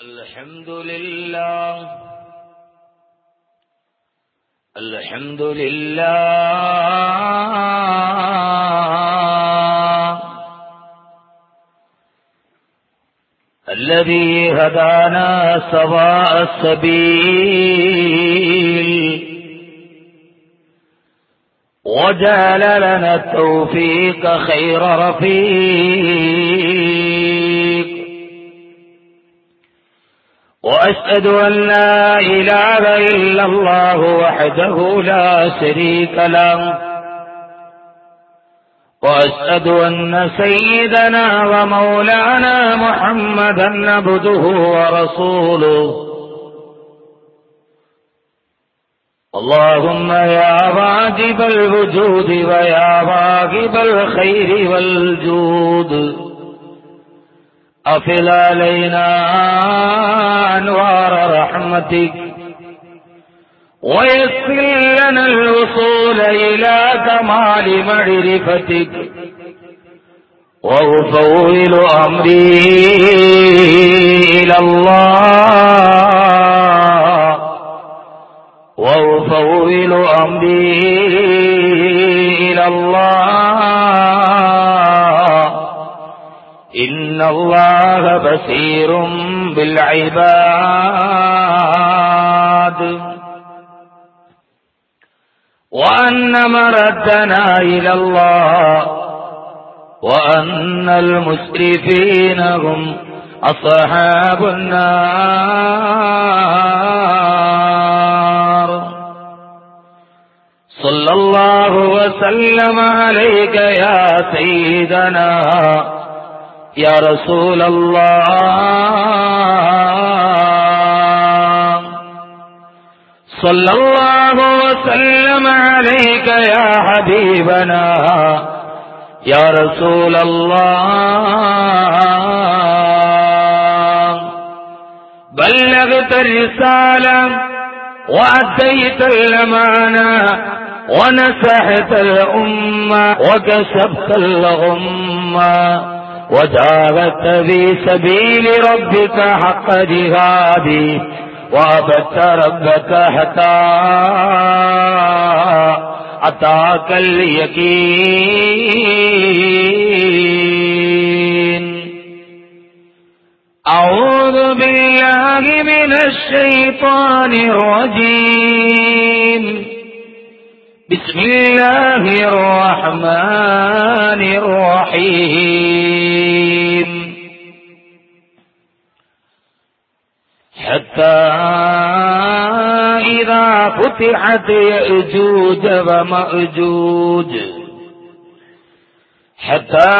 الحمد لله الحمد لله الذي هدانا سواء السبيل. وجعل لنا التوفيق خير رفيق. وأشهد أن لا إله إلا الله وحده لا شريك له. وأشهد أن سيدنا ومولانا محمدا عبده ورسوله. اللهم يا واجب الوجود ويا واجب الخير والجود. أفل علينا أنوار رحمتك ويسر لنا الوصول إلى كمال معرفتك وأفوض أمري إلى الله وأفوض أمري إلى الله إن الله بصير بالعباد وأن مردنا إلى الله وأن المسرفين هم أصحاب النار صلى الله وسلم عليك يا سيدنا يا رسول الله. صلى الله وسلم عليك يا حبيبنا. يا رسول الله. بلغت الرسالة وأتيت الأمانة ونسحت الأمة وكسبت الغمة وجاهدت في سبيل ربك حق جهادي وعبدت ربك حتى أتاك اليقين. أعوذ بالله من الشيطان الرجيم. بسم الله الرحمن الرحيم. حتى إذا فتحت يأجوج ومأجوج. حتى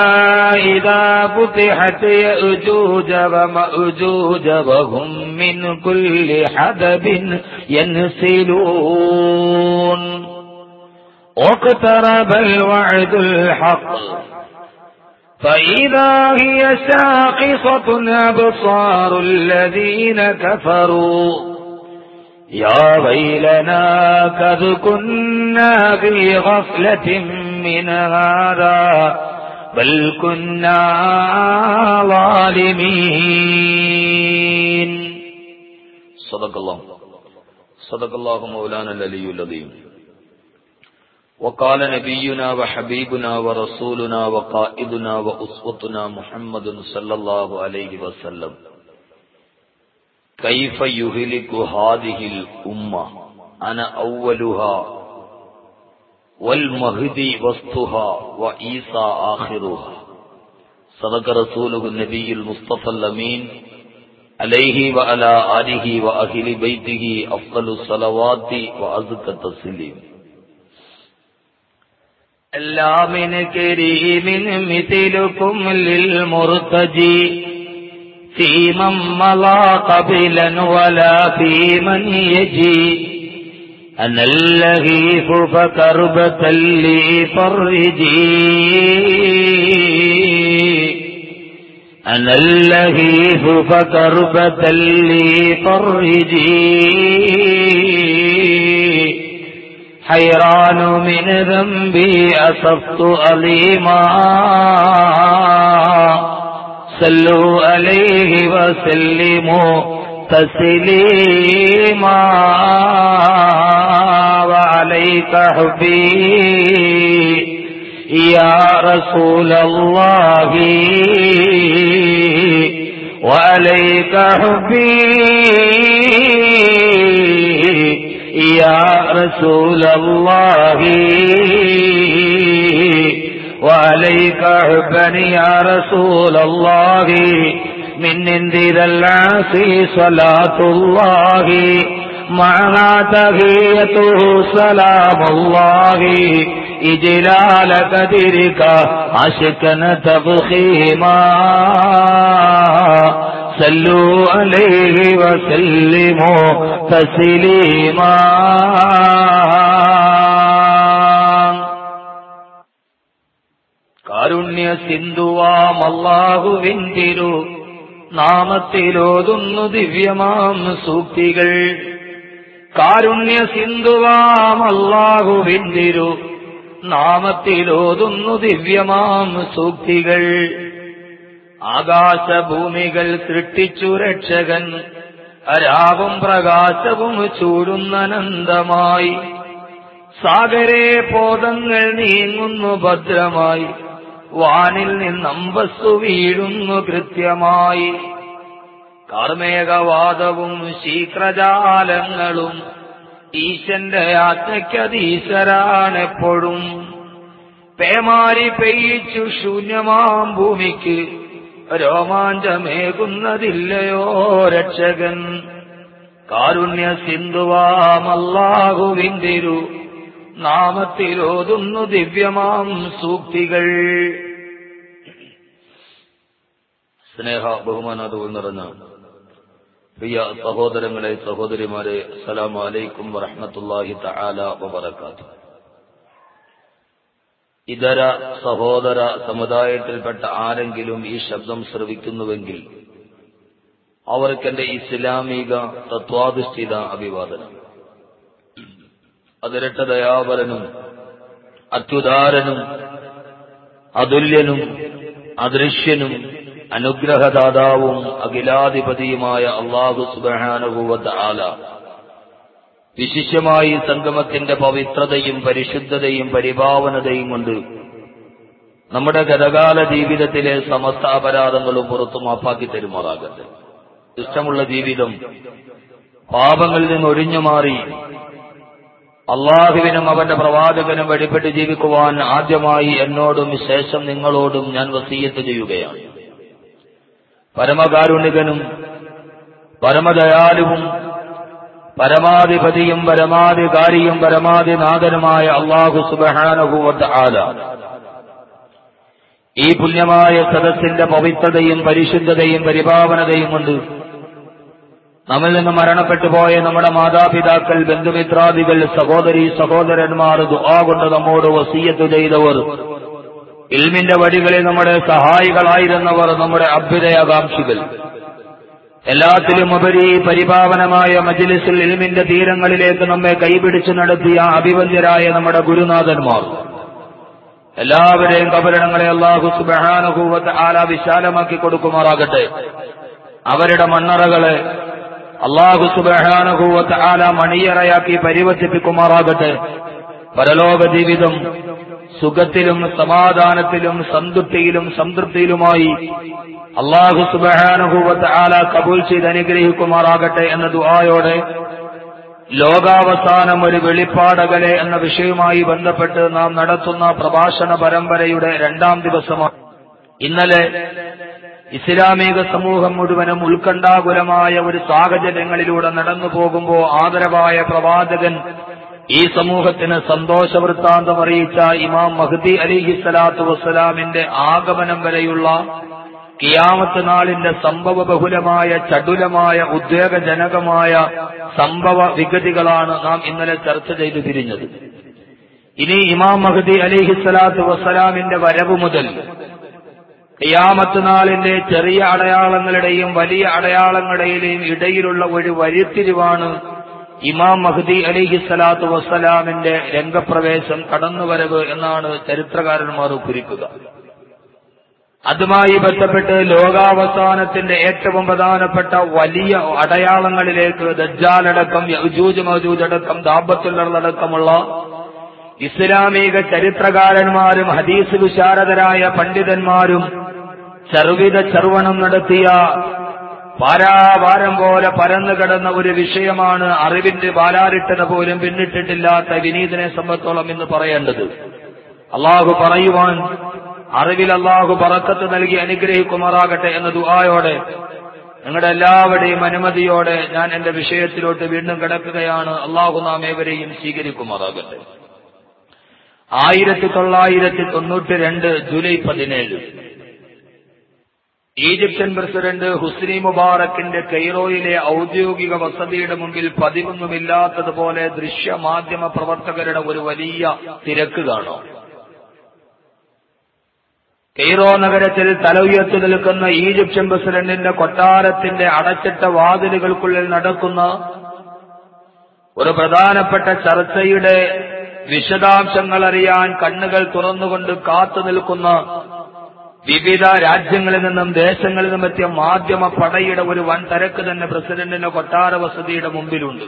إذا فتحت يأجوج ومأجوج وهم من كل حدب ينسلون. واقترب الوعد الحق. فإذا هي شاقصة أبصار الذين كفروا يا ويلنا قد كنا في غفلة من هذا بل كنا ظالمين. صدق الله. صدق الله مولانا العلي العظيم. وقال نبينا وحبيبنا ورسولنا وقائدنا وأسوتنا محمد صلى الله عليه وسلم. كيف يهلك هذه الأمة؟ أنا أولها والمهدي وسطها وإيسى آخرها. صدق رسوله النبي المصطفى الأمين عليه وعلى آله وأهل بيته أفضل الصلوات وأزكى التسليم. ألا من كريم مثلكم للمرتجي في من مضى قبلا ولا في من يجي أنا اللهيف فكربة لي فرجي أنا اللهيف فكربة لي فرجي حیران من ذنبی اصفت علیما صلو علیہ وسلمو تسلیما وعلیک حبی یا رسول اللہ وعلیک حبی يا رسول الله. وعليك حبا يا رسول الله. من انذر العاصي صلاة الله. معنا تهيته سلام الله. إجلال قدرك عشقا تفخيما صلوا عليه وسلموا تسليما കാരുണ്യ സിന്ധുവാം അള്ളാഹുവിന്തിരു നാമത്തിലോതുന്നു ദിവ്യമാം സൂക്തികൾ കാരുണ്യ സിന്ധുവാം അള്ളാഹുവിന്തിരു നാമത്തിലോതുന്നു ദിവ്യമാം സൂക്തികൾ ആകാശഭൂമികൾ സൃഷ്ടിച്ചു രക്ഷകൻ. അരാവും പ്രകാശവും ചൂടുന്നനന്തമായി സാഗരെ പോതങ്ങൾ നീങ്ങുന്നു ഭദ്രമായി. വാനിൽ നിന്നമ്പസ്സു വീഴുന്നു കൃത്യമായി. കാർമേകവാദവും ശീക്രജാലങ്ങളും ഈശന്റെ ആജ്ഞയ്ക്കതീശ്വരാണെപ്പോഴും പേമാരി പെയ്യിച്ചു ശൂന്യമാം ഭൂമിക്ക്. രോമാഞ്ചമേകുന്നതില്ലയോ രക്ഷകൻ? കാരുണ്യ സിന്ധുവാമല്ലാഹുവിന്തിരു നാമത്തിലോതുന്നു ദിവ്യമാം സൂക്തികൾ. സ്നേഹ ബഹുമാനാദവും നിറഞ്ഞ പ്രിയ സഹോദരങ്ങളെ സഹോദരിമാരെ അസ്സലാമു അലൈക്കും വറഹ്മത്തുള്ളാഹി തആല വബറകാത്തു ഇതര സഹോദര സമുദായത്തിൽപ്പെട്ട ആരെങ്കിലും ഈ ശബ്ദം ശ്രവിക്കുന്നുവെങ്കിൽ അവർക്കെന്റെ ഇസ്ലാമിക തത്വാധിഷ്ഠിത അഭിവാദനം. അതിരട്ട ദയാപരനും അത്യുദാരനും അതുല്യനും അദൃശ്യനും അനുഗ്രഹദാതാവും അഖിലാധിപതിയുമായ അള്ളാഹു സുബാനുഭൂവത്ത് ആല വിശിഷ്യമായി സംഗമത്തിന്റെ പവിത്രതയും പരിശുദ്ധതയും പരിഭാവനതയും കൊണ്ട് നമ്മുടെ ഗതകാല ജീവിതത്തിലെ സമസ്ത അപരാധങ്ങളും പുറത്തു മാപ്പാക്കി തരുമാറാകട്ടെ. ഇഷ്ടമുള്ള ജീവിതം പാപങ്ങളിൽ നിന്ന് ഒഴിഞ്ഞു മാറി അള്ളാഹുവിനും അവന്റെ പ്രവാചകനും വഴിപ്പെട്ട് ജീവിക്കുവാൻ ആദ്യമായി എന്നോടും ശേഷം നിങ്ങളോടും ഞാൻ വസീയത്ത് ചെയ്യുകയാണ്. പരമകാരുണികനും പരമദയാലുവും പരമാധിപതിയും പരമാധികാരിയും പരമാധിനാഥനുമായ അള്ളാഹു സുബഹാനുഭൂവത്ത് ആല ഈ പുണ്യമായ സദസ്സിന്റെ പവിത്രതയും പരിശുദ്ധതയും പരിപാവനതയും കൊണ്ട് നമ്മിൽ നിന്ന് മരണപ്പെട്ടു പോയ നമ്മുടെ മാതാപിതാക്കൾ ബന്ധുമിത്രാദികൾ സഹോദരി സഹോദരന്മാർ ദുആ കൊണ്ട് നമ്മോട് വസീയത്ത് ചെയ്തവർ ഇൽമിന്റെ വഴികളിൽ നമ്മുടെ സഹായികളായിരുന്നവർ നമ്മുടെ അഭ്യുദയാകാംക്ഷികൾ. എല്ലാത്തിലും ഉപരി പരിപാവനമായ മജിലിസുൽ ഇൽമിന്റെ തീരങ്ങളിലേക്ക് നമ്മെ കൈപിടിച്ചു നടത്തിയ അഭിവന്യരായ നമ്മുടെ ഗുരുനാഥന്മാർ. എല്ലാവരെയും കബരണങ്ങളെ അള്ളാഹു സുബഹാനുഭൂവത്ത് ആല വിശാലമാക്കി കൊടുക്കുമാറാകട്ടെ. അവരുടെ മണ്ണറകളെ അള്ളാഹു സുബഹാനുഭൂവത്ത് ആല മണിയറയാക്കി പരിവർത്തിപ്പിക്കുമാറാകട്ടെ പരലോക ജീവിതം സുഖത്തിലും സമാധാനത്തിലും സന്തുഷ്ടിയിലും സംതൃപ്തിയിലുമായി അള്ളാഹു സുബഹാനുഭൂവത്ത് ആല കബൂൽ ചെയ്ത് അനുഗ്രഹിക്കുമാറാകട്ടെ എന്ന ദുആയോടെ ലോകാവസാനം ഒരു വെളിപ്പാടകലെ എന്ന വിഷയവുമായി ബന്ധപ്പെട്ട് നാം നടത്തുന്ന പ്രഭാഷണ പരമ്പരയുടെ രണ്ടാം ദിവസമാണ്. ഇന്നലെ ഇസ്ലാമിക സമൂഹം മുഴുവനും ഉത്കണ്ഠാകുലമായ ഒരു സാഹചര്യങ്ങളിലൂടെ നടന്നു പോകുമ്പോൾ ആദരവായ പ്രവാചകൻ ഈ സമൂഹത്തിന് സന്തോഷ വൃത്താന്തം അറിയിച്ച ഇമാം മഹദി അലിഹി സ്വലാത്തു വസ്സലാമിന്റെ ആഗമനം വരെയുള്ള കിയാമത്ത് നാളിന്റെ സംഭവ ബഹുലമായ ചടുലമായ ഉദ്വേഗജനകമായ സംഭവ വിഗതികളാണ് നാം ഇന്നലെ ചർച്ച ചെയ്തു തിരിഞ്ഞത്. ഇനി ഇമാം മഹദി അലിഹി സ്വലാത്തു വസ്സലാമിന്റെ വരവ് മുതൽ ഖിയാമത്ത് നാളിന്റെ ചെറിയ അടയാളങ്ങളുടെയും വലിയ അടയാളങ്ങളുടെയും ഇടയിലുള്ള ഒരു വഴിത്തിരിവാണ് ഇമാം മഹദി അലിഹി സ്വലാത്തു വസ്സലാമിന്റെ രംഗപ്രവേശം കടന്നുവരവ് എന്നാണ് ചരിത്രകാരന്മാർ കുറിക്കുക. അതുമായി ബന്ധപ്പെട്ട് ലോകാവസാനത്തിന്റെ ഏറ്റവും പ്രധാനപ്പെട്ട വലിയ അടയാളങ്ങളിലേക്ക് ദജ്ജാലടക്കം യജൂജ് മജൂജ് അടക്കം ദാബത്തുള്ളടക്കമുള്ള ഇസ്ലാമിക ചരിത്രകാരന്മാരും ഹദീസ് വിശാരദരായ പണ്ഡിതന്മാരും ചെറുവിത ചെറുവണം നടത്തിയ പാരാവാരം പോലെ പരന്നു കിടന്ന ഒരു വിഷയമാണ് അറിവിന്റെ പാലാരിട്ടത് പോലും പിന്നിട്ടിട്ടില്ലാത്ത വിനീതനെ സംബന്ധിച്ചോളം എന്ന് പറയേണ്ടത്. അള്ളാഹു പറയുവാൻ അറിവിൽ അള്ളാഹു പറക്കത്ത് നൽകി അനുഗ്രഹിക്കുമാറാകട്ടെ എന്ന ദുആയോടെ നിങ്ങളുടെ എല്ലാവരുടെയും അനുമതിയോടെ ഞാൻ എന്റെ വിഷയത്തിലോട്ട് വീണ്ടും കിടക്കുകയാണ്. അള്ളാഹു നാം ഏവരെയും സ്വീകരിക്കുമാറാകട്ടെ. ആയിരത്തി തൊള്ളായിരത്തി തൊണ്ണൂറ്റി രണ്ട് ജൂലൈ പതിനേഴ് ഈജിപ്ഷ്യൻ പ്രസിഡന്റ് ഹുസ്നി മുബാറക്കിന്റെ കെയ്റോയിലെ ഔദ്യോഗിക വസതിയുടെ മുമ്പിൽ പതിവൊന്നുമില്ലാത്തതുപോലെ ദൃശ്യമാധ്യമ പ്രവർത്തകരുടെ ഒരു വലിയ തിരക്ക് കാണും. കെയ്റോ നഗരത്തിൽ തല ഉയർത്തി നിൽക്കുന്ന ഈജിപ്ഷ്യൻ പ്രസിഡന്റിന്റെ കൊട്ടാരത്തിന്റെ അടച്ചിട്ട വാതിലുകൾക്കുള്ളിൽ നടക്കുന്ന ഒരു പ്രധാനപ്പെട്ട ചർച്ചയുടെ വിശദാംശങ്ങൾ അറിയാൻ കണ്ണുകൾ തുറന്നുകൊണ്ട് കാത്തു നിൽക്കുന്ന വിവിധ രാജ്യങ്ങളിൽ നിന്നും ദേശങ്ങളിൽ നിന്നും എത്തിയ മാധ്യമ പടയുടെ ഒരു വൻ തിരക്ക് തന്നെ പ്രസിഡന്റിന്റെ കൊട്ടാര വസതിയുടെ മുമ്പിലുണ്ട്.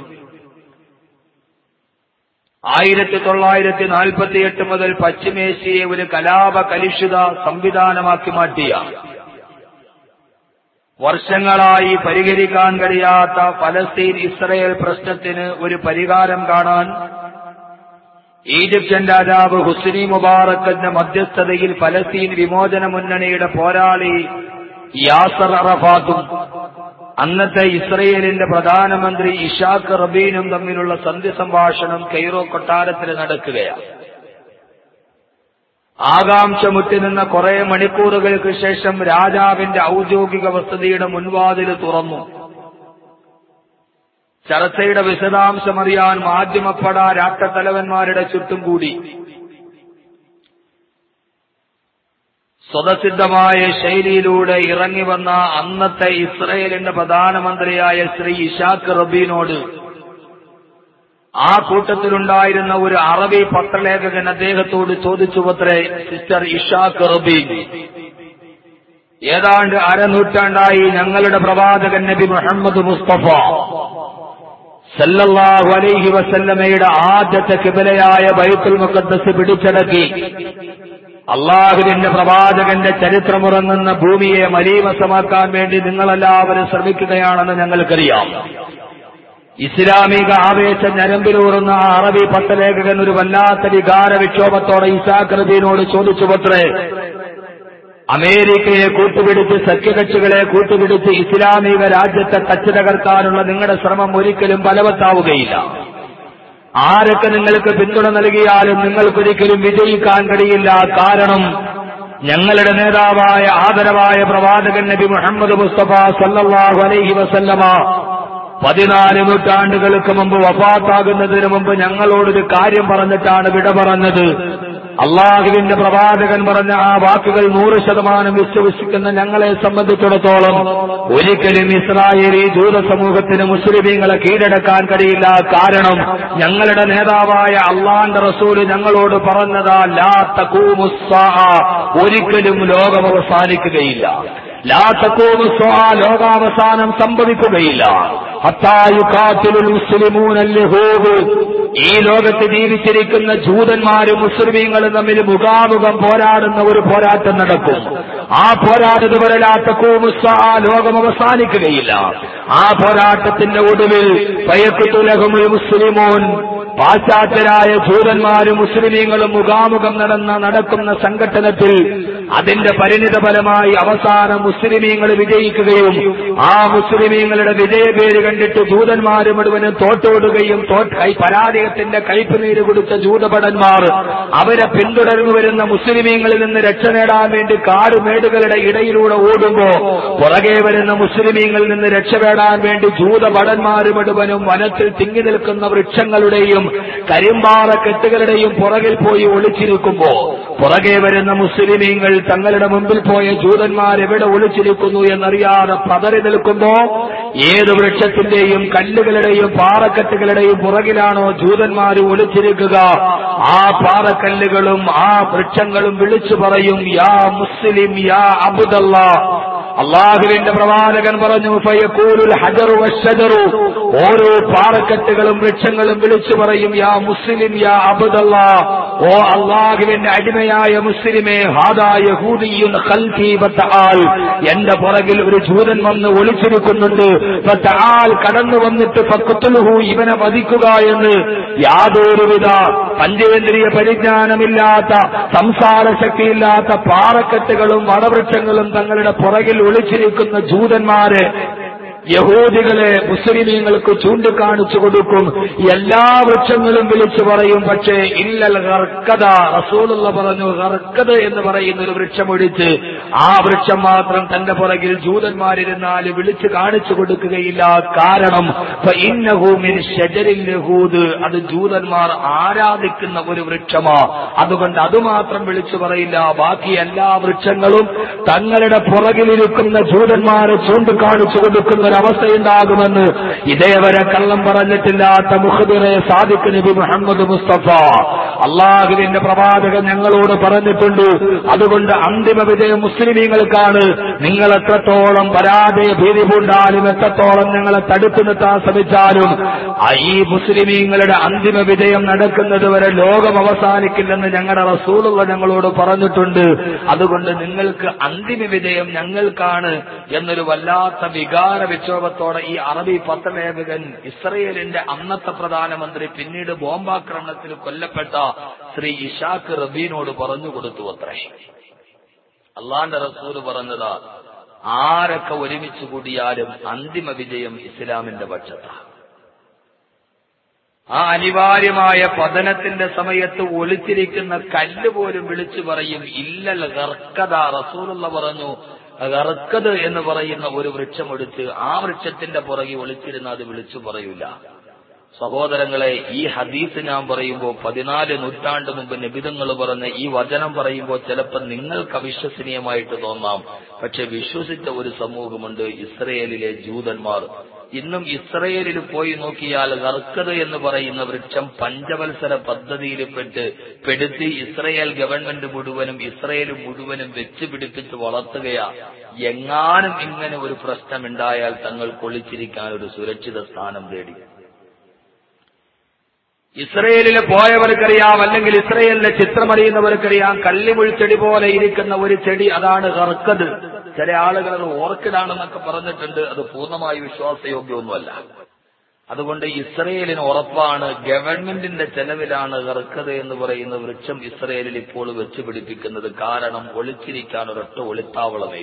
ആയിരത്തി തൊള്ളായിരത്തി നാൽപ്പത്തിയെട്ട് മുതൽ പശ്ചിമേഷ്യയെ ഒരു കലാപ കലുഷിത സംവിധാനമാക്കി മാറ്റിയ. വർഷങ്ങളായി പരിഹരിക്കാൻ കഴിയാത്ത ഫലസ്തീൻ ഇസ്രയേൽ പ്രശ്നത്തിന് ഒരു പരിഹാരം കാണാൻ ഈജിപ്ഷ്യൻ രാജാവ് ഹുസ്നി മുബാറക്കിന്റെ മധ്യസ്ഥതയിൽ ഫലസ്തീൻ വിമോചന മുന്നണിയുടെ പോരാളി യാസർ അറഫാത്തും അന്നത്തെ ഇസ്രയേലിന്റെ പ്രധാനമന്ത്രി ഇഷാഖ് റബീനും തമ്മിലുള്ള സന്ധി സംഭാഷണം കെയ്റോ കൊട്ടാരത്തിൽ നടക്കുകയാണ്. ആകാംക്ഷ മുറ്റിനിന്ന കുറെ മണിക്കൂറുകൾക്ക് ശേഷം രാജാവിന്റെ ഔദ്യോഗിക വസതിയുടെ മുൻവാതിൽ തുറന്നു. ചർച്ചയുടെ വിശദാംശമറിയാൻ മാധ്യമപ്പട രാഷ്ട്രത്തലവന്മാരുടെ ചുറ്റും കൂടി. സ്വതസിദ്ധമായ ശൈലിയിലൂടെ ഇറങ്ങി വന്ന അന്നത്തെ ഇസ്രയേലിന്റെ പ്രധാനമന്ത്രിയായ ശ്രീ ഇഷാഖ് റബീനോട് ആ കൂട്ടത്തിലുണ്ടായിരുന്ന ഒരു അറബി പത്രലേഖകൻ അദ്ദേഹത്തോട് ചോദിച്ചു പത്രേ സിസ്റ്റർ ഇഷാഖ് റബീൻ ഏതാണ്ട് അരനൂറ്റാണ്ടായി ഞങ്ങളുടെ പ്രവാചകൻ നബി മുഹമ്മദ് മുസ്തഫ സല്ലല്ലാഹു അലൈഹി വസല്ലമയുടെ ആദ്യത്തെ കിബലയായ ബൈത്തുൽ മുഖദ്ദസ് പിടിച്ചടക്കി. അള്ളാഹുവിന്റെ പ്രവാചകന്റെ ചരിത്രമുറങ്ങുന്ന ഭൂമിയെ മലീമസമാക്കാൻ വേണ്ടി നിങ്ങളെല്ലാവരും ശ്രമിക്കുകയാണെന്ന് ഞങ്ങൾക്കറിയാം. ഇസ്ലാമിക ആവേശ ഞരമ്പിലൂറുന്ന അറബി പത്തലേഖകൻ ഒരു വല്ലാത്ത വികാര വിക്ഷോഭത്തോടെ ഇസാഖ് ചോദിച്ചു പത്രേ അമേരിക്കയെ കൂട്ടുപിടിച്ച് സഖ്യകക്ഷികളെ കൂട്ടുപിടിച്ച് ഇസ്ലാമിക രാജ്യത്തെ തച്ചു തകർക്കാനുള്ള നിങ്ങളുടെ ശ്രമം ഒരിക്കലും ഫലവത്താവുകയില്ല. ആരൊക്കെ നിങ്ങൾക്ക് പിന്തുണ നൽകിയാലും നിങ്ങൾക്കൊരിക്കലും വിജയിക്കാൻ കഴിയില്ല. കാരണം ഞങ്ങളുടെ നേതാവായ ആദരവായ പ്രവാചകൻ നബി മുഹമ്മദ് മുസ്തഫ സല്ലാഹു അലൈഹി വസല്ലമ പതിനാല് നൂറ്റാണ്ടുകൾക്ക് മുമ്പ് വഫാത്താകുന്നതിന് മുമ്പ് ഞങ്ങളോടൊരു കാര്യം പറഞ്ഞിട്ടാണ് വിട പറഞ്ഞത്. അള്ളാഹുവിന്റെ പ്രവാചകൻ പറഞ്ഞ ആ വാക്കുകൾ നൂറ് ശതമാനം വിശ്വസിക്കുന്ന ഞങ്ങളെ സംബന്ധിച്ചിടത്തോളം ഒരിക്കലും ഇസ്രായേലി ജൂത സമൂഹത്തിന് മുസ്ലിമീങ്ങളെ കീഴടക്കാൻ കഴിയില്ല. കാരണം ഞങ്ങളുടെ നേതാവായ അള്ളാന്റെ റസൂൽ ഞങ്ങളോട് പറഞ്ഞതാ ലാ തകൂമുസ്സാ ഒരിക്കലും ലോകം അവസാനിക്കുകയില്ല. ലാ തകൂമുസ്സാ ലോകാവസാനം സംഭവിക്കുകയില്ല. ഈ ലോകത്ത് ജീവിച്ചിരിക്കുന്ന ജൂതന്മാരും മുസ്ലിമീങ്ങളും തമ്മിൽ മുഖാമുഖം പോരാടുന്ന ഒരു പോരാട്ടം നടക്കും. ആ പോരാട്ടത് വരലാത്ത കൂമുസ ആ ലോകം അവസാനിക്കുകയില്ല. ആ പോരാട്ടത്തിന്റെ ഒടുവിൽ പയക്കുത്തുലഹുൽ മുസ്ലിമോൻ പാശ്ചാത്യരായ ജൂതന്മാരും മുസ്ലിമീങ്ങളും മുഖാമുഖം നടന്ന നടക്കുന്ന സംഘട്ടനത്തിൽ അതിന്റെ പരിണിത ഫലമായി അവസാനം മുസ്ലിമീങ്ങൾ വിജയിക്കുകയും ആ മുസ്ലിമീങ്ങളുടെ വിജയപേര് കണ്ടിട്ട് ദൂതന്മാര് മുഴുവനും തോട്ടോടുകയും തോട്ട് പരാജയത്തിന്റെ കയ്പുനീര് കൊടുത്ത ജൂതഭടന്മാർ അവരെ പിന്തുടർന്നു വരുന്ന മുസ്ലിമീങ്ങളിൽ നിന്ന് രക്ഷ നേടാൻ വേണ്ടി കാടുമേടുകളുടെ ഇടയിലൂടെ ഓടുമ്പോ പുറകെ വരുന്ന മുസ്ലിമീങ്ങളിൽ നിന്ന് രക്ഷപ്പെടാൻ വേണ്ടി ജൂതഭടന്മാര് മുഴുവനും വനത്തിൽ തിങ്ങി നിൽക്കുന്ന വൃക്ഷങ്ങളുടെയും കരിമ്പാറ കെട്ടുകളുടെയും പുറകിൽ പോയി ഒളിച്ചിരിക്കുമ്പോ പുറകെ വരുന്ന മുസ്ലിമീങ്ങൾ തങ്ങളുടെ മുമ്പിൽ പോയ ജൂതന്മാർ എവിടെ ഒളിച്ചിരിക്കുന്നു എന്നറിയാതെ പതറി നിൽക്കുമ്പോ ഏത് വൃക്ഷത്തിന്റെയും കല്ലുകളുടെയും പാറക്കെട്ടുകളുടെയും പുറകിലാണോ ജൂതന്മാർ ഒളിച്ചിരിക്കുക? ആ പാറക്കല്ലുകളും ആ വൃക്ഷങ്ങളും വിളിച്ചു പറയും യാ മുസ്ലിം യാ അബുദല്ല. അള്ളാഹുവിന്റെ പ്രവാചകൻ പറഞ്ഞു ഫയക്കൂലുൽ ഹജറു വശജറു. ഓരോ പാറക്കെട്ടുകളും വൃക്ഷങ്ങളും വിളിച്ചു പറയും യാ മുസ്ലിം യാ അബുദല്ല. ഓ അള്ളാഹുവിന്റെ അടിമയായ മുസ്ലിമേ ഹാദാ യഹൂദിയുൻ എന്റെ പുറകിൽ ഒരു ജൂതൻ വന്ന് ഒളിച്ചിരിക്കുന്നുണ്ട്. കടന്നു വന്നിട്ട് പക്കത്തുലുഹു ഇവനെ വധിക്കുക എന്ന്. യാതൊരുവിധ പഞ്ചേന്ദ്രിയ പരിജ്ഞാനമില്ലാത്ത സംസാര ശക്തിയില്ലാത്ത പാറക്കെട്ടുകളും വടവൃക്ഷങ്ങളും തങ്ങളുടെ പുറകിൽ ഒളിച്ചിരിക്കുന്ന ജൂതന്മാരെ യഹൂദികളെ മുസ്ലിമീങ്ങൾക്ക് ചൂണ്ടിക്കാണിച്ചു കൊടുക്കും. എല്ലാ വൃക്ഷങ്ങളും വിളിച്ചു പറയും പക്ഷേ ഇല്ലൽ ഹർക്കഥ റസൂലുള്ള പറഞ്ഞു ഹർക്കത് എന്ന് പറയുന്ന ഒരു വൃക്ഷം ഒഴിച്ച് ആ വൃക്ഷം മാത്രം തന്റെ പുറകിൽ ജൂതന്മാരിരുന്നാൽ വിളിച്ചു കാണിച്ചു കൊടുക്കുകയില്ല. കാരണം യഹൂദ് അത് ജൂതന്മാർ ആരാധിക്കുന്ന ഒരു വൃക്ഷമാ. അതുകൊണ്ട് അതുമാത്രം വിളിച്ചു പറയില്ല. ബാക്കി എല്ലാ വൃക്ഷങ്ങളും തങ്ങളുടെ പുറകിലിരിക്കുന്ന ജൂതന്മാരെ ചൂണ്ടിക്കാണിച്ചു കൊടുക്കുന്ന ഒരവസ്ഥയുണ്ടാകുമെന്ന് ഇതേവരെ കള്ളം പറഞ്ഞിട്ടില്ലാത്ത മുഹബിറെ സാദിഖ് നബി മുഹമ്മദ് മുസ്തഫ. അള്ളാഹുവിന്റെ പ്രവാചകൻ ഞങ്ങളോട് പറഞ്ഞിട്ടുണ്ട് അതുകൊണ്ട് അന്തിമ വിജയം മുസ്ലിമീങ്ങൾക്കാണ്. നിങ്ങൾ എത്രത്തോളം പരാജയ ഭീതി പൂണ്ടാലും എത്രത്തോളം ഞങ്ങളെ തടുത്തു നിർത്താൻ ശ്രമിച്ചാലും ഈ മുസ്ലിമീങ്ങളുടെ അന്തിമ വിജയം നടക്കുന്നത് വരെ ലോകം അവസാനിക്കില്ലെന്ന് ഞങ്ങളുടെ റസൂലുള്ള ഞങ്ങളോട് പറഞ്ഞിട്ടുണ്ട്. അതുകൊണ്ട് നിങ്ങൾക്ക് അന്തിമ വിജയം ഞങ്ങൾക്കാണ് എന്നൊരു വല്ലാത്ത വികാര വിക്ഷോഭത്തോടെ ഈ അറബി പത്രലേഖകൻ ഇസ്രയേലിന്റെ അന്നത്തെ പ്രധാനമന്ത്രി പിന്നീട് ബോംബാക്രമണത്തിൽ കൊല്ലപ്പെട്ട ശ്രീ ഇഷാഖ് റബീനോട് പറഞ്ഞു കൊടുത്തു അത്രേ. അള്ളാന്റെ റസൂൽ പറഞ്ഞതാ ആരൊക്കെ ഒരുമിച്ച് കൂടിയാലും അന്തിമ വിജയം ഇസ്ലാമിന്റെ പക്ഷത്താണ് ആ അനിവാര്യമായ പതനത്തിന്റെ സമയത്ത് ഒളിച്ചിരിക്കുന്ന കല്ല് പോലും വിളിച്ചു പറയും ഇല്ലൽ ഗർക്കത റസൂലുള്ള പറഞ്ഞു ഗർക്കത് എന്ന് പറയുന്ന ഒരു വൃക്ഷമെടുത്ത് ആ വൃക്ഷത്തിന്റെ പുറകെ ഒളിച്ചിരുന്ന അത് വിളിച്ചു പറയൂല. സഹോദരങ്ങളെ ഈ ഹദീസ് ഞാൻ പറയുമ്പോൾ പതിനാല് നൂറ്റാണ്ട് മുമ്പ് നിബിതങ്ങൾ പറഞ്ഞ ഈ വചനം പറയുമ്പോൾ ചിലപ്പോൾ നിങ്ങൾക്ക് അവിശ്വസനീയമായിട്ട് തോന്നാം. പക്ഷെ വിശ്വസിച്ച ഒരു സമൂഹമുണ്ട് ഇസ്രയേലിലെ ജൂതന്മാർ. ഇന്നും ഇസ്രയേലിൽ പോയി നോക്കിയാൽ നറുക്കത് എന്ന് പറയുന്ന വൃക്ഷം പഞ്ചവത്സര പദ്ധതിയിൽപ്പെട്ട് പെടുത്തി ഇസ്രയേൽ ഗവൺമെന്റ് മുഴുവനും ഇസ്രയേൽ മുഴുവനും വെച്ച് പിടിപ്പിച്ച് വളർത്തുകയാ. എങ്ങാനും ഇങ്ങനെ ഒരു പ്രശ്നമുണ്ടായാൽ തങ്ങൾ കൊള്ളിച്ചിരിക്കാൻ ഒരു സുരക്ഷിത സ്ഥാനം തേടി. ഇസ്രയേലിൽ പോയവർക്കറിയാം അല്ലെങ്കിൽ ഇസ്രയേലിലെ ചിത്രമറിയുന്നവർക്കറിയാം കല്ലിമുൾച്ചെടി പോലെ ഇരിക്കുന്ന ഒരു ചെടി അതാണ് ഹർക്കത് ചില ആളുകൾ അത് ഓർക്കിഡാണെന്നൊക്കെ പറഞ്ഞിട്ടുണ്ട്. അത് പൂർണമായി വിശ്വാസയോഗ്യമൊന്നുമല്ല. അതുകൊണ്ട് ഇസ്രയേലിന് ഉറപ്പാണ് ഗവൺമെന്റിന്റെ ചെലവിലാണ് ഹർക്കത് എന്ന് പറയുന്ന വൃക്ഷം ഇസ്രയേലിൽ ഇപ്പോൾ വെച്ച് പിടിപ്പിക്കുന്നത്. കാരണം ഒളിച്ചിരിക്കാൻ ഒരൊറ്റ ഒളിത്താവളമേ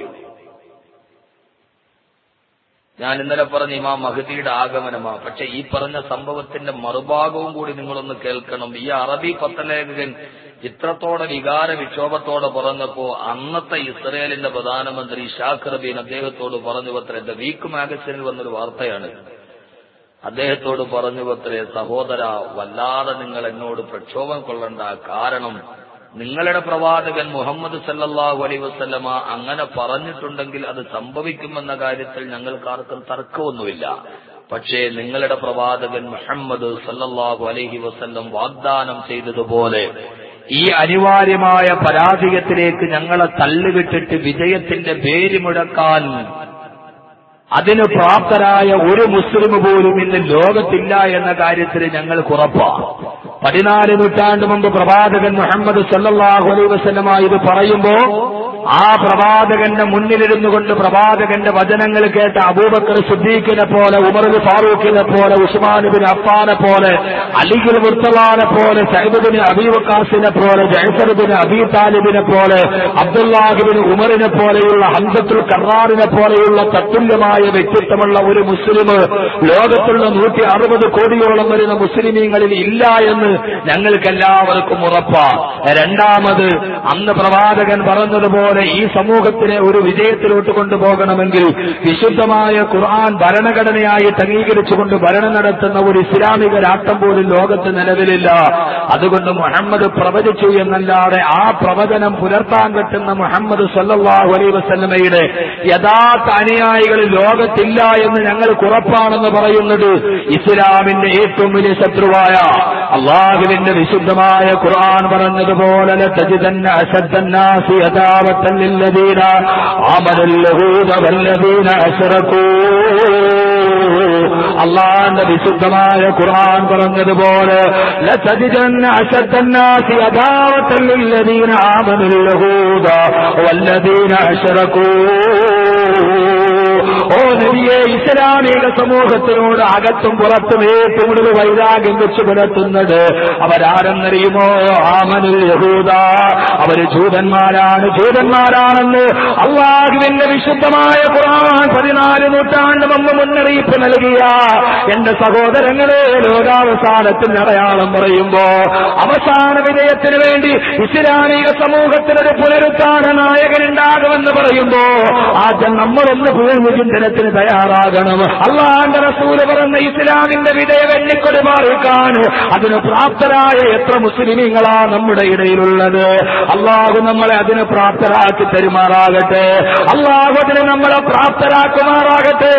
ഞാൻ ഇന്നലെ പറഞ്ഞ ഇമാം മഹദിയുടെ ആഗമനമാ. പക്ഷെ ഈ പറഞ്ഞ സംഭവത്തിന്റെ മറുഭാഗവും കൂടി നിങ്ങളൊന്ന് കേൾക്കണം. ഈ അറബി പത്രലേഖകൻ ഇത്രത്തോടെ വികാര വിക്ഷോഭത്തോടെ പറഞ്ഞപ്പോ അന്നത്തെ ഇസ്രയേലിന്റെ പ്രധാനമന്ത്രി ഷാഖ് റബീൻ അദ്ദേഹത്തോട് പറഞ്ഞു പത്രേ ദ വീക്ക് മാഗസിനിൽ വന്നൊരു വാർത്തയാണ്. അദ്ദേഹത്തോട് പറഞ്ഞു പത്രേ സഹോദര വല്ലാതെ നിങ്ങൾ എന്നോട് പ്രക്ഷോഭം കൊള്ളണ്ട. കാരണം നിങ്ങളുടെ പ്രവാചകൻ മുഹമ്മദ് സല്ലാഹു അലൈ വസല്ലമ അങ്ങനെ പറഞ്ഞിട്ടുണ്ടെങ്കിൽ അത് സംഭവിക്കുമെന്ന കാര്യത്തിൽ ഞങ്ങൾക്കാർക്കും തർക്കമൊന്നുമില്ല. പക്ഷേ നിങ്ങളുടെ പ്രവാചകൻ മുഹമ്മദ് സല്ലാഹു അലൈഹി വസ്ല്ലം വാഗ്ദാനം ചെയ്തതുപോലെ ഈ അനിവാര്യമായ പരാജയത്തിലേക്ക് ഞങ്ങളെ തള്ളുവിട്ടിട്ട് വിജയത്തിന്റെ പേര് മുടക്കാൻ അതിന് പ്രാപ്തരായ ഒരു മുസ്ലിം പോലും ഇന്ന് ലോകത്തില്ല എന്ന കാര്യത്തിൽ ഞങ്ങൾക്ക് ഉറപ്പാണ്. പതിനാല് നൂറ്റാണ്ട് മുമ്പ് പ്രവാചകൻ മുഹമ്മദ് സല്ലാഹു അലൈ വസ്ലമ ഇത് പറയുമ്പോ ആ പ്രവാചകന്റെ മുന്നിലിരുന്നു കൊണ്ട് പ്രവാചകന്റെ വചനങ്ങൾ കേട്ട അബൂബക്കർ സുദ്ദീഖിനെ പോലെ ഉമർ ഫാറൂഖിനെ പോലെ ഉസ്മാനുബിൻ അഫാനെ പോലെ അലിഖിൽ മുർത്തലാനെ പോലെ സൈബുദിന് അബീവക്കാസിനെ പോലെ ജൈസറുബിന് അബീ താലിബിനെ പോലെ അബ്ദുല്ലാഹിബിന് ഉമറിനെ പോലെയുള്ള ഹംസത്തുൽ കറാറിനെ പോലെയുള്ള തത്തുല്യമായ വ്യക്തിത്വമുള്ള ഒരു മുസ്ലിം ലോകത്തുള്ള നൂറ്റി അറുപത് കോടിയോളം വരുന്ന മുസ്ലിമീങ്ങളിൽ ഇല്ല എന്ന് ഞങ്ങൾക്കെല്ലാവർക്കും ഉറപ്പാ. രണ്ടാമത് അന്ന് പ്രവാചകൻ പറഞ്ഞതുപോലെ ഈ സമൂഹത്തിനെ ഒരു വിജയത്തിലോട്ട് കൊണ്ടുപോകണമെങ്കിൽ വിശുദ്ധമായ ഖുർആൻ ഭരണഘടനയായി അംഗീകരിച്ചുകൊണ്ട് ഭരണം നടത്തുന്ന ഒരു ഇസ്ലാമിക രാഷ്ട്രം പോലും ലോകത്ത് നിലവിലില്ല. അതുകൊണ്ട് മുഹമ്മദ് പ്രവചിച്ചു എന്നല്ലാതെ ആ പ്രവചനം പുലർത്താൻ പറ്റുന്ന മുഹമ്മദ് സല്ലാഹു അലൈ വസ്ലമയുടെ യഥാർത്ഥ അനുയായികൾ ലോകത്തില്ല എന്ന് ഞങ്ങൾ ഉറപ്പാണെന്ന് പറയുന്നത് ഇസ്ലാമിന്റെ ഏറ്റവും വലിയ ശത്രുവായ അള്ളാഹുവിന്റെ വിശുദ്ധമായ ഖുർആൻ പറഞ്ഞതുപോലെ അള്ളാന്റെ വിശുദ്ധമായ ഖുർആൻ പറഞ്ഞതുപോലെ ആമനുല്ലഹൂദ വല്ലതീന യഥാവത്തൻ ലില്ലദീന ആമനൽ യഹൂദ വല്ലദീന അശ്റകൂ ഓ നബിയെ ഇസ്ലാമിക സമൂഹത്തിനോട് അകത്തും പുറത്തും ഏറ്റവും കൂടുതൽ വൈരാഗ്യം വെച്ച് പുലർത്തുന്നത് അവരാരെന്നറിയുമോ? ആമനുൽ യഹൂദ. അവർ ജൂതന്മാരാണ് ജൂതന്മാരാണെന്ന് അള്ളാഹുവിന്റെ വിശുദ്ധമായ ഖുർആൻ പതിനാല് നൂറ്റാണ്ട് മുമ്പ് മുന്നറിയിപ്പ് നൽകിയ എന്റെ സഹോദരങ്ങളെ ലോകാവസാനത്തിന് അടയാളം പറയുമ്പോ അവസാന വിജയത്തിന് വേണ്ടി ഇസ്ലാമിക സമൂഹത്തിനൊരു പുനരുത്ഥാന നായകനുണ്ടാകുമെന്ന് പറയുമ്പോ ആദ്യം നമ്മളൊന്ന് പുനർവിചിന്തനത്തിന് തയ്യാറാകണം. അള്ളാന്റെ റസൂൽ പറഞ്ഞ ഇസ്ലാമിന്റെ വിധയെ എണ്ണിക്കൊടി മാറിക്കാൻ അതിന് പ്രാപ്തരായ എത്ര മുസ്ലിമീങ്ങളാ നമ്മുടെ ഇടയിലുള്ളത്. അള്ളാഹു നമ്മളെ അതിന് പ്രാപ്തരാക്കി തരുമാറാകട്ടെ. അള്ളാഹു അതിന് നമ്മളെ പ്രാപ്തരാക്കുമാറാകട്ടെ.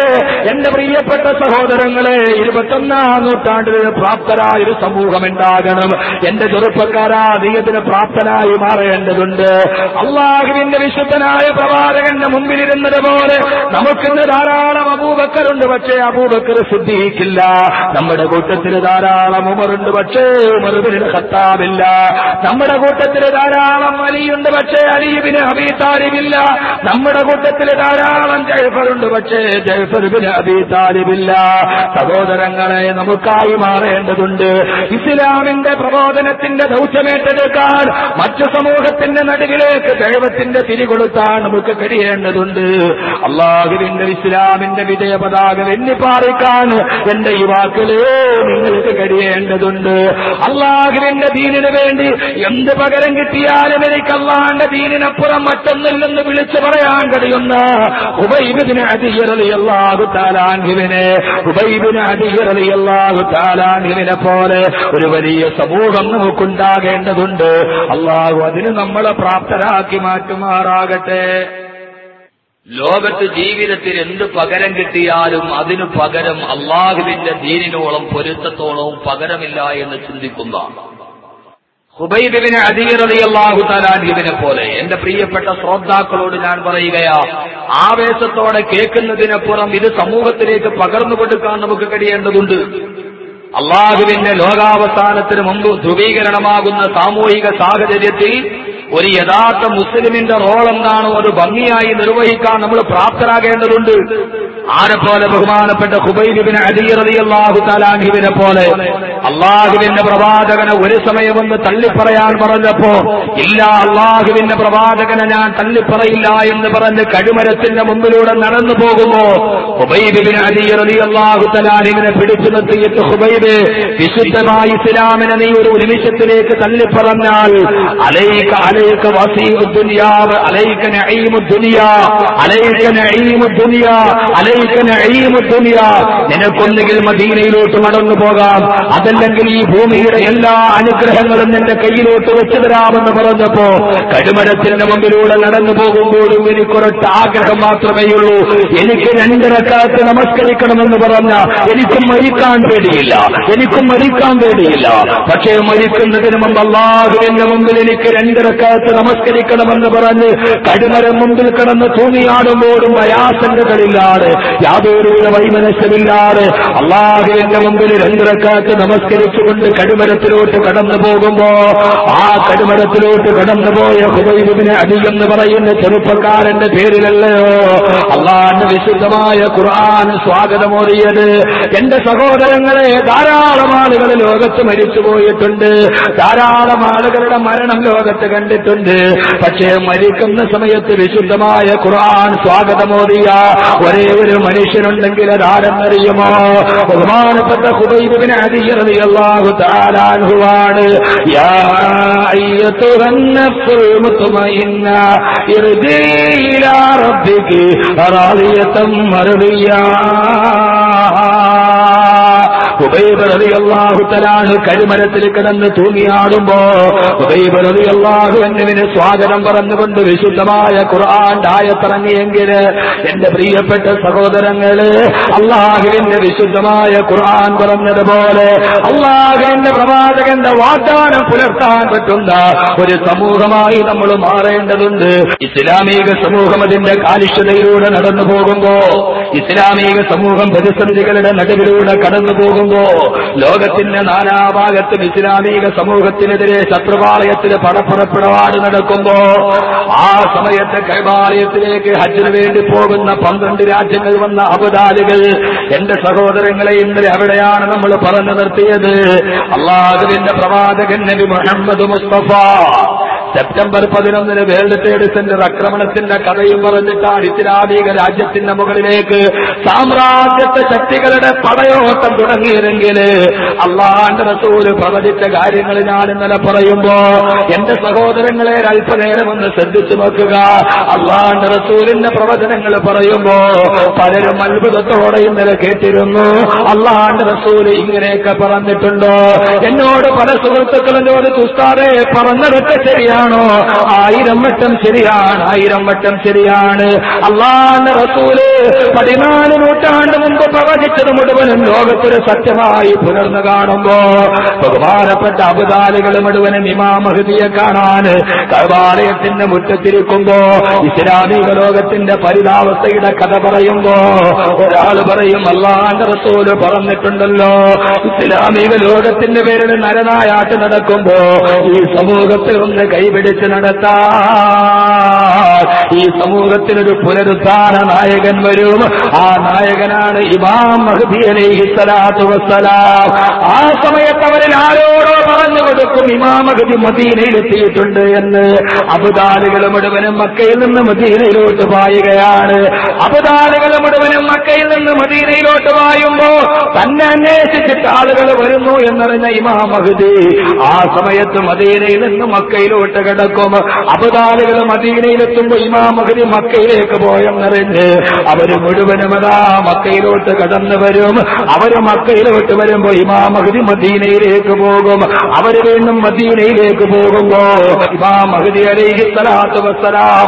എന്റെ പ്രിയപ്പെട്ട സഹോദരങ്ങളെ ഇരുപത്തൊന്നാം നൂറ്റാണ്ടിൽ പ്രാപ്തരായ ഒരു സമൂഹം ഉണ്ടാകണം എന്റെ ചെറുപ്പക്കാരാ ദൈവത്തിന് പ്രാപ്തനായി മാറേണ്ടതുണ്ട്. അള്ളാഹുവിന്റെ വിശുദ്ധനായ പ്രവാചകന്റെ മുമ്പിലിരുന്നത് പോലെ നമുക്കിന്ന് ധാരാളം അബൂബക്കറുണ്ട് പക്ഷേ അബൂബക്കർ സിദ്ധിക്കില്ല നമ്മുടെ കൂട്ടത്തിൽ ധാരാളം ഉമറുണ്ട് പക്ഷേ ഉമറുബിന് ഖത്താബില്ല. നമ്മുടെ കൂട്ടത്തിൽ ധാരാളം അലിയുണ്ട് പക്ഷേ അലീബിന് അബീതാലിമില്ല നമ്മുടെ കൂട്ടത്തിൽ ധാരാളം ജയ്ഫറുണ്ട് പക്ഷേ ജയ്ഫർബിന് അബീതാലിമില്ല സഹോദരങ്ങളെ നമുക്കായി മാറേണ്ടതുണ്ട്. ഇസ്ലാമിന്റെ പ്രബോധനത്തിന്റെ ദൗത്യമേറ്റെടുക്കാൻ മറ്റു സമൂഹത്തിന്റെ നടുവിലേക്ക് ദൈവത്തിന്റെ തിരികൊടുത്താൻ നമുക്ക് കഴിയേണ്ടതുണ്ട്. അള്ളാഹുവിന്റെ ഇസ്ലാമിന്റെ വിജയ പതാക വെന്നിപ്പാറിക്കാൻ എന്റെ യുവാക്കളെ നിങ്ങൾക്ക് കഴിയേണ്ടതുണ്ട്. അള്ളാഹുവിന്റെ ദീനിന് വേണ്ടി എന്ത് പകരം കിട്ടിയാലും എനിക്ക് അള്ളാഹിന്റെ ദീനിനപ്പുറം മറ്റൊന്നില്ലെന്ന് വിളിച്ചു പറയാൻ കഴിയുന്ന ഉബൈബിന് അള്ളാഹു താലാൻഹിവിനെ ഉബൈബിന് അള്ളാഹു താലാൻഹിവിനെ പോലെ ഒരു വലിയ സമൂഹം നമുക്കുണ്ടാകേണ്ടതുണ്ട്. അള്ളാഹു അതിന് നമ്മളെ പ്രാപ്തരാക്കി മാറ്റുമാറാകട്ടെ. ലോകത്ത് ജീവിതത്തിൽ എന്ത് പകരം കിട്ടിയാലും അതിനു പകരം അള്ളാഹുവിന്റെ ദീനിനോളം പൊരുത്തത്തോളവും പകരമില്ല എന്ന് ചിന്തിക്കുന്ന ഹുബൈബിനെ അധീറതി അള്ളാഹു പോലെ എന്റെ പ്രിയപ്പെട്ട ശ്രോതാക്കളോട് ഞാൻ പറയുകയാ ആവേശത്തോടെ കേൾക്കുന്നതിനപ്പുറം ഇത് സമൂഹത്തിലേക്ക് പകർന്നു കൊടുക്കാൻ നമുക്ക് കഴിയേണ്ടതുണ്ട്. അള്ളാഹുവിന്റെ ലോകാവസാനത്തിന് മുമ്പ് ധ്രുവീകരണമാകുന്ന സാമൂഹിക സാഹചര്യത്തിൽ ഒരു യഥാർത്ഥ മുസ്ലിമിന്റെ റോൾ എന്താണോ അത് ഭംഗിയായി നിർവഹിക്കാൻ നമ്മൾ പ്രാപ്തരാകേണ്ടതുണ്ട്. പോലെ ബഹുമാനപ്പെട്ട ഹുബൈബിന് അലി അള്ളാഹു തലാഹിബിനെ പോലെ അള്ളാഹുവിന്റെ പ്രവാചകനെ ഒരു സമയമൊന്ന് തള്ളിപ്പറയാൻ പറഞ്ഞപ്പോ ഇല്ല അള്ളാഹുവിന്റെ പ്രവാചകനെ ഞാൻ തള്ളിപ്പറയില്ല എന്ന് പറഞ്ഞ് കഴുമരത്തിന്റെ മുമ്പിലൂടെ നടന്നു പോകുമ്പോ ഹുബൈബിന് അലി അള്ളാഹു തലാഹിബിനെ പിടിച്ചു നിർത്തിയിട്ട് ഹുബൈബ് വിശുദ്ധമായി ഇസ്ലാമിനെ നീ ഒരു നിമിഷത്തിലേക്ക് തള്ളിപ്പറഞ്ഞാൽ അലൈക അലൈക വസീഉ الدنيا عليك നഈമു ദുനിയാ عليك നഈമു ദുനിയാ عليك നഈമു ദുനിയാ നിനക്കൊന്നുകിൽ മദീനയിലോട്ട് മടങ്ങു പോകാം. അതല്ലെങ്കിൽ ഈ ഭൂമിയുടെ എല്ലാ അനുഗ്രഹങ്ങളും നിന്റെ കയ്യിലോട്ട് വെച്ചു തരാമെന്ന് പറഞ്ഞപ്പോ കടുമരത്തിന്റെ മുമ്പിലൂടെ നടന്നു പോകുമ്പോഴും എനിക്കൊരൊറ്റ ആഗ്രഹം മാത്രമേയുള്ളൂ എനിക്ക് രണ്ടിരക്കാലത്ത് നമസ്കരിക്കണമെന്ന് പറഞ്ഞ എനിക്കും മരിക്കാൻ പേടിയില്ല. എനിക്കും മരിക്കാൻ പേടിയില്ല. പക്ഷേ മരിക്കുന്നതിന് മുമ്പ് അള്ളാഹുവിന്റെ മുമ്പിൽ എനിക്ക് രണ്ടിരക്കാലത്ത് നമസ്കരിക്കണമെന്ന് പറഞ്ഞ് കടുമരം മുമ്പിൽ കിടന്ന് തൂങ്ങിയാടുമ്പോഴും പ്രയാസങ്ങളില്ലാതെ യാതൊരുവിധ വൈമനസ്യമില്ലാതെ അള്ളാഹുവിന്റെ മുമ്പിൽ രണ്ടിറക്കാത്ത് നമസ്കരിച്ചുകൊണ്ട് കടുമരത്തിലോട്ട് കടന്നു പോകുമ്പോ ആ കടുമരത്തിലോട്ട് കടന്നു പോയ ഹുബൈബിനെ അടിയെന്ന് പറയുന്ന ചെറുപ്പക്കാരന്റെ പേരിലല്ലയോ അള്ളാന്റെ വിശുദ്ധമായ ഖുർആൻ സ്വാഗതമോറിയത്. എന്റെ സഹോദരങ്ങളെ ധാരാളം ആളുകൾ ലോകത്ത് മരിച്ചു പോയിട്ടുണ്ട് ധാരാളം ആളുകളുടെ മരണം ലോകത്ത് കണ്ടിട്ടുണ്ട് കണ്ടിട്ടുണ്ട് പക്ഷേ മരിക്കുന്ന സമയത്ത് വിശുദ്ധമായ ഖുർആൻ സ്വാഗതമോദിയ ഒരേ ഒരു മനുഷ്യനുണ്ടെങ്കിൽ അതാരെന്നറിയുമോ? ബഹുമാനപ്പെട്ട ഹുബൈബിന് അതിയറിയാഹു താരാൻഹുവാണ് യാ കരിമരത്തിൽ കിടന്ന് തൂങ്ങിയാടുമ്പോ എന്നിവന് സ്വാഗതം പറഞ്ഞുകൊണ്ട് വിശുദ്ധമായ ഖുർആൻ ആയത്തിറങ്ങിയെങ്കിൽ എന്റെ പ്രിയപ്പെട്ട സഹോദരങ്ങൾ അള്ളാഹുവിന്റെ വിശുദ്ധമായ ഖുർആൻ പറഞ്ഞതുപോലെ അള്ളാഹുവിന്റെ പ്രവാചകന്റെ വാഗ്ദാനം പുലർത്താൻ പറ്റുന്ന ഒരു സമൂഹമായി നമ്മൾ മാറേണ്ടതുണ്ട്. ഇസ്ലാമിക സമൂഹം അതിന്റെ കാലുഷ്യതയിലൂടെ നടന്നു പോകുമ്പോ ഇസ്ലാമിക സമൂഹം പ്രതിസന്ധികളുടെ നടുവിലൂടെ കടന്നു പോകുമ്പോ ലോകത്തിന്റെ നാനാഭാഗത്തും ഇസ്ലാമിക സമൂഹത്തിനെതിരെ ശത്രുപാളയത്തിന് പടപ്പുറപ്പെടപാട് നടക്കുമ്പോ ആ സമയത്ത് കൈവാലയത്തിലേക്ക് ഹജ്ജിന് വേണ്ടി പോകുന്ന പന്ത്രണ്ട് രാജ്യങ്ങൾ വന്ന അബദാലുകൾ എന്റെ സഹോദരങ്ങളെ ഇന്നലെ അവിടെയാണ് നമ്മൾ പറഞ്ഞു നിർത്തിയത്. അള്ളാഹുവിന്റെ പ്രവാചകൻ നബി മുഹമ്മദ് മുസ്തഫ സെപ്റ്റംബർ പതിനൊന്നിന് വേൾഡ് ട്രേഡ് സെന്റർ ആക്രമണത്തിന്റെ കഥയും പറഞ്ഞിട്ടാണ് ഇസ്ലാമിക രാജ്യത്തിന്റെ മുകളിലേക്ക് സാമ്രാജ്യത്തെ ശക്തികളുടെ പടയോട്ടം തുടങ്ങിയതെങ്കിൽ അള്ളാന്റെ റസൂൽ പ്രവചിച്ച കാര്യങ്ങൾ ഞാൻ ഇന്നലെ പറയുമ്പോ എന്റെ സഹോദരങ്ങളെ അല്പനേരം ഒന്ന് ശ്രദ്ധിച്ചു നോക്കുക. അള്ളാന്റെ റസൂലിന്റെ പ്രവചനങ്ങൾ പറയുമ്പോ പലരും അത്ഭുതത്തോടെ ഇന്നലെ കേട്ടിരുന്നു. അള്ളാന്റെ റസൂൽ ഇങ്ങനെയൊക്കെ പറഞ്ഞിട്ടുണ്ടോ? എന്നോട് പല സുഹൃത്തുക്കളും ചോദിച്ചു ഉസ്താദെ പറഞ്ഞതൊക്കെ ശരിയാണോ? ആയിരം വട്ടം ശരിയാണ് ആയിരം വട്ടം ശരിയാണ്. അള്ളാന്റെ റസൂൽ പതിനാല് നൂറ്റാണ്ട് മുമ്പ് പ്രവചിച്ചത് മുഴുവനും ലോകത്തൊരു സത്യമായി പുലർന്നു കാണുമ്പോ ബഹുമാനപ്പെട്ട അബുദാലുകൾ മുഴുവനും ഇമാം മഹദിയെ കാണാൻ കൈവാലയത്തിന്റെ മുറ്റത്തിരിക്കുമ്പോ ഇസ്ലാമിക ലോകത്തിന്റെ പരിതാവസ്ഥയുടെ കഥ പറയുമ്പോ ഒരാൾ പറയും അള്ളാന്റെ റസൂൽ പറഞ്ഞിട്ടുണ്ടല്ലോ. ഇസ്ലാമിക ലോകത്തിന്റെ പേരിൽ നരനായാട്ട് നടക്കുമ്പോ ഈ സമൂഹത്തിൽ ഒന്ന് കൈപിടിച്ച് നടത്താ ഈ സമൂഹത്തിനൊരു പുനരുദ്ധാന നായകൻ വരും. ആ നായകനാണ് ഇമാം മഹദി അലൈഹി സ്വലാത്തു വസ്സലാം. ആ സമയത്ത് അവരിൽ ആരോടോ പറഞ്ഞു കൊടുക്കും ഇമാം മഹദി മദീനയിലെത്തിയിട്ടുണ്ട് എന്ന്. അബുദാലുകൾ മുഴുവനും മക്കയിൽ നിന്ന് മദീനയിലോട്ട് പായുകയാണ്. അബുദാലുകൾ മുഴുവനും മക്കയിൽ നിന്ന് മദീനയിലോട്ട് പായുമ്പോ തന്നെ അന്വേഷിച്ചിട്ട് ആളുകൾ വരുന്നു എന്നറിഞ്ഞ ഇമാം മഹദി ആ സമയത്ത് മദീനയിൽ നിന്ന് മക്കയിലോട്ട് കിടക്കും. അബദാലുകൾ മദീനയിലെത്തുമ്പോ ഇമാം മകരി മക്കയിലേക്ക് പോയെന്നറിഞ്ഞ് അവർ മുഴുവനും അതാ മക്കയിലോട്ട് കടന്നു വരും. അവർ മക്കയിലോട്ട് വരുമ്പോ ഇമാം മഹദി മദീനയിലേക്ക് പോകും. അവർ വീണ്ടും മദീനയിലേക്ക് പോകുമ്പോ ഇമാം മഹദി അലൈഹി സ്വലാത്തു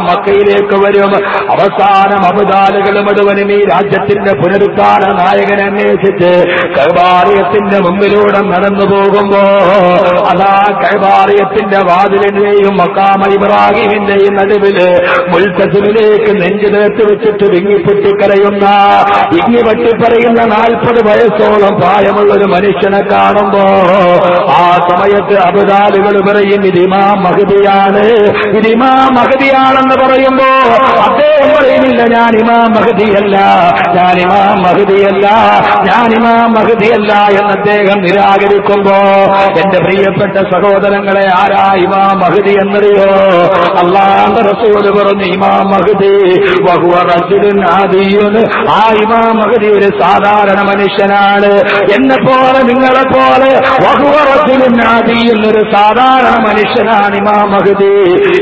മക്കയിലേക്ക് വരും. അവസാനം അബുദാലുകൾ മുഴുവനും ഈ രാജ്യത്തിന്റെ പുനരുദ്ധാന നായകൻ അന്വേഷിച്ച് കൈവാറിയത്തിന്റെ മുമ്പിലൂടെ നടന്നു പോകുമ്പോ അതാ കൈവാറിയത്തിന്റെ വാതിലിന്റെയും മക്കാമ ഇബ്രാഹിമിന്റെയും നടുവിൽ മുൽത്തസിമിലേക്ക് നെഞ്ചു വെച്ചിട്ട് വെച്ചിട്ട് വിങ്ങിപ്പൊട്ടിക്കരയുന്ന ഇങ്ങി വെട്ടിപ്പറയുന്ന നാൽപ്പത് വയസ്സോളം പ്രായമുള്ള ഒരു മനുഷ്യനെ കാണുമ്പോ ആ സമയത്ത് അബുദാലുകൾ പറയും ഇതിമാ മഹതിയാണ് ഇതിമാ മഹതിയാണെന്ന് പറയുമ്പോ അദ്ദേഹം പറയുന്നില്ല ഞാൻ ഇമാം മഹതിയല്ല ഞാൻ ഇമാം മഹതിയല്ല ഞാൻ ഇമാം മഹതിയല്ല എന്ന് അദ്ദേഹം നിരാകരിക്കുമ്പോ എന്റെ പ്രിയപ്പെട്ട സഹോദരങ്ങളെ ആരാ ഇമാം മഹദി എന്നറിയോ? അള്ളാന്റെ റസൂൽ പറഞ്ഞു ഇമാം മഹദി ആദിയുൻ ആ ഇമാം മഹദി ഒരു സാധാരണ മനുഷ്യനാണ്. എന്നെ പോലെ നിങ്ങളെ പോലെ ആദിയുൻ ഒരു സാധാരണ മനുഷ്യനാണ് ഇമാം മഹദി.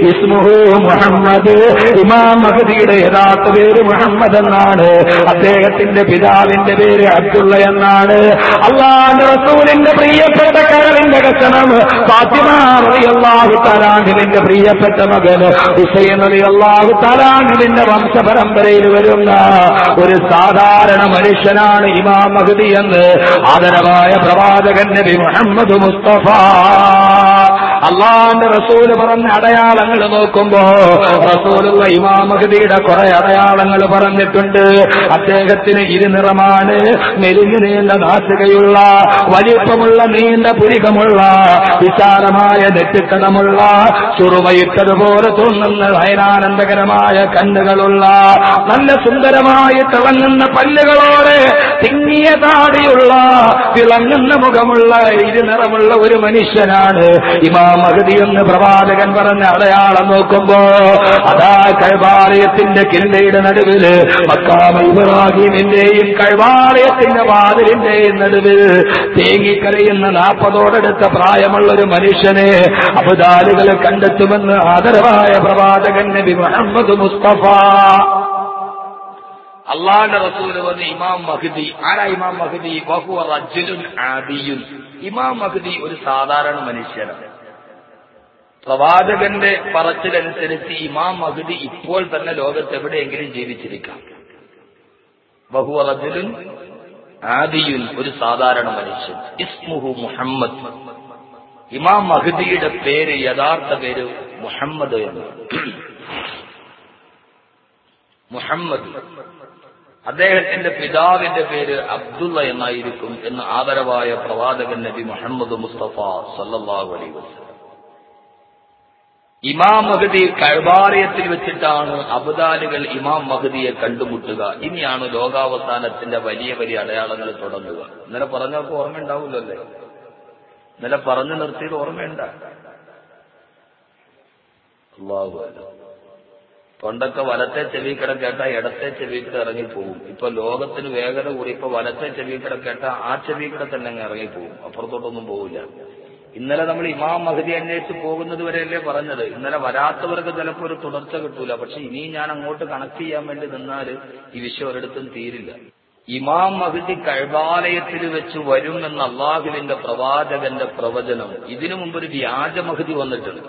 ഇസ്മുഹു മുഹമ്മദ്. ഇമാം മഹദിയുടെ യഥാർത്ഥ പേര് മുഹമ്മദ് എന്നാണ്. അദ്ദേഹത്തിന്റെ പിതാവിന്റെ പേര് അബ്ദുള്ള എന്നാണ്. അള്ളാന്റെ റസൂലിന്റെ പ്രിയപ്പെട്ട കരളിന്റെ റളിയല്ലാഹു ഫാത്തിമാഹു തലാഖിന്റെ പ്രിയപ്പെട്ട മകൻ ഹുസൈൻ അലി അള്ളാഹു തലാഖിന്റെ വംശപരമ്പരയിൽ വരുന്ന ഒരു സാധാരണ മനുഷ്യനാണ് ഇമാം മഹദി എന്ന് ആദരവായ പ്രവാചകൻ നബി മുഹമ്മദ് മുസ്തഫ. അള്ളാന്റെ റസൂൽ പറഞ്ഞ അടയാളങ്ങൾ നോക്കുമ്പോ റസൂലുള്ള ഇമാം മഹദിയുടെ കുറെ അടയാളങ്ങൾ പറഞ്ഞിട്ടുണ്ട്. അദ്ദേഹത്തിന് ഇരുനിറമാണ് മെലിഞ്ഞു നീണ്ട നാസികയുള്ള വലിപ്പമുള്ള നീണ്ട പുരികമുള്ള വിശാലമായ നെറ്റിത്തടമുള്ള ചുറുമയിട്ടതുപോലെ തോന്നുന്ന നയനാനന്ദകരമായ കണ്ണുകളുള്ള നല്ല സുന്ദരമായി തിളങ്ങുന്ന പല്ലുകളോടെ തിങ്ങിയ താടിയുള്ള തിളങ്ങുന്ന മുഖമുള്ള ഇരുനിറമുള്ള ഒരു മനുഷ്യനാണ് ഇമാ അഗതി എന്ന് പ്രവാചകൻ പറഞ്ഞ അടയാളം നോക്കുമ്പോ അതാ കൈവാലയത്തിന്റെ കിണ്ടയുടെ നടുവിൽ മക്കാം ഇബ്രാഹിമിന്റെയും വാതിലിന്റെയും നടുവിൽ തേങ്ങിക്കരയുന്ന നാൽപ്പതോടടുത്ത പ്രായമുള്ള ഒരു മനുഷ്യനെ അബുദാലുകൾ കണ്ടെത്തുമെന്ന് ആദരവായ പ്രവാചകൻ നബി മുഹമ്മദ് മുസ്തഫ. അള്ളാന്റെ റസൂൽ വന്ന് ഇമാം മഹദി. ആരാ ഇമാം മഹദി? ബഹു റജ്ജുൻ ആദിയുൻ. ഇമാം മഹദി ഒരു സാധാരണ മനുഷ്യനാണ് പ്രവാചകന്റെ പറച്ചിലനുസരിച്ച് ഇമാം മഹദി ഇപ്പോൾ തന്നെ ലോകത്ത് എവിടെയെങ്കിലും ജീവിച്ചിരിക്കാം. ബഹു റജ്ജുൻ ആദിയുൻ ഒരു സാധാരണ മനുഷ്യൻ. ഇസ്മുഹു മുഹമ്മദ്. ഇമാം മഹദിയുടെ പേര് യഥാർത്ഥ പേര് മുഹമ്മദ് എന്ന്. മുഹമ്മദ്. അദ്ദേഹത്തിന്റെ പിതാവിന്റെ പേര് അബ്ദുള്ള എന്നായിരിക്കും എന്ന് ആദരവായ പ്രവാചകൻ നബി മുഹമ്മദ് മുസ്തഫ സല്ലല്ലാഹു അലൈഹി വസല്ലം. ഇമാം മഹദി കഴബാറിയത്തിൽ വെച്ചിട്ടാണ് അബുദാലുകൾ ഇമാം മഹദിയെ കണ്ടുമുട്ടുക. ഇനിയാണ് ലോകാവസാനത്തിന്റെ വലിയ വലിയ അടയാളങ്ങൾ തുടങ്ങുക. ഇന്നലെ പറഞ്ഞപ്പോൾ ഓർമ്മയുണ്ടാവില്ലല്ലേ ഇന്നലെ പറഞ്ഞു നിർത്തിയത് ഓർമ്മയുണ്ട. പണ്ടൊക്കെ വലത്തെ ചെവിക്കട കേട്ട ഇടത്തെ ചെവിക്കട ഇറങ്ങിപ്പോകും ഇപ്പൊ ലോകത്തിന് വേഗത കൂടി ഇപ്പൊ വലത്തെ ചെവിക്കട കേട്ട ആ ചെവിക്കട തന്നെ അങ്ങ് ഇറങ്ങിപ്പോകും അപ്പുറത്തോട്ടൊന്നും പോവില്ല. ഇന്നലെ നമ്മൾ ഇമാം മഹദി അന്വേഷിച്ച് പോകുന്നത് വരെയല്ലേ പറഞ്ഞത്. ഇന്നലെ വരാത്തവർക്ക് ചിലപ്പോൾ ഒരു തുടർച്ച കിട്ടൂല. പക്ഷെ ഇനിയും ഞാൻ അങ്ങോട്ട് കണക്ട് ചെയ്യാൻ വേണ്ടി നിന്നാൽ ഈ വിഷയം ഒരിടത്തും തീരില്ല. ഇമാം മഹദി കഴിവാലയത്തിൽ വെച്ച് വരുമെന്ന അള്ളാഹുവിന്റെ പ്രവാചകന്റെ പ്രവചനം. ഇതിനു മുമ്പ് ഒരു വ്യാജ മഹദി വന്നിട്ടുണ്ട്.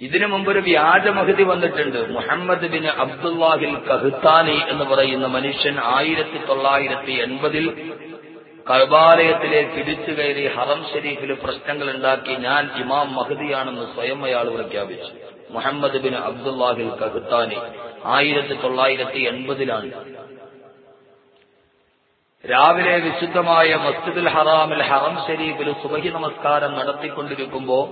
ഇതിനു മുമ്പ് ഒരു വ്യാജ മഹദി വന്നിട്ടുണ്ട്. മുഹമ്മദ് ബിൻ അബ്ദുല്ലാഹിൽ കഹ്താനി എന്ന് പറയുന്ന മനുഷ്യൻ ആയിരത്തി തൊള്ളായിരത്തി എൺപതിൽ കഴിവാലയത്തിലെ തിരിച്ചു കയറി ഹറം ഷെരീഫിൽ പ്രശ്നങ്ങൾ ഉണ്ടാക്കി ഞാൻ ഇമാം മഹദിയാണെന്ന് സ്വയം അയാൾ പ്രഖ്യാപിച്ചു. മുഹമ്മദ് ബിൻ അബ്ദുല്ലാഹിൽ കഹ്താനി ആയിരത്തി തൊള്ളായിരത്തി എൺപതിലാണ് രാവിലെ വിശുദ്ധമായ മസ്ജിദുൽ ഹറാമിൽ ഹറം ഷരീഫിൽ സുബഹി നമസ്കാരം നടത്തിക്കൊണ്ടിരിക്കുമ്പോൾ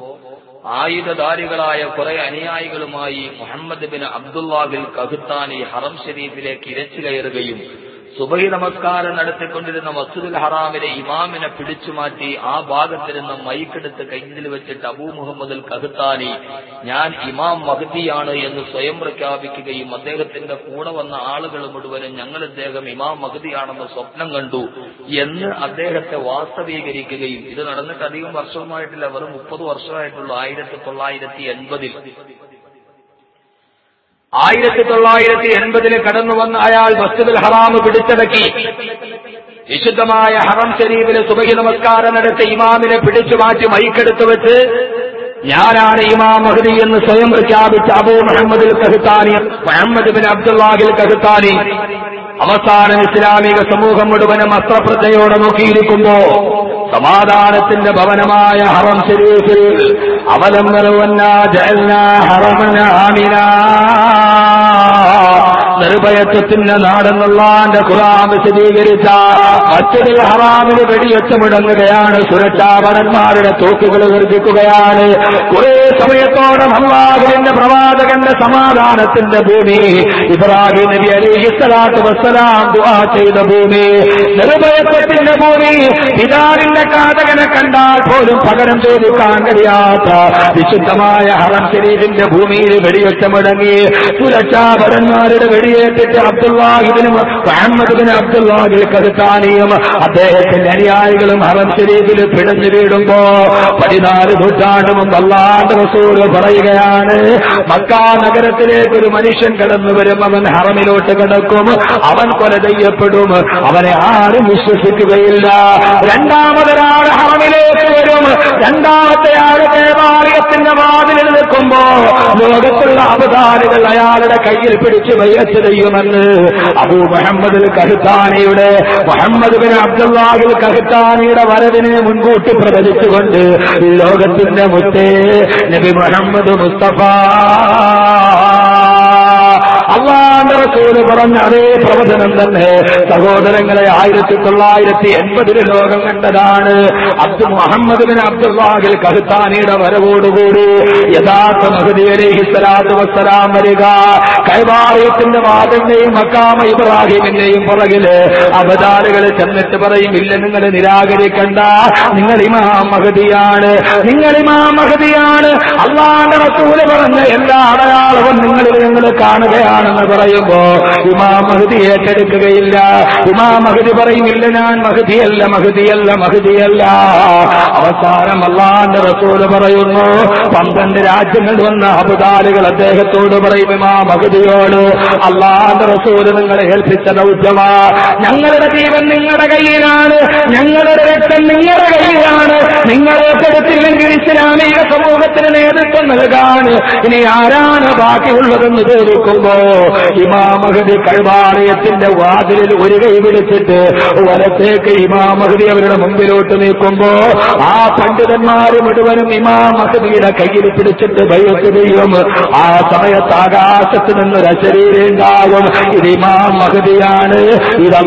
ആയുധധാരികളായ കുറെ അനുയായികളുമായി മുഹമ്മദ് ബിൻ അബ്ദുല്ലാഹിൽ കഹുത്താനി ഹറം ഷെരീഫിലേക്ക് ഇരച്ചു കയറുകയും സുബഹി നമസ്കാരം നടത്തിക്കൊണ്ടിരുന്ന മസ്ജിദുൽ ഹറാമിലെ ഇമാമിനെ പിടിച്ചു മാറ്റി ആ ഭാഗത്തിരുന്ന് മൈക്കെടുത്ത് കയ്യിൽ വെച്ചിട്ട് അബൂ മുഹമ്മദ് കഹത്താനി ഞാൻ ഇമാം മഹദിയാണ് എന്ന് സ്വയം പ്രഖ്യാപിക്കുകയും അദ്ദേഹത്തിന്റെ കൂടെ വന്ന ആളുകൾ മുഴുവനും ഞങ്ങൾ അദ്ദേഹം ഇമാം മഹദിയാണെന്ന് സ്വപ്നം കണ്ടു എന്ന് അദ്ദേഹത്തെ വാസ്തവീകരിക്കുകയും ഇത് നടന്നിട്ട് അധികം വർഷവുമായിട്ടില്ല വെറും മുപ്പത് വർഷമായിട്ടുള്ളൂ ആയിരത്തി തൊള്ളായിരത്തി എൺപതിൽ. ആയിരത്തി തൊള്ളായിരത്തി എൺപതിന് കടന്നു വന്ന അയാൾ മസ്ജിദുൽ ഹറാമ് പിടിച്ചടക്കി. വിശുദ്ധമായ ഹറം ശരീഫിലെ സുബഹി നമസ്കാരം നടത്തി ഇമാമിനെ പിടിച്ചു മാറ്റി മൈക്കെടുത്ത് വെച്ച് ഞാനാണ് ഇമാം മഹദി എന്ന് സ്വയം പ്രഖ്യാപിച്ച അബൂ മുഹമ്മദിൽ കഹുത്താനി മുഹമ്മദ് ബിൻ അബ്ദുല്ലാഹിൽ കഹുത്താനി അവസാനം ഇസ്ലാമിക സമൂഹം മുഴുവനും അസ്ത്രപ്രജ്ഞയോടെ നോക്കിയിരിക്കുമ്പോ സമാധാനത്തിന്റെ ഭവനമായ ഹറം ശരീഫിൽ അവലം നിർഭയത്വത്തിന്റെ നാടെന്നുള്ളാന്റെ ഖുറാൻ വിശദീകരിച്ച മറ്റൊരു ഹറാമിന് വെടിയൊച്ച മുടങ്ങുകയാണ്. സുരക്ഷാപരന്മാരുടെ തോക്കുകൾ വർദ്ധിക്കുകയാണ് കുറെ സമയത്തോടെ അള്ളാഹുവിന്റെ പ്രവാചകന്റെ സമാധാനത്തിന്റെ ഭൂമി ഇബ്രാഹിം നബി അലി സ്വലാത്തു വസ്സലാം ദുആ ചെയ്ത ഭൂമി നിർഭയത്വത്തിന്റെ ഭൂമി പിതാവിന്റെ കാതകനെ കണ്ടാൽ പോലും പകരം ചോദിക്കാൻ കഴിയാത്ത വിശുദ്ധമായ ഹറം ശരീഫിന്റെ ഭൂമിയിൽ വെടിയൊച്ച മുടങ്ങി. സുരക്ഷാപരന്മാരുടെ വെടിയേറ്റിട്ട് അബ്ദുല്ലാഹിബിനും മുഹമ്മദിബിന് അബ്ദുല്ലാഹിൽ കരുത്താനിയും. അദ്ദേഹത്തിന്റെ അനുയായികളും ഹറം ശരീഫിൽ പിടഞ്ഞു വീടുമ്പോ പതിനാല് നൂറ്റാണ്ട് മുമ്പ് അല്ലാണ്ട് റസൂൽ പറയുകയാണ് മക്കാ നഗരത്തിലേക്ക് ഒരു മനുഷ്യൻ കടന്നു വരും. അവൻ ഹറമിലോട്ട് കിടക്കും. അവൻ കൊല ചെയ്യപ്പെടും. അവനെ ആരും വിശ്വസിക്കുകയില്ല. രണ്ടാമതൊരാൾ ഹറമിലേക്ക് വരും. രണ്ടാമത്തെ ആൾ ദേവാലയത്തിന്റെ വാതിലിൽ നിൽക്കുമ്പോ ലോകത്തുള്ള അവതാരികൾ അയാളുടെ കയ്യിൽ പിടിച്ച് വയ്യത്ത് ചെയ്യുമെന്ന് അബൂ മുഹമ്മദ് കഹിത്താനയുടെ മുഹമ്മദ് ബിൻ അബ്ദുല്ലാഹിൽ കഹിത്താനയുടെ വരവിനെ മുൻകൂട്ടി പ്രവചിച്ചുകൊണ്ട് ലോകത്തിന്റെ മുത്തേ നബി മുഹമ്മദ് മുസ്തഫ അള്ളാന്റെ റസൂൽ പറഞ്ഞ അതേ പ്രവചനം തന്നെ സഹോദരങ്ങളെ ആയിരത്തി തൊള്ളായിരത്തി എൺപതിൽ ലോകം കണ്ടതാണ്. അബ്ദു മുഹമ്മദ് ബിൻ അബ്ദുല്ലാഹിൽ കഹുത്താനിയുടെ വരവോടുകൂടി യഥാർത്ഥ മഹദി അലൈഹി സ്വലാത്തു വസ്സലാം വരിക. കൈവാറിയത്തിന്റെ വാദന്റെയും മക്കാമ ഇബ്രാഹിമിന്റെയും പുറകിൽ അവതാരുകൾ ചെന്നിട്ട് പറയും ഇല്ല നിങ്ങൾ നിരാകരിക്കണ്ട. നിങ്ങൾ ഇമാം മഹദിയാണ്. നിങ്ങൾ ഇമാം മഹദിയാണ്. അള്ളാന്റെ റസൂൽ പറഞ്ഞ എല്ലാ അടയാളവും നിങ്ങളിൽ നിങ്ങൾ കാണുകയാണെന്ന് പറയുമ്പോ ഇമാം മഹദി ഏറ്റെടുക്കുകയില്ല. ഇമാം മഹദി പറയുന്നില്ല ഞാൻ മഹദിയല്ല മഹദിയല്ല മഹദിയല്ല അവസാനം അള്ളാന്റെ റസൂൽ പറയുന്നു പന്ത്രണ്ട് രാജ്യങ്ങൾ വന്ന അബുദാലുകൾ അദ്ദേഹത്തോട് പറയും ഇമാം മഹദിയോട് അള്ളാന്റെ റസൂൽ നിങ്ങളെ ഏൽപ്പിച്ച ദൗത്യമാ. ഞങ്ങളുടെ ജീവൻ നിങ്ങളുടെ കയ്യിലാണ് ഞങ്ങളുടെ രക്തം നിങ്ങളുടെ കയ്യിലാണ്. നിങ്ങൾ ഏറ്റെടുത്തില്ലെങ്കിൽ ഇസ്ലാമിക സമൂഹത്തിന് നേതൃത്വം നൽകാൻ ഇനി ആരാണ് ബാക്കിയുള്ളതെന്ന് ചോദിക്കുമ്പോ ഇമാമഹദി കൈവാളയത്തിന്റെ വാതിലിൽ ഒരു കൈ പിടിച്ചിട്ട് വലത്തേക്ക് ഇമാമഹദി അവരുടെ മുമ്പിലോട്ട് നീക്കുമ്പോ ആ പണ്ഡിതന്മാര് മുഴുവനും ഇമാമഹദിയുടെ കയ്യിൽ പിടിച്ചിട്ട് ഭയത്ത് ചെയ്യും. ആ സമയത്ത് ആകാശത്ത് നിന്നൊരു അശരീരുണ്ടാകും ഇത് ഇമാം മഹദിയാണ് ഇത്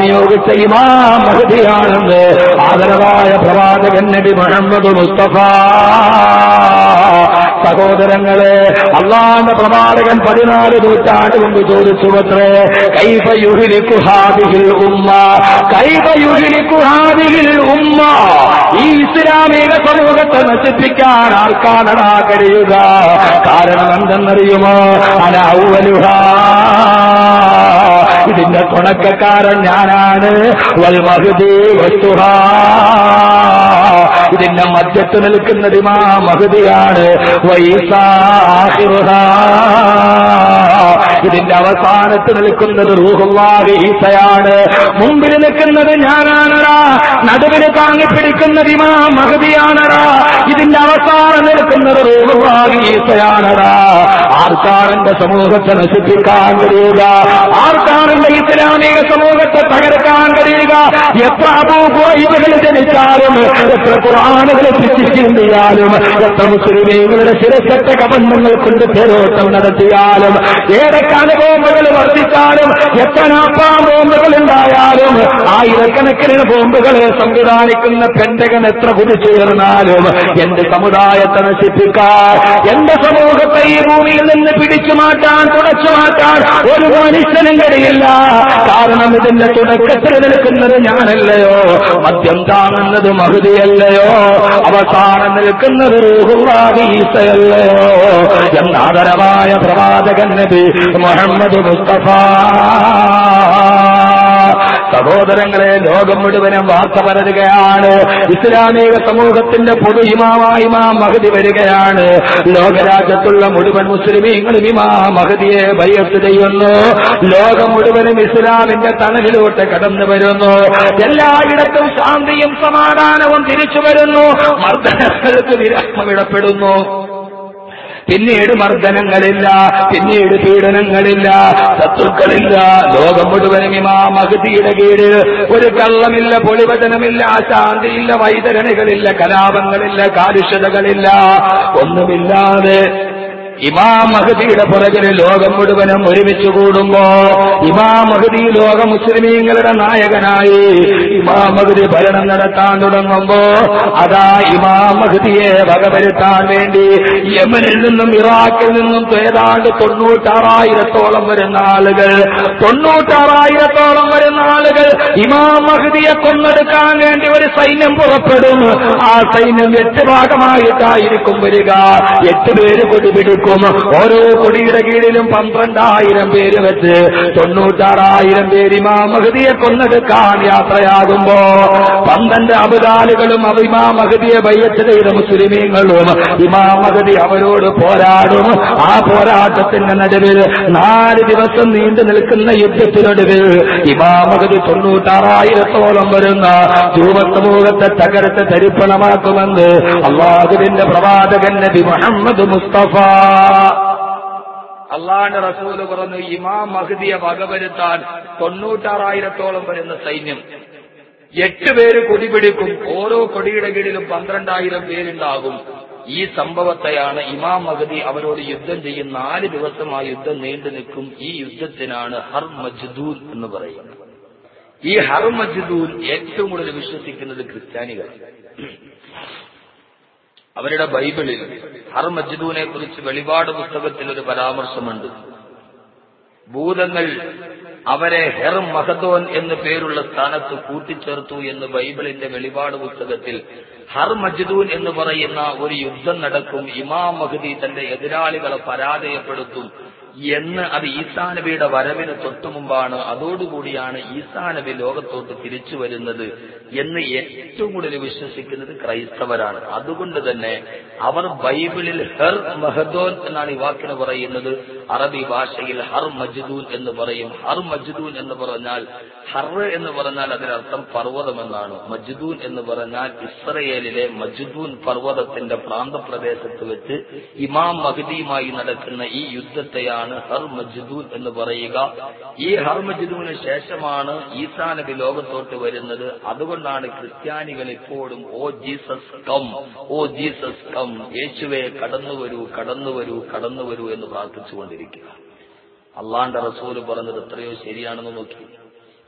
നിയോഗിച്ച ഇമാം മഹദിയാണെന്ന് ആദരവായ പ്രവാചകൻ നബി മുഹമ്മദ് മുസ്തഫ. സഹോദരങ്ങളെ അള്ളാന്റെ പ്രവാചകൻ പതിനാല് നൂറ്റാണ്ട് മുമ്പ് ചോദിച്ചു അത്രേ കൈഫയുഹിലിക്കുഹാദിഹിൽ ഉമ്മ? കൈഫയുഹിലിക്കുഹാദിഹിൽ ഉമ്മ? ഈ ഇസ്ലാമിക സമൂഹത്തെ നശിപ്പിക്കാൻ ആർക്കാണടാ കഴിയുക? കാരണം എന്തെന്നറിയുമോ? അനൗവലുഹ ഇതിന്റെ തുടക്കക്കാരൻ ഞാനാണ്. വൽ മഹദി വസ്തുഹ. ഇതിന്റെ മധ്യത്ത് നിൽക്കുന്നത് ഇമാ മഹദിയാണ്. ഇതിന്റെ അവസാനത്ത് നിൽക്കുന്നത് റൂഹുല്ലാഹി ഈസയാണ്. മുമ്പിൽ നിൽക്കുന്നത് ഞാനാണടാ. നടുവിന് താങ്ങിപ്പിടിക്കുന്നത് ഇമാ മഹദിയാണടാ. ഇതിന്റെ അവസാനം നിൽക്കുന്നത് റൂഹുല്ലാഹി ഈസയാണടാ. ആർക്കാണ് എന്റെ സമൂഹത്തെ നശിപ്പിക്കാൻ കഴിയുക? ആർക്കാണ് എന്റെ ഇസ്ലാമിക സമൂഹത്തെ തകർക്കാൻ കഴിയുക? എത്ര അപൂർവകൾ ജനിച്ചാലും എത്ര ഖുറാനുകൾ ചിന്തിയാലും എത്ര മുസ്ലിമീങ്ങളുടെ ശിരസറ്റ കബന്ധങ്ങൾ കൊണ്ട് തേരോട്ടം നടത്തിയാലും ഏതൊക്കെ അനുബോംബുകൾ വർദ്ധിച്ചാലും എത്ര ബോംബുകൾ ഉണ്ടായാലും ആയിരക്കണക്കിന് ബോംബുകളെ സംവിധാനിക്കുന്ന പെന്തകൻ എത്ര കുതിച്ചുയർന്നാലും എന്റെ സമുദായത്തെ നശിപ്പിക്കാൻ എന്റെ സമൂഹത്തെ ഈ ഭൂമിയിൽ നിന്ന് പിടിച്ചു മാറ്റാൻ തുടച്ചു മാറ്റാൻ ഒരു മനുഷ്യനും കഴിയില്ല. കാരണം ഇതിന്റെ തുടക്കത്തിൽ നിൽക്കുന്നത് ഞാനല്ലയോ? മദ്യം താങ്ങുന്നത് മഹുതിയല്ലയോ അവസാനം നിൽക്കുന്നത് ഈസയല്ലയോ? എന്നാദരമായ പ്രവാചകൻ നബി മുഹമ്മദ് മുസ്തഫ. സഹോദരങ്ങളെ ലോകം മുഴുവനും വാർത്ത പരതുകയാണ് ഇസ്ലാമിക സമൂഹത്തിന്റെ പൊതു ഇമാമായി ഇമാം മഹതി വരികയാണ്. ലോകരാജ്യത്തുള്ള മുഴുവൻ മുസ്ലിമീങ്ങളും ഇമാ മഹതിയെ ബയ്യത്ത് ചെയ്യുന്നു. ലോകം മുഴുവനും ഇസ്ലാമിന്റെ തണലിലോട്ട് കടന്നു വരുന്നു. എല്ലായിടത്തും ശാന്തിയും സമാധാനവും തിരിച്ചു വരുന്നു. മർദ്ദനങ്ങൾക്ക് വിരാമമിടപ്പെടുന്നു പിന്നീട് മർദ്ദനങ്ങളില്ല പിന്നീട് പീഡനങ്ങളില്ല ശത്രുക്കളില്ല. ലോകം മുഴുവനും ഇമാ മഹതിയുടെ കീഴിൽ ഒരു കള്ളമില്ല പൊളിവചനമില്ല ശാന്തിയില്ല വൈതരണികളില്ല കലാപങ്ങളില്ല കാലുഷ്യതകളില്ല ഒന്നുമില്ലാതെ ഇമാം മഹദിയുടെ പുറകിൽ ലോകം മുഴുവനും ഒരുമിച്ച് കൂടുമ്പോ ഇമാം മഹദി ലോക മുസ്ലിമീങ്ങളുടെ നായകനായി ഇമാം മഹദി ഭരണം നടത്താൻ തുടങ്ങുമ്പോ അതാ ഇമാം മഹദിയെ വകവരുത്താൻ വേണ്ടി യമനിൽ നിന്നും ഇറാഖിൽ നിന്നും ഏതാണ്ട് തൊണ്ണൂറ്റാറായിരത്തോളം വരുന്ന ആളുകൾ തൊണ്ണൂറ്റാറായിരത്തോളം വരുന്ന ആളുകൾ ഇമാം മഹദിയെ കൊന്നെടുക്കാൻ വേണ്ടി ഒരു സൈന്യം പുറപ്പെടും. ആ സൈന്യം എട്ട് ഭാഗമായിട്ടായിരിക്കും വരിക. എട്ട് പേര് കൊടി പിടിക്കും ഓരോ കൊടിയുടെ കീഴിലും പന്ത്രണ്ടായിരം പേര് വെച്ച് തൊണ്ണൂറ്റാറായിരം പേര് ഇമാ മഹദിയെ കൊന്നെടുക്കാൻ യാത്രയാകുമ്പോ പന്ത്രണ്ട് അബുദാലുകളും ഇമാം മഹദിയെ ബയ്യത്ത് ചെയ്ത മുസ്ലിമീങ്ങളും ഇമാം മഹദി അവരോട് പോരാടും. ആ പോരാട്ടത്തിന്റെ നടുവിൽ നാല് ദിവസം നീണ്ടു നിൽക്കുന്ന യുദ്ധത്തിനൊടുവിൽ ഇമാം മഹദി തൊണ്ണൂറ്റാറായിരത്തോളം വരുന്ന ധൂപസമൂഹത്തെ തകർത്ത് തരിപ്പണമാക്കുമെന്ന് അള്ളാഹുവിന്റെ പ്രവാചകൻ നബി മുഹമ്മദ് മുസ്തഫ അള്ളാന്റെ റസൂൽ പറഞ്ഞു ഇമാം മഹദിയെ വകവരുത്താൻ തൊണ്ണൂറ്റാറായിരത്തോളം വരുന്ന സൈന്യം. എട്ട് പേര് കൊടിപിടിക്കും ഓരോ കൊടിയുടെ കീഴിലും പന്ത്രണ്ടായിരം പേരുണ്ടാകും. ഈ സംഭവത്തെയാണ് ഇമാം മഹദി അവരോട് യുദ്ധം ചെയ്യും. നാല് ദിവസം ആ യുദ്ധം നീണ്ടു നിൽക്കും. ഈ യുദ്ധത്തിനാണ് ഹർ മജ്ദൂൽ എന്ന് പറയുന്നത്. ഈ ഹർ മജ്ദൂൽ ഏറ്റവും കൂടുതൽ വിശ്വസിക്കുന്നത് ക്രിസ്ത്യാനികൾ അവരുടെ ബൈബിളിൽ ഹർ മജ്ദൂനെ കുറിച്ച് വെളിപാട് പുസ്തകത്തിൽ ഒരു പരാമർശമുണ്ട്. ഭൂതങ്ങൾ അവരെ ഹെർ മഹദോൻ എന്നു പേരുള്ള സ്ഥാനത്ത് കൂട്ടിച്ചേർത്തു എന്ന് ബൈബിളിന്റെ വെളിപാട് പുസ്തകത്തിൽ ഹർ മജ്ദൂൻ എന്ന് പറയുന്ന ഒരു യുദ്ധം നടക്കും. ഇമാം മഹദി തന്റെ എതിരാളികളെ പരാജയപ്പെടുത്തും. എന്ന് അത് ഈസാ നബിയുടെ വരവിന് തൊട്ടു മുമ്പാണ്. അതോടുകൂടിയാണ് ഈസാ നബി ലോകത്തോട്ട് തിരിച്ചു വരുന്നത് എന്ന് ഏറ്റവും കൂടുതൽ വിശ്വസിക്കുന്നത് ക്രൈസ്തവരാണ്. അതുകൊണ്ട് തന്നെ അവർ ബൈബിളിൽ ഹെർ മഹദോൻ എന്നാണ് ഈ വാക്കിന് പറയുന്നത്. അറബി ഭാഷയിൽ ഹർ മജ്ദൂൻ എന്ന് പറയും. ഹർ മജ്ദൂൻ എന്ന് പറഞ്ഞാൽ ഹർ എന്ന് പറഞ്ഞാൽ അതിനർത്ഥം പർവതമെന്നാണ്. മജ്ദൂൻ എന്ന് പറഞ്ഞാൽ ഇസ്രയേലിലെ മജ്ദൂൻ പർവതത്തിന്റെ പ്രാന്തപ്രദേശത്ത് വെച്ച് ഇമാം മഹദിയുമായി നടക്കുന്ന ഈ യുദ്ധത്തെയാണ് ഹർ മജ്ദൂൻ എന്ന് പറയുക. ഈ ഹർ മജ്ദൂന് ശേഷമാണ് ഈസാനബി ലോകത്തോട്ട് വരുന്നത്. അതുകൊണ്ടാണ് ക്രിസ്ത്യാനികൾ ഇപ്പോഴും oh Jesus come oh Jesus come യേശുവെ കടന്നു വരൂ കടന്നു വരൂ കടന്നു വരൂ എന്ന് പ്രാർത്ഥിച്ചുകൊണ്ടിരിക്കുക അള്ളാന്റെ റസൂൽ പറഞ്ഞത് എത്രയോ ശരിയാണെന്ന് നോക്കി.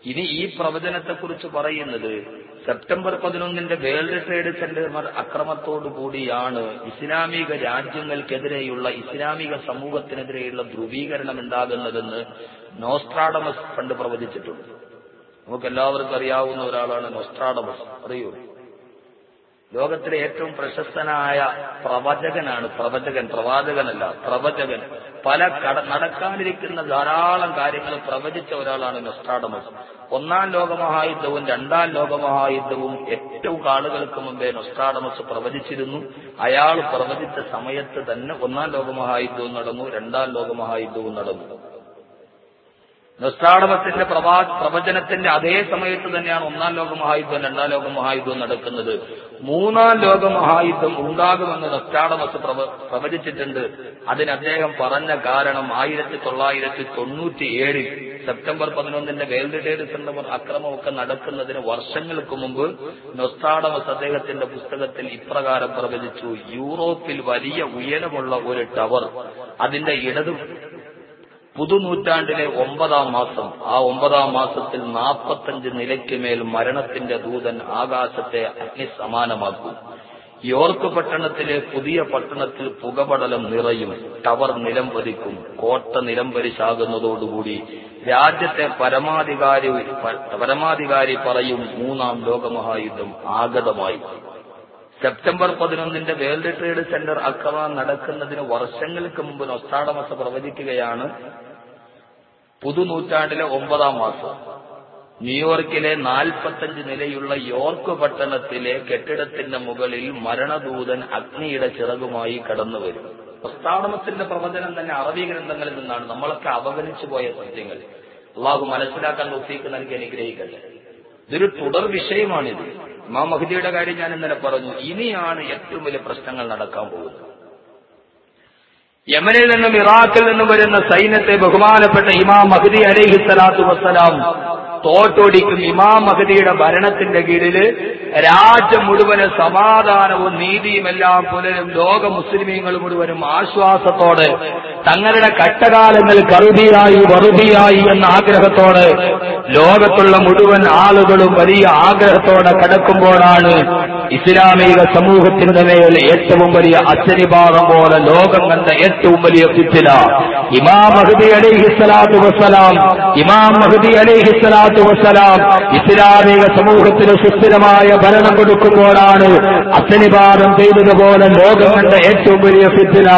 ഇനി ഈ പ്രവചനത്തെ കുറിച്ച് പറയുന്നത് സെപ്റ്റംബർ പതിനൊന്നിന്റെ വേൾഡ് ട്രേഡ് സെന്റർ അക്രമത്തോടുകൂടിയാണ് ഇസ്ലാമിക രാജ്യങ്ങൾക്കെതിരെയുള്ള ഇസ്ലാമിക സമൂഹത്തിനെതിരെയുള്ള ധ്രുവീകരണം ഉണ്ടാകുന്നതെന്ന് നോസ്ട്രാഡമസ് പണ്ട് പ്രവചിച്ചിട്ടുണ്ട്. നമുക്ക് എല്ലാവർക്കും അറിയാവുന്ന ഒരാളാണ് നോസ്ട്രാഡമസ്. അറിയൂ? ലോകത്തിലെ ഏറ്റവും പ്രശസ്തനായ പ്രവചകനാണ് പ്രവചകൻ പ്രവാചകനല്ല പ്രവചകൻ. പല കട നടക്കാനിരിക്കുന്ന ധാരാളം കാര്യങ്ങൾ പ്രവചിച്ച ഒരാളാണ് നൊസ്ട്രാഡമസ് ഒന്നാം ലോകമഹായുദ്ധവും രണ്ടാം ലോകമഹായുദ്ധവും ഏറ്റവും ആളുകൾക്ക് മുമ്പേ നൊസ്ട്രാഡമസ് പ്രവചിച്ചിരുന്നു. അയാൾ പ്രവചിച്ച സമയത്ത് തന്നെ ഒന്നാം ലോകമഹായുദ്ധവും നടന്നു രണ്ടാം ലോകമഹായുദ്ധവും നടന്നു. നൊസ്ട്രാഡമസിന്റെ പ്രവാ പ്രവചനത്തിന്റെ അതേ സമയത്ത് തന്നെയാണ് ഒന്നാം ലോകമഹായുദ്ധവും രണ്ടാം ലോകമഹായുദ്ധവും നടക്കുന്നത്. മൂന്നാം ലോക മഹായുദ്ധം ഉണ്ടാകുമെന്ന് നൊസ്ട്രാഡമസ് പ്രവചിച്ചിട്ടുണ്ട്. അതിന് അദ്ദേഹം പറഞ്ഞ കാരണം ആയിരത്തി തൊള്ളായിരത്തി തൊണ്ണൂറ്റി ഏഴിൽ സെപ്റ്റംബർ പതിനൊന്നിന്റെ വേൾഡ് ട്രേഡ് സെന്റർ അക്രമമൊക്കെ നടക്കുന്നതിന് വർഷങ്ങൾക്ക് മുമ്പ് നൊസ്ട്രാഡമസ് അദ്ദേഹത്തിന്റെ പുസ്തകത്തിൽ ഇപ്രകാരം പ്രവചിച്ചു. യൂറോപ്പിൽ വലിയ ഉയരമുള്ള ഒരു ടവർ. അതിന്റെ ഇടതു പുതുനൂറ്റാണ്ടിലെ ഒമ്പതാം മാസം ആ ഒമ്പതാം മാസത്തിൽ നാൽപ്പത്തഞ്ച് നിലയ്ക്ക് മേൽ മരണത്തിന്റെ ദൂതൻ ആകാശത്തെ അഗ്നി അഗ്നിസമാനമാക്കും യോർക്ക് പട്ടണത്തിലെ പുതിയ പട്ടണത്തിൽ പുകപടലം നിറയും ടവർ നിലംപതിക്കും കോട്ട നിലംപരിശാകുന്നതോടുകൂടി രാജ്യത്തെ പരമാധികാരി പരമാധികാരി പറയും മൂന്നാം ലോകമഹായുദ്ധം ആഗതമായി. സെപ്റ്റംബർ പതിനൊന്നിന്റെ വേൾഡ് ട്രേഡ് സെന്റർ ആക്രമണം നടക്കുന്നതിന് വർഷങ്ങൾക്ക് മുമ്പ് നൊസ്റ്റാഡമസ പ്രവചിക്കുകയാണ് പുതുനൂറ്റാണ്ടിലെ ഒമ്പതാം മാസം. ന്യൂയോർക്കിലെ നാൽപ്പത്തഞ്ച് നിലയുള്ള യോർക്ക് പട്ടണത്തിലെ കെട്ടിടത്തിന്റെ മുകളിൽ മരണദൂതൻ അഗ്നിയുടെ ചിറകുമായി കടന്നുവരും. പ്രസ്താവനത്തിന്റെ പ്രവചനം തന്നെ അറബി ഗ്രന്ഥങ്ങളിൽ നിന്നാണ്. നമ്മളൊക്കെ അവഗണിച്ചു പോയ സത്യങ്ങൾ. അള്ളാഹു മനസ്സിലാക്കാൻ ഒത്തിക്ക് നൽകി അനുഗ്രഹിക്കട്ടെ. ഇതൊരു തുടർ വിഷയമാണിത്. ഇമാം മഹദിയുടെ കാര്യം ഞാൻ ഇന്നലെ പറഞ്ഞു. ഇനിയാണ് ഏറ്റവും വലിയ പ്രശ്നങ്ങൾ നടക്കാൻ പോകുന്നത്. യമനിൽ നിന്നും ഇറാഖിൽ നിന്നും വരുന്ന സൈന്യത്തെ ബഹുമാനപ്പെട്ട ഇമാം മഹദി അലൈഹി സ്വലാത്തു വസ്സലാം തോട്ടൊടിക്കും ഇമാം മഹദിയുടെ ഭരണത്തിന്റെ കീഴിൽ രാജ്യം മുഴുവൻ സമാധാനവും നീതിയും എല്ലാം പുലരും ലോക മുസ്ലിമീങ്ങൾ മുഴുവനും ആശ്വാസത്തോടെ തങ്ങളുടെ കട്ടകാലങ്ങൾ കറുതിയായി വറുതിയായി എന്ന ആഗ്രഹത്തോടെ ലോകത്തുള്ള മുഴുവൻ ആളുകളും വലിയ ആഗ്രഹത്തോടെ കടക്കുമ്പോഴാണ് ഇസ്ലാമിക സമൂഹത്തിന്റെ മേൽ ഏറ്റവും വലിയ അച്ചരിഭാഗം പോലെ ലോകം കണ്ട ഏറ്റവും വലിയ ഫിത്തില ഇമാം മഹദി അലൈഹി സ്വലാത്തു വസ്സലാം ഇമാം മഹദി അലൈഹി വസ്സലാം ഇസ്ലാമിക സമൂഹത്തിന് സുസ്ഥിരമായ ഭരണം കൊടുക്കുമ്പോഴാണ് അച്ചനിപാതം ചെയ്തതുപോലെ ലോകം കണ്ട ഏറ്റവും വലിയ ഫിത്തില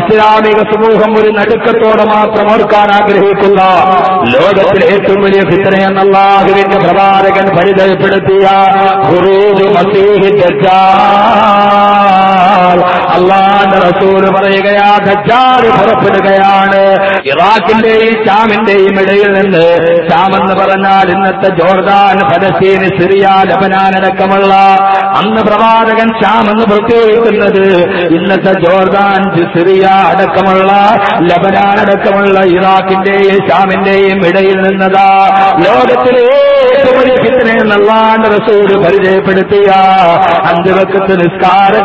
ഇസ്ലാമിക സമൂഹം ഒരു നടുക്കത്തോടെ മാത്രം ഓർക്കാൻ ആഗ്രഹിക്കുന്ന ലോകത്തിലെ ഏറ്റവും വലിയ ഫിത്തന എന്നല്ലാഹുവിന്റെ പ്രവാചകൻ പരിചയപ്പെടുത്തിയ ഖുറൂജ് മസീഹി ദജ്ജാൽ. അള്ളാന്റെ റസൂൽ പറയുകയാ ദജ്ജാൽ പുറപ്പെടുകയാണ്. ഇറാഖിന്റെയും ഷാമിന്റെയും ഇടയിൽ നിന്ന് ചാമെന്ന് പറഞ്ഞാൽ ഇന്നത്തെ ജോർദാൻ ഫലസ്തീൻ സിറിയ ലബനാനടക്കമുള്ള അന്ന് പ്രവാചകൻ ചാമെന്ന് പ്രത്യേകിക്കുന്നത് ഇന്നത്തെ ജോർദാൻ സിറിയ അടക്കമുള്ള ലബനാനടക്കമുള്ള ഇറാഖിന്റെയും ഷാമിന്റെയും ഇടയിൽ നിന്നതാ ലോകത്തിലെ ഏറ്റവും വലിയ ഫിത്തന എന്നല്ലാണ്ട് റസൂൽ പരിചയപ്പെടുത്തിയ അഞ്ചു വക്കത്ത് നിസ്കാരം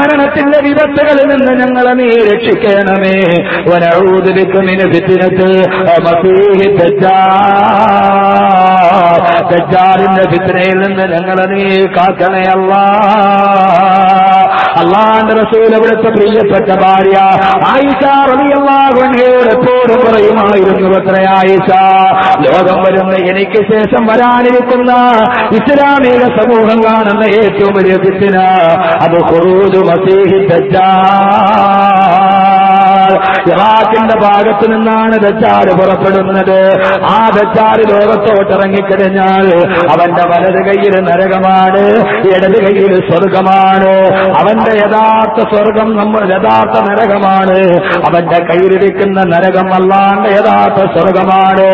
മരണത്തിന്റെ വിപത്തുകളിൽ നിന്ന് ഞങ്ങളെ നീ രക്ഷിക്കണമേ. വനഊതുബിക്കുമിന് ഫിത്തിനത്ത് ദജ്ജാലിന്റെ ഫിത്തിനയിൽ നിന്ന് ഞങ്ങളെ നീ കാക്കണേ അള്ളാന്റെ റസൂൽ അവിടുത്തെ പ്രിയപ്പെട്ട ഭാര്യ ആയിഷ പറയുമായിരുന്നു അത്ര ആയിഷ ലോകം വരുന്ന എനിക്ക് ശേഷം വരാനിരിക്കുന്ന ഇസ്ലാമിക സമൂഹം കാണുന്ന ഏറ്റവും വലിയ ഫിത്തിന. അത് ഹുറൂദ് മസീഹി ഇറാഖിന്റെ ഭാഗത്ത് നിന്നാണ് ദജ്ജാൽ പുറപ്പെടുന്നത്. ആ ദജ്ജാൽ ലോകത്തോട്ട് ഇറങ്ങിക്കഴിഞ്ഞാൽ അവന്റെ വലത് കയ്യിൽ നരകമാണ് ഇടത് കയ്യിൽ സ്വർഗമാണ്. അവന്റെ യഥാർത്ഥ സ്വർഗം നമ്മൾ യഥാർത്ഥ നരകമാണ്. അവന്റെ കയ്യിലിരിക്കുന്ന നരകം അല്ലാണ്ട് യഥാർത്ഥ സ്വർഗമാണ്.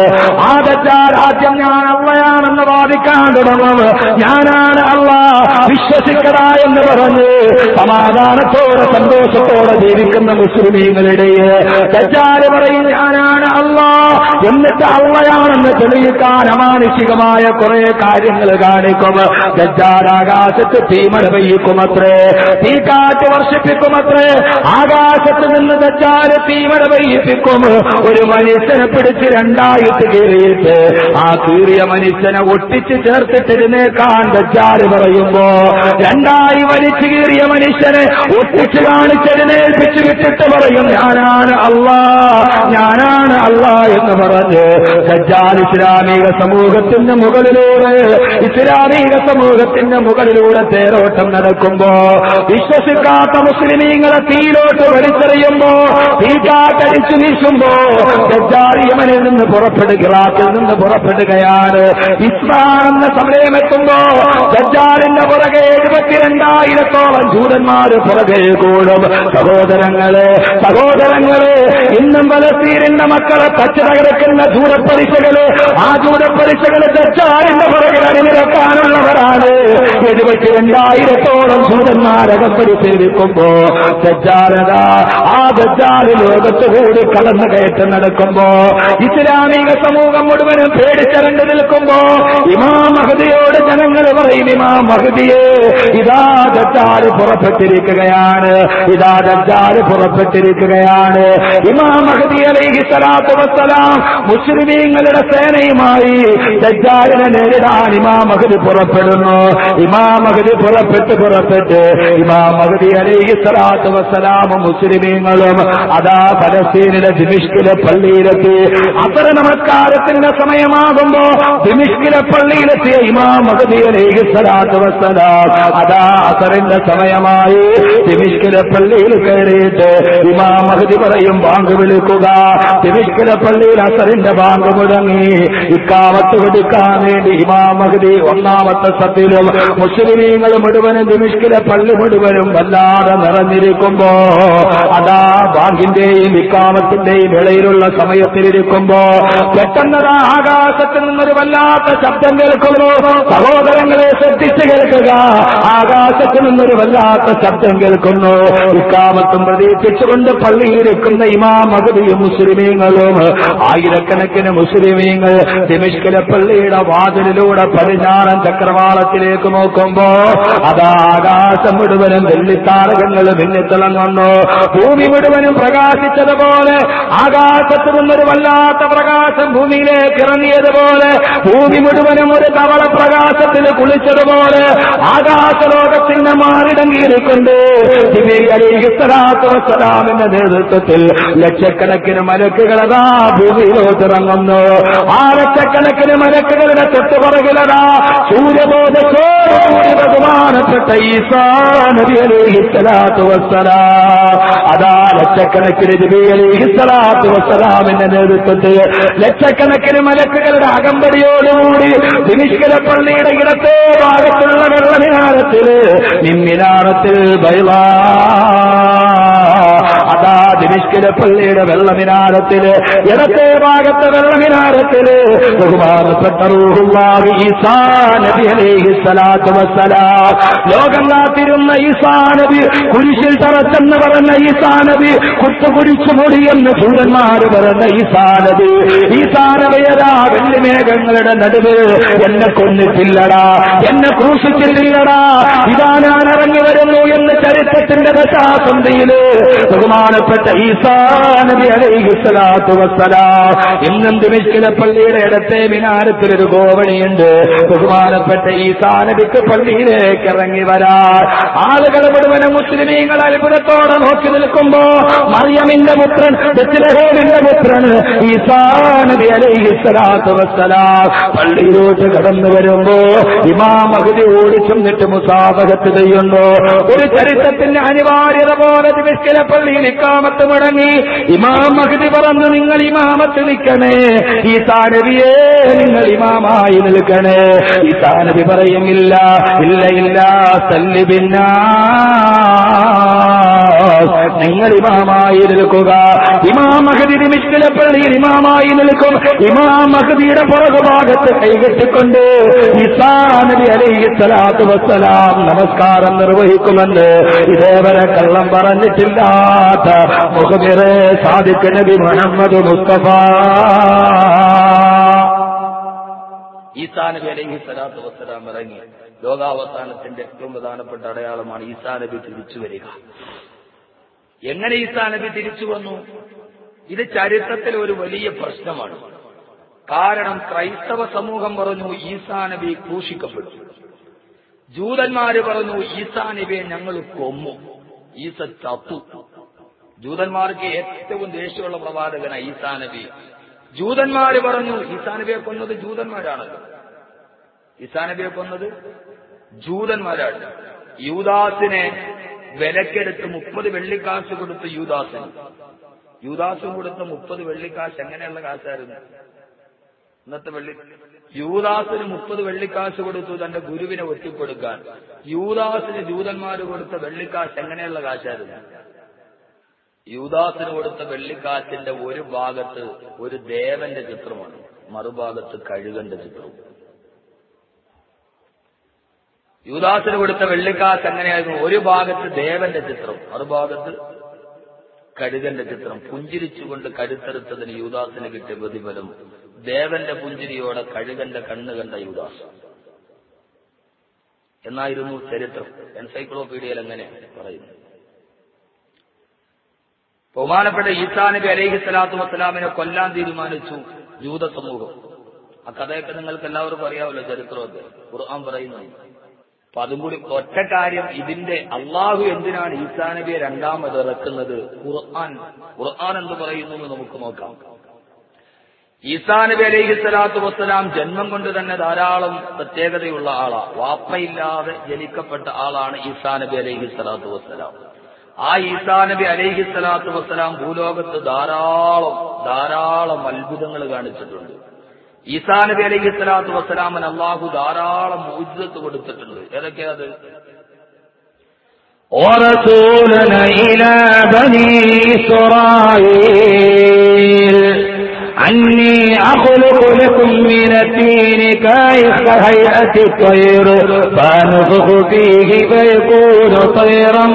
ആ ദജ്ജാൽ ആദ്യം ഞാൻ അള്ളയാണെന്ന് വാദിക്കാൻ തുടങ്ങും ഞാനാണ് അള്ള വിശ്വസിക്കട എന്ന് പറഞ്ഞ് സമാധാനത്തോടെ സന്തോഷത്തോടെ ജീവിക്കുന്ന മുസ്ലിമീങ്ങളിടയിൽ ദജ്ജാൽ പറയും ഞാനാണ് അള്ളാ എന്നിട്ട് അള്ളയാണെന്ന് തെളിയിക്കാൻ അമാനുഷികമായ കുറെ കാര്യങ്ങൾ കാണിക്കും. ദജ്ജാൽ ആകാശത്ത് തീമഴ പെയ്യിക്കുമത്രേ കാറ്റ് വർഷിപ്പിക്കുമത്രേ. ആകാശത്ത് നിന്ന് ദജ്ജാൽ തീമഴ പെയ്യിപ്പിക്കും ഒരു മനുഷ്യനെ പിടിച്ച് രണ്ടായിട്ട് കീറിയിട്ട് ആ കീറിയ മനുഷ്യനെ ഒട്ടിച്ച് ചേർത്തിട്ടിരുന്നേക്കാൻ ദജ്ജാൽ പറയുമ്പോ രണ്ടായി വലിച്ചു കീറിയ മനുഷ്യനെ ഒട്ടിച്ച് കാണിച്ചതിനേൽപ്പിച്ചു വിട്ടിട്ട് പറയും ഞാനാണ് അള്ളാ? ഞാനാണ് അള്ളാ എന്ന് പറഞ്ഞ് സജ്ജാൽ ഇസ്ലാമിക സമൂഹത്തിന്റെ മുകളിലൂടെ ഇസ്ലാമിക സമൂഹത്തിന്റെ മുകളിലൂടെ തേരോട്ടം നടക്കുമ്പോ വിശ്വസിക്കാത്ത മുസ്ലിമീങ്ങളെ തീരോട്ട് വലിച്ചെറിയുമ്പോ തീക്കാട്ടടിച്ചു വീശുമ്പോ ദജ്ജാൽ യമനിൽ നിന്ന് പുറപ്പെടുക ഇറാഖിൽ നിന്ന് പുറപ്പെടുകയാണ്. ഇസ്ലാം എന്ന സമയമെത്തുമ്പോ സജ്ജാലിന്റെ പുറകെ എഴുപത്തിരണ്ടായിരത്തോളം ജൂതന്മാര് പുറകെ കൂടും. സഹോദരങ്ങളെ സഹോദരങ്ങളെ ഇന്നും പലസ്തീനിന്റെ മക്കളെ തച്ചു തകർക്കുന്ന ജൂതപ്പലിശകൾ ആ ജൂതപ്പലിശകൾ തെറ്റാറിന്റെ പുറകിൽ അണിനിരക്കാനുള്ളവരാണ്. എഴുപത്തി രണ്ടായിരത്തോളം എഴുപത്തിരണ്ടായിരത്തോളം പരിശീലിക്കുമ്പോ ദജ്ജാലത ആ ദജ്ജാൽ ലോകത്ത് കൂടി കടന്നു കയറ്റം നടക്കുമ്പോ ഇസ്ലാമിക സമൂഹം മുഴുവനും പേടിച്ചരണ്ട് നിൽക്കുമ്പോ ഇമാ മഹദിയോട് ജനങ്ങൾ പറയും ഇമാ മഹദിയെ ഇതാ ദജ്ജാൽ പുറപ്പെട്ടിരിക്കുകയാണ് ഇതാ ദജ്ജാൽ പുറപ്പെട്ടിരിക്കുകയാണ്. ഇമാം മഹദി അലൈഹി സ്വലാത്തു വസ്സലാം മുസ്ലിമീങ്ങളുടെ സേനയുമായി ദജ്ജാലിനെ നേരിടാൻ ഇമാം മഹദി പുറപ്പെടുന്നു. ഇമാം മഹദി പുറപ്പെട്ട് പുറപ്പെട്ട് ഇമാം മഹദി അലൈഹി സ്വലാത്തു വസ്സലാമും മുസ്ലിമീങ്ങളും അതാ ഫലസ്തീനിലെ ദിമിഷ്കിലെ പള്ളിയിലെത്തി. അത്ര നമസ്കാരത്തിന്റെ സമയമാകുമ്പോ ദിമിഷ്കിലെ പള്ളിയിലെത്തിയ ഇമാം മഹദി അലൈഹി സ്വലാത്തു വസ്സലാം അതാ അസറിന്റെ സമയമായി ദിമിഷ്കിലെ പള്ളിയിൽ കയറിയിട്ട് ഇമാം മഹദി പറയും ബാങ്ക് വിളിക്കുക. തിരുക്കല പള്ളിയിൽ അസറിന്റെ ബാങ്ക് മുടങ്ങി. ഇക്കാമത്ത് കൊടുക്കാൻ വേണ്ടി ഇമാം മഹദി ഒന്നാമത്തെ സത്തിലും മുസ്ലിമീങ്ങൾ മുഴുവനും ദിമിഷ്കിലെ പള്ളി മുഴുവനും വല്ലാതെ നിറഞ്ഞിരിക്കുമ്പോ അതാ ബാങ്കിന്റെയും ഇക്കാമത്തിന്റെയും ഇടയിലുള്ള സമയത്തിലിരിക്കുമ്പോ പെട്ടെന്നതാ ആകാശത്തിൽ നിന്നൊരു വല്ലാത്ത ശബ്ദം കേൾക്കുന്നു സഹോദരങ്ങളെ ശ്രദ്ധിച്ചു കേൾക്കുക. ആകാശത്തിൽ നിന്നൊരു വല്ലാത്ത ശബ്ദം കേൾക്കുന്നു. ഇക്കാമത്തും പ്രതീക്ഷിച്ചുകൊണ്ട് പള്ളിയിരിക്കുന്ന ഇമാം ഇമാമകതിയും മുസ്ലിമീങ്ങളും ആയിരക്കണക്കിന് മുസ്ലിമീങ്ങൾ തിമിഷ്കല പള്ളിയുടെ വാതിലിലൂടെ പടിഞ്ഞാറൻ ചക്രവാളത്തിലേക്ക് നോക്കുമ്പോ അതാ ആകാശം മുഴുവനും വെള്ളിത്താരകങ്ങൾ മിന്നിത്തിളങ്ങുന്നു. ഭൂമി മുഴുവനും പ്രകാശിച്ചതുപോലെ ആകാശത്തു നിന്നൊരു വല്ലാത്ത പ്രകാശം ഭൂമിയിലേക്ക് ഇറങ്ങിയതുപോലെ ഭൂമി മുഴുവനും ഒരു തവള പ്രകാശത്തിൽ കുളിച്ചതുപോലെ ആകാശലോകത്തിന്റെ മാറിടങ്ങിയിരിക്കൊണ്ട് അലിഹിസ്സലാമിന്റെ നേതൃത്വത്തിൽ ലക്ഷക്കണക്കിന് മലക്കുകളതാ ഭൂമിയിലോട്ട് ഇറങ്ങുന്നു. ആ ലക്ഷക്കണക്കിന് മലക്കുകളുടെ തൊട്ടുപുറകിലതാ സൂര്യബോധത്തോടുകൂടി ബഹുമാനപ്പെട്ട ഈസാ നബി അലിഹിസ്സലാത്തു വസ്സലാം. അതാ ലക്ഷക്കണക്കിന് നബി അലിഹിസ്സലാത്തു വസ്സലാമിന്റെ നേതൃത്വത്തിൽ ലക്ഷക്കണക്കിന് മലക്കുകളുടെ അകമ്പടിയോടുകൂടി ദിനിഷ്കല പള്ളിയുടെ ഇടത്തെ ഭാഗത്തുള്ള വെള്ളമിനാരത്തിൽ നിമ്മിനാരത്തിൽ ബൈവാ അതാ അതാ ദിമിഷ്കിലെ പള്ളിയുടെ വെള്ളമിനാരത്തിൽ ഇടത്തെ ഭാഗത്തെ വെള്ളമിനാരത്തിൽ ബഹുമാനപ്പെട്ട റൂഹുല്ലാഹി ഈസാ നബി അലൈഹി സ്വലാത്തു വസ്സലാം. ലോകം കാത്തിരുന്ന ഈസാ നബി കുരിശിൽ തറച്ചെന്ന് പറഞ്ഞ ഈസാ നബി കുത്തുകുരിച്ചു മുടിയെന്ന് ചൂരന്മാര് പറഞ്ഞ ഈസാ നബി. ഈസാ നബിയരാ വെള്ളിമേഘങ്ങളുടെ നടുവ്? എന്നെ കൊന്നിട്ടില്ലടാ എന്നെ ക്രൂശിച്ചിട്ടില്ലടാ ഇതാ ഞാൻ ഇറങ്ങി വരുന്നു എന്ന് ചരിത്രത്തിന്റെ ദശാസന്ധിയിൽ ബഹുമാനപ്പെട്ട ഈസാ നബി അലൈഹി സ്വലാത്തു വസ്സലാം. ഇന്നും ദിമിഷ്കിലെ പള്ളിയുടെ ഇടത്തെ മിനാരത്തിൽ ഒരു ഗോവണിയുണ്ട് ബഹുമാനപ്പെട്ട ഈസാനബിക്ക് പള്ളിയിലേക്ക് ഇറങ്ങി വരാൻ. ആളുകൾ മുഴുവനും മുസ്ലിമീങ്ങൾ അത്ഭുതത്തോടെ നോക്കി നിൽക്കുമ്പോ മറിയമിന്റെ പുത്രൻ ബെത്ലഹേമിന്റെ പുത്രൻ ഈസാനബി അലൈഹി സ്വലാത്തു വസ്സലാം. പള്ളിയിലോട്ട് കടന്നു വരുമ്പോ ഇമാം മഹദി ഓടി ചെന്നിട്ട് മുസാഫകത്ത് ചെയ്യുന്നു. ഒരു ചരിത്രത്തിന്റെ അനിവാര്യത പോലെ ദിമിഷ്കിലെ പള്ളിയിൽ ഇക്കാമത്ത് മുടങ്ങി. ഇമാം മഹദി പറഞ്ഞു നിങ്ങൾ ഇമാമത്ത് നിൽക്കണേ. ഈ താനവിയെ നിങ്ങൾ ഇമാമായി നിൽക്കണേ. ഈ താനവി പറയുമില്ല ഇല്ല ഇല്ല സല്ലിബിന്ന നിങ്ങൾ ഇമാമായി നിൽക്കുക. ഇമാം മഹദി പള്ളിയിൽ ഇമാമായി നിൽക്കും. ഇമാം മഹദിയുടെ പുറകുഭാഗത്ത് കൈകെട്ടിക്കൊണ്ട് ഈസാ നബി അലൈഹി സ്വലാത്തു വസ്സലാം നമസ്കാരം നിർവഹിക്കുമെന്ന് ഇതേവരെ കള്ളം പറഞ്ഞിട്ടില്ലാത്ത മുഖമിറെ സാദിഖ് നബി മുഹമ്മദ് മുസ്തഫ. ഈസാ നബി അലൈഹി സ്വലാത്തു വസ്സലാം ഇറങ്ങി ലോകാവസാനത്തിന്റെ ഏറ്റവും പ്രധാനപ്പെട്ട അടയാളമാണ് ഈസാ നബി തിരിച്ചു വരിക. എങ്ങനെ ഈസാ നബി തിരിച്ചു വന്നു? ഇത് ചരിത്രത്തിൽ ഒരു വലിയ പ്രശ്നമാണ്. കാരണം ക്രൈസ്തവ സമൂഹം പറഞ്ഞു ഈസാ നബി ക്രൂശിക്കപ്പെട്ടു. ജൂതന്മാര് പറഞ്ഞു ഈസാ നബിയെ ഞങ്ങൾ കൊമ്മു ഈസ ചത്തു. ജൂതന്മാർക്ക് ഏറ്റവും ദേഷ്യമുള്ള പ്രവാചകനാണ് ഈസാ നബി. ജൂതന്മാര് പറഞ്ഞു ഈസാ നബിയെ കൊന്നത് ജൂതന്മാരാണ്. ഈസാ നബിയെ കൊന്നത് ജൂതന്മാരാണ്. യൂദാസിനെ വിലക്കെടുത്ത് മുപ്പത് വെള്ളിക്കാശ് കൊടുത്ത് യൂദാസിന് യൂദാസും കൊടുത്ത മുപ്പത് വെള്ളിക്കാശ് എങ്ങനെയുള്ള കാശായിരുന്നു? ഇന്നത്തെ വെള്ളി യൂദാസിന് മുപ്പത് വെള്ളിക്കാശ് കൊടുത്തു തന്റെ ഗുരുവിനെ ഒറ്റിക്കൊടുക്കാൻ യൂദാസിന് ജൂതന്മാർ കൊടുത്ത വെള്ളിക്കാശ് എങ്ങനെയുള്ള കാശായിരുന്നു? യൂദാസിന് കൊടുത്ത വെള്ളിക്കാശിന്റെ ഒരു ഭാഗത്ത് ഒരു ദേവന്റെ ചിത്രമാണ്. മറുഭാഗത്ത് കഴുകന്റെ ചിത്രവും. യൂദാസിന് കൊടുത്ത വെള്ളിക്കാശ് എങ്ങനെയായിരുന്നു? ഒരു ഭാഗത്ത് ദേവന്റെ ചിത്രം ഒരു മറുഭാഗത്ത് കഴുകന്റെ ചിത്രം. പുഞ്ചിരിച്ചുകൊണ്ട് കരുത്തെടുത്തതിന് യൂദാസിന് കിട്ടിയ പ്രതിഫലം ദേവന്റെ പുഞ്ചിരിയോടെ കഴുകന്റെ കണ്ണ് കണ്ട യൂദാസ് എന്നായിരുന്നു ചരിത്രം? എൻസൈക്ലോപീഡിയയിൽ എങ്ങനെ പറയുന്നു ബഹുമാനപ്പെട്ട ഈസാ നബി അലൈഹി സ്വലാത്തു വസ്സലാമിനെ കൊല്ലാൻ തീരുമാനിച്ചു ജൂത സമൂഹം. ആ കഥയൊക്കെ നിങ്ങൾക്ക് എല്ലാവർക്കും അറിയാമല്ലോ ചരിത്രമൊക്കെ ഖുർആൻ പറയുന്നു അപ്പൊ അതും കൂടി ഒറ്റ കാര്യം ഇതിന്റെ അള്ളാഹു എന്തിനാണ് ഈസാ നബിയെ രണ്ടാമത് ഇറക്കുന്നത്? ഖുർആൻ. ഖുർആൻ എന്ന് പറയുന്നു എന്ന് നമുക്ക് നോക്കാം. ഈസാ നബി അലൈഹി സ്വലാത്തു വസ്സലാം ജന്മം കൊണ്ട് തന്നെ ധാരാളം പ്രത്യേകതയുള്ള ആളാ. വാപ്പയില്ലാതെ ജനിക്കപ്പെട്ട ആളാണ് ഈസാ നബി അലൈഹി സ്വലാത്തു വസ്സലാം. ആ ഈസാ നബി അലൈഹി സ്വലാത്തു വസ്സലാം ഭൂലോകത്ത് ധാരാളം ധാരാളം അത്ഭുതങ്ങൾ കാണിച്ചിട്ടുണ്ട്. ഈസാ നബി അലൈഹി സ്വലാത്തു വസ്സലാമൻ അള്ളാഹു ധാരാളം ഊർജ്ജത്ത് കൊടുത്തിട്ടുണ്ട് ഏതൊക്കെയാ അത് ورسولنا إلى بني إسرائيل أني أخلق لكم من الدين كهيئة الطير فأنفخ فيه فيكون طيرا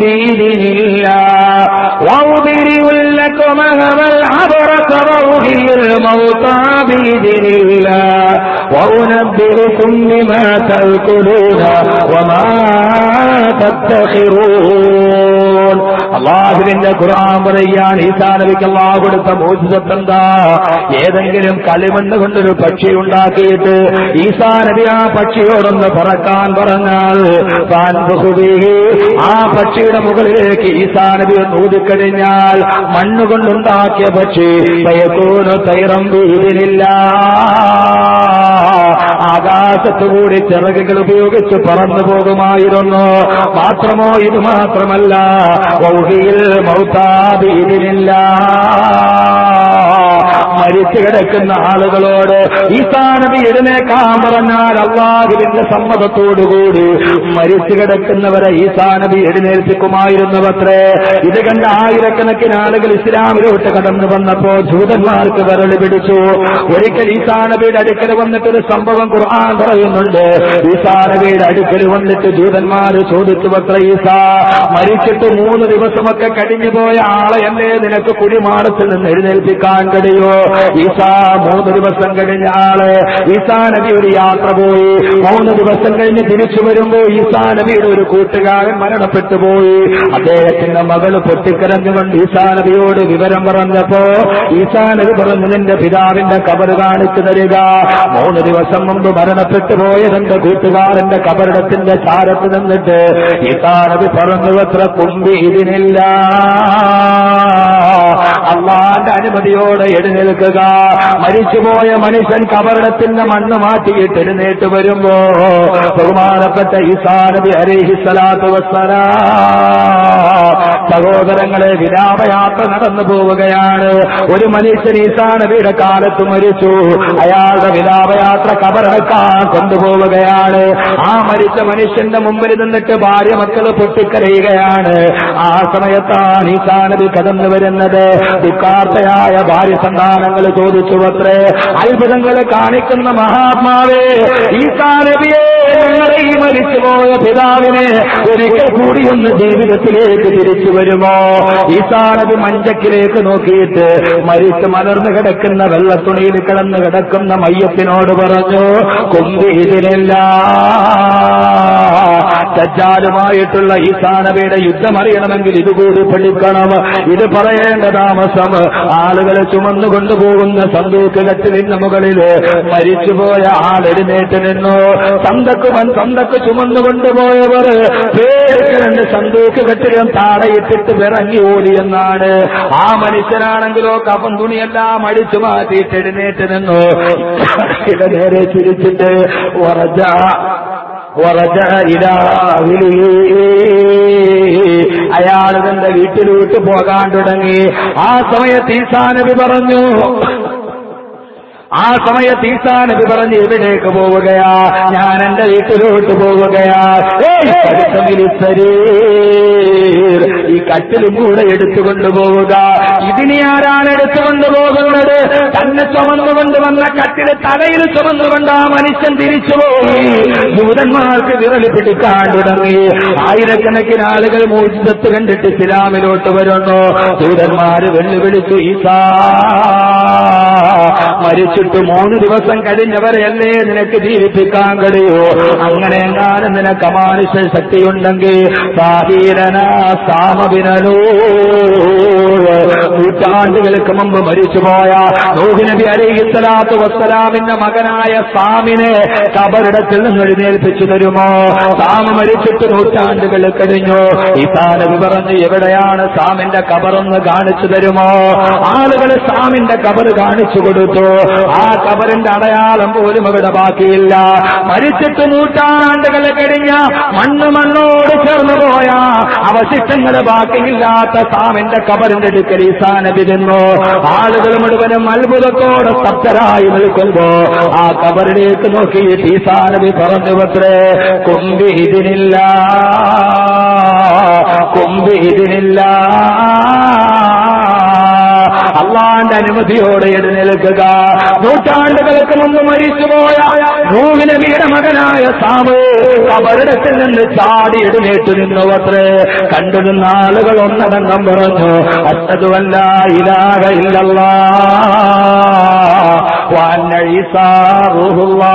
بإذن الله. وأضرب لكم أهم العبرة وأحيي الموتى بإذن الله. وأنبئكم بما تأكلون وما تدخرون. അള്ളാഹുവിന്റെ ഖുർആൻ പറയുകയാണ് ഈസാ നബിക്ക് അള്ളാഹു കൊടുത്ത മോചിതത്തെന്താ? ഏതെങ്കിലും കളിമണ്ണ് കൊണ്ടൊരു പക്ഷി ഉണ്ടാക്കിയിട്ട് ഈസാ നബി ആ പക്ഷിയോടൊന്ന് പറക്കാൻ പറഞ്ഞാൽ ആ പക്ഷിയുടെ മുകളിലേക്ക് ഈസാ നബി ഒന്ന് ഊതിക്കഴിഞ്ഞാൽ മണ്ണുകൊണ്ടുണ്ടാക്കിയ പക്ഷി പയക്കൂന് തൈറം വീതിലില്ല ആകാശത്തുകൂടി ചിറകുകൾ ഉപയോഗിച്ച് പറന്നു പോകുമായിരുന്നു. മാത്രമോ ഇത് മാത്രമല്ല വൗഹിയിൽ മൗതാബീതിനില്ല മരിച്ച കിടക്കുന്ന ആളുകളോട് ഈസാ നബി എഴുന്നേക്കാൻ പറഞ്ഞാൽ അള്ളാഹുവിന്റെ സമ്മതത്തോടുകൂടി മരിച്ചു കിടക്കുന്നവരെ ഈസാ നബി എഴുന്നേൽപ്പിക്കുമായിരുന്നുവത്രേ. ഇത് കണ്ട ആയിരക്കണക്കിന് ആളുകൾ ഇസ്ലാമിലോട്ട് കടന്നു വന്നപ്പോ ജൂതന്മാർക്ക് വരളി പിടിച്ചു. ഒരിക്കൽ ഈസാ നബിയുടെ അടുക്കൽ വന്നിട്ടൊരു സംഭവം ഖുർആൻ പറയുന്നുണ്ട്. ഈസാ നബിയുടെ അടുക്കൽ വന്നിട്ട് ജൂതന്മാര് ചോദിച്ചു വത്ര ഈസാ മരിച്ചിട്ട് മൂന്ന് ദിവസമൊക്കെ കഴിഞ്ഞു പോയ ആളെ എന്നെ നിനക്ക് കുടിമാടത്തിൽ നിന്ന് എഴുന്നേൽപ്പിക്കാൻ കഴിയോ? ഈസാ മൂന്ന് ദിവസം കഴിഞ്ഞ ആൾ ഈസാ നബി ഒരു യാത്ര പോയി. മൂന്ന് ദിവസം കഴിഞ്ഞ് തിരിച്ചു വരുമ്പോ ഈസാ നബിയുടെ ഒരു കൂട്ടുകാരൻ മരണപ്പെട്ടു പോയി. അദ്ദേഹത്തിന്റെ മകൾ പൊട്ടിക്കരഞ്ഞുകൊണ്ട് ഈസാ നബിയോട് വിവരം പറഞ്ഞപ്പോ ഈസാ നബി പറഞ്ഞു നിന്റെ പിതാവിന്റെ കബർ കാണിച്ചു തരിക. മൂന്ന് ദിവസം മുമ്പ് മരണപ്പെട്ടു പോയ തന്റെ കൂട്ടുകാരന്റെ കബറിടത്തിന്റെ ചാരത്ത് നിന്നിട്ട് ഈസാ നബി പറഞ്ഞു അത്ര കുമ്പി ഇതിനില്ല. അള്ളാന്റെ അനുമതിയോടെ എഴുന്നേൽക്കുക. മരിച്ചുപോയ മനുഷ്യൻ കബറിടത്തിന്റെ മണ്ണ് മാറ്റിയിട്ട് എഴുന്നേറ്റ് വരുമ്പോ ബഹുമാനപ്പെട്ട ഈസാ നബി അലൈഹി സ്വലാത്തു വസ്സലാ സഹോദരങ്ങളെ വിലാപയാത്ര നടന്നു പോവുകയാണ്. ഒരു മനുഷ്യൻ ഈസാ നബിയുടെ കാലത്ത് മരിച്ചു. അയാളുടെ വിലാപയാത്ര കബറടക്കാൻ കൊണ്ടുപോവുകയാണ്. ആ മരിച്ച മനുഷ്യന്റെ മുമ്പിൽ നിന്നിട്ട് ഭാര്യ മക്കൾ പൊട്ടിക്കരയുകയാണ്. ആ സമയത്താണ് ഈസാ നബി കടന്നു വരുന്നത്. ദുഃഖാർത്ഥയായ ഭാര്യ സന്താനങ്ങൾ ചോദിച്ചു അത്രേ അത്ഭുതങ്ങൾ കാണിക്കുന്ന മഹാത്മാവേ ഞങ്ങളെ ഈ മരിച്ചുപോയ പിതാവിനെ ഒരിക്കൽ കൂടി ഒന്ന് ജീവിതത്തിലേക്ക് തിരിച്ചു വരുമോ? ഈ താനത് മഞ്ചക്കിലേക്ക് നോക്കിയിട്ട് മരിച്ച് മലർന്നു കിടക്കുന്ന വെള്ളത്തുണിയിൽ കിടന്ന് കിടക്കുന്ന മയ്യത്തിനോട് പറഞ്ഞു കൊമ്പി ഇതിനില്ല സജ്ജാലുമായിട്ടുള്ള ഈ സാനവയുടെ യുദ്ധം അറിയണമെങ്കിൽ ഇതുകൂടി പഠിക്കണം. ഇത് പറയേണ്ട താമസം ആളുകളെ ചുമന്നു കൊണ്ടുപോകുന്ന സന്തൂക്ക് കട്ടിലിന്റെ മുകളിൽ മരിച്ചുപോയ ആൾ എഴുന്നേറ്റ് നിന്നു. സന്തക്ക് വൻ സന്തക്ക് ചുമന്നു കൊണ്ടുപോയവർ പേടിക്കണ്ട് സന്തൂക്ക് കെട്ടിലും താടയിട്ടിട്ട് വിറങ്ങി ഓടി എന്നാണ്. ആ മനുഷ്യനാണെങ്കിലോ കഫം തുണിയെല്ലാം അടിച്ചു മാറ്റിയിട്ട് എഴുന്നേറ്റ് നിന്നു. നേരെ ചിരിച്ചിട്ട് ഉറച്ച ഉറച്ച ഇലാവിലി അയാൾ തന്റെ വീട്ടിലോട്ട് പോകാൻ തുടങ്ങി. ആ സമയത്ത് ഈസാനബി പറഞ്ഞു ആ സമയത്ത് ഈസാനബി പറഞ്ഞ് എവിടേക്ക് പോവുകയാ? ഞാൻ എന്റെ വീട്ടിലോട്ട് പോവുകയാ. ഈ കട്ടിലും കൂടെ എടുത്തുകൊണ്ടു പോവുക. ഇതിനെ ആരാണ് എടുത്തുകൊണ്ട് പോകുന്നത്? തന്നെ ചുമന്നുകൊണ്ട് വന്ന കട്ടിലെ തലയിൽ ചുമന്നുകൊണ്ട് ആ മനുഷ്യൻ തിരിച്ചു പോയി. ദൂതന്മാർക്ക് വിറൽ പിടിക്കാൻ തുടങ്ങി. ആയിരക്കണക്കിന് ആളുകൾ മോചിതത്ത് കണ്ടിട്ട് ഇസ്ലാമിലോട്ട് വരുന്നു. ദൂതന്മാര് വെല്ലുവിളിച്ചു ഈസാ മരിച്ചിട്ട് മൂന്ന് ദിവസം കഴിഞ്ഞവരെയല്ലേ നിനക്ക് ജീവിപ്പിക്കാൻ കഴിയൂ? അങ്ങനെ എങ്ങാനും നിനക്ക് അമാനുഷ ശക്തിയുണ്ടെങ്കിൽ സാഹീരന സാമവിനോ നൂറ്റാണ്ടുകൾക്ക് മുമ്പ് മരിച്ചുപോയ നൂഹ് നബി സ്വലാത്തു വസ്സലാമിന്റെ മകനായ സാമിനെ കബറിടത്തിൽ നിന്ന് എഴുന്നേൽപ്പിച്ചു തരുമോ? സാമ മരിച്ചിട്ട് നൂറ്റാണ്ടുകൾ കഴിഞ്ഞു. ഇസാനബി പറഞ്ഞ് എവിടെയാണ് സാമിന്റെ കബറൊന്ന് കാണിച്ചു തരുമോ? ആളുകൾ സാമിന്റെ കബർ കാണിച്ചു കൊടുത്തു. ആ കബറിന്റെ അടയാളം പോലും അവിടെ ബാക്കിയില്ല. മരിച്ചിട്ട് നൂറ്റാണ്ടുകൾ കഴിഞ്ഞ മണ്ണ് മണ്ണോട് ചേർന്നു പോയ അവശിഷ്ടങ്ങൾ ബാക്കിയില്ലാത്ത സാമിന്റെ കബറിന്റെ അടുക്കൽ ഈ നിന്നു. ആളുകൾ മുഴുവനും അത്ഭുതത്തോടെ സ്തബ്ധരായി നിൽക്കുമ്പോ ആ കബറിലേക്ക് നോക്കി തീസാനവി പറഞ്ഞു പത്രേ കൊമ്പി ഇതിനില്ല. കൊമ്പി ഇതിനില്ല. അള്ളാന്റെ അനുമതിയോടെ എഴുന്നേൽക്കുക നൂറ്റാണ്ടുകൾക്ക് മുമ്പ് മരിച്ചുപോയ നൂവിനബിയുടെ മകനായ സാമു കബറിടത്തിൽ നിന്ന് ചാടി എഴുന്നേറ്റ് നിന്നു അത്രേ. കണ്ടു നിന്ന ആളുകൾ ഒന്നടങ്കം പറഞ്ഞു അത്തതുമല്ല ഇലാക ഇല്ലല്ല. വാന്ന ഈസാ റൂഹുല്ലാ.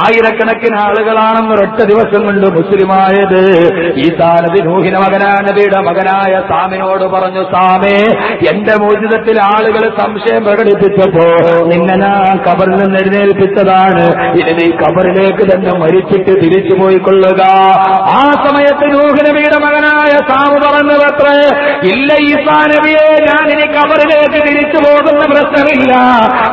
ആയിരക്കണക്കിന് ആളുകളാണെന്ന് ഒരൊറ്റ ദിവസം കൊണ്ട് മുസ്ലിമായത്. ഈ താനതി നൂഹിന മകനാ നബിയുടെ മകനായ സാമിനോട് പറഞ്ഞു സാമേ എന്റെ മോചിതത്തിൽ ആളുകൾ സംശയം പ്രകടിപ്പിച്ചപ്പോ നിന്നെ ഞാൻ കബറിൽ നിന്ന് എഴുന്നേൽപ്പിച്ചതാണ്. ഇനി നീ കബറിലേക്ക് തന്നെ മരിച്ചിട്ട് തിരിച്ചു പോയിക്കൊള്ളുക. ആ സമയത്ത് നൂഹ് നബിയുടെ മകനായ സാമു പറഞ്ഞതത്രേ ഇല്ല ഈസാ നബിയെ ഞാൻ ഇനി കബറിലേക്ക് തിരിച്ചു പോകുന്ന പ്രശ്നമില്ല.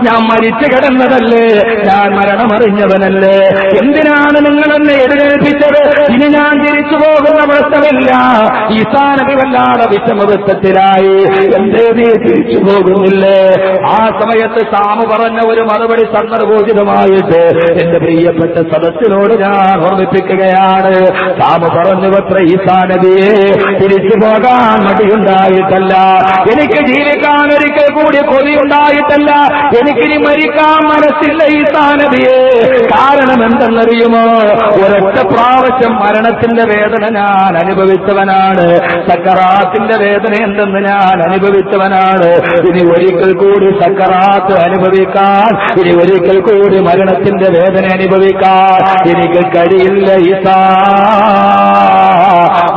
ഞാൻ മരിച്ചു കിടന്നതല്ലേ? ഞാൻ മരണമറിഞ്ഞവനല്ലേ? എന്തിനാണ് നിങ്ങൾ എന്നെ എതിരേൽപ്പിച്ചത് ഇനി ഞാൻ തിരിച്ചു പോകുന്ന പ്രശ്നമില്ല ഈസാ നബി വല്ലാതെ വിഷമവൃത്തത്തിലായി. എന്തേ നീ തിരിച്ചു പോകുന്നില്ലേ? ആ സമയത്ത് സാമു പറഞ്ഞ ഒരു മറുപടി സന്ദർഭോചിതമായിട്ട് എന്റെ പ്രിയപ്പെട്ട സദസ്സിനോട് ഞാൻ ഓർമ്മിപ്പിക്കുകയാണ്. സാമു പറഞ്ഞു പത്ര ഈസാ നബിയെ തിരിച്ചു പോകാൻ മടിയുണ്ടായിട്ടല്ല. എനിക്ക് ജീവിക്കാൻ ഒരിക്കൽ കൂടി കൊതിയുണ്ടായിട്ടല്ല. എനിക്കിനി മരിക്കാൻ മനസ്സില്ല ഈസാ നബിയെ. കാരണം എന്തെന്നറിയുമോ? ഒരൊറ്റ പ്രാവശ്യം മരണത്തിന്റെ വേദന ഞാൻ അനുഭവിച്ചവനാണ്. സക്കറാത്തിന്റെ വേദന എന്തെന്ന് ഞാൻ അനുഭവിച്ചവനാണ്. ഇനി ഒരിക്കൽ കൂടി സക്കറാത്ത് അനുഭവിക്കാൻ ഇനി ഒരിക്കൽ കൂടി മരണത്തിന്റെ വേദന അനുഭവിക്കാൻ എനിക്ക് കഴിയില്ല ഈസാ.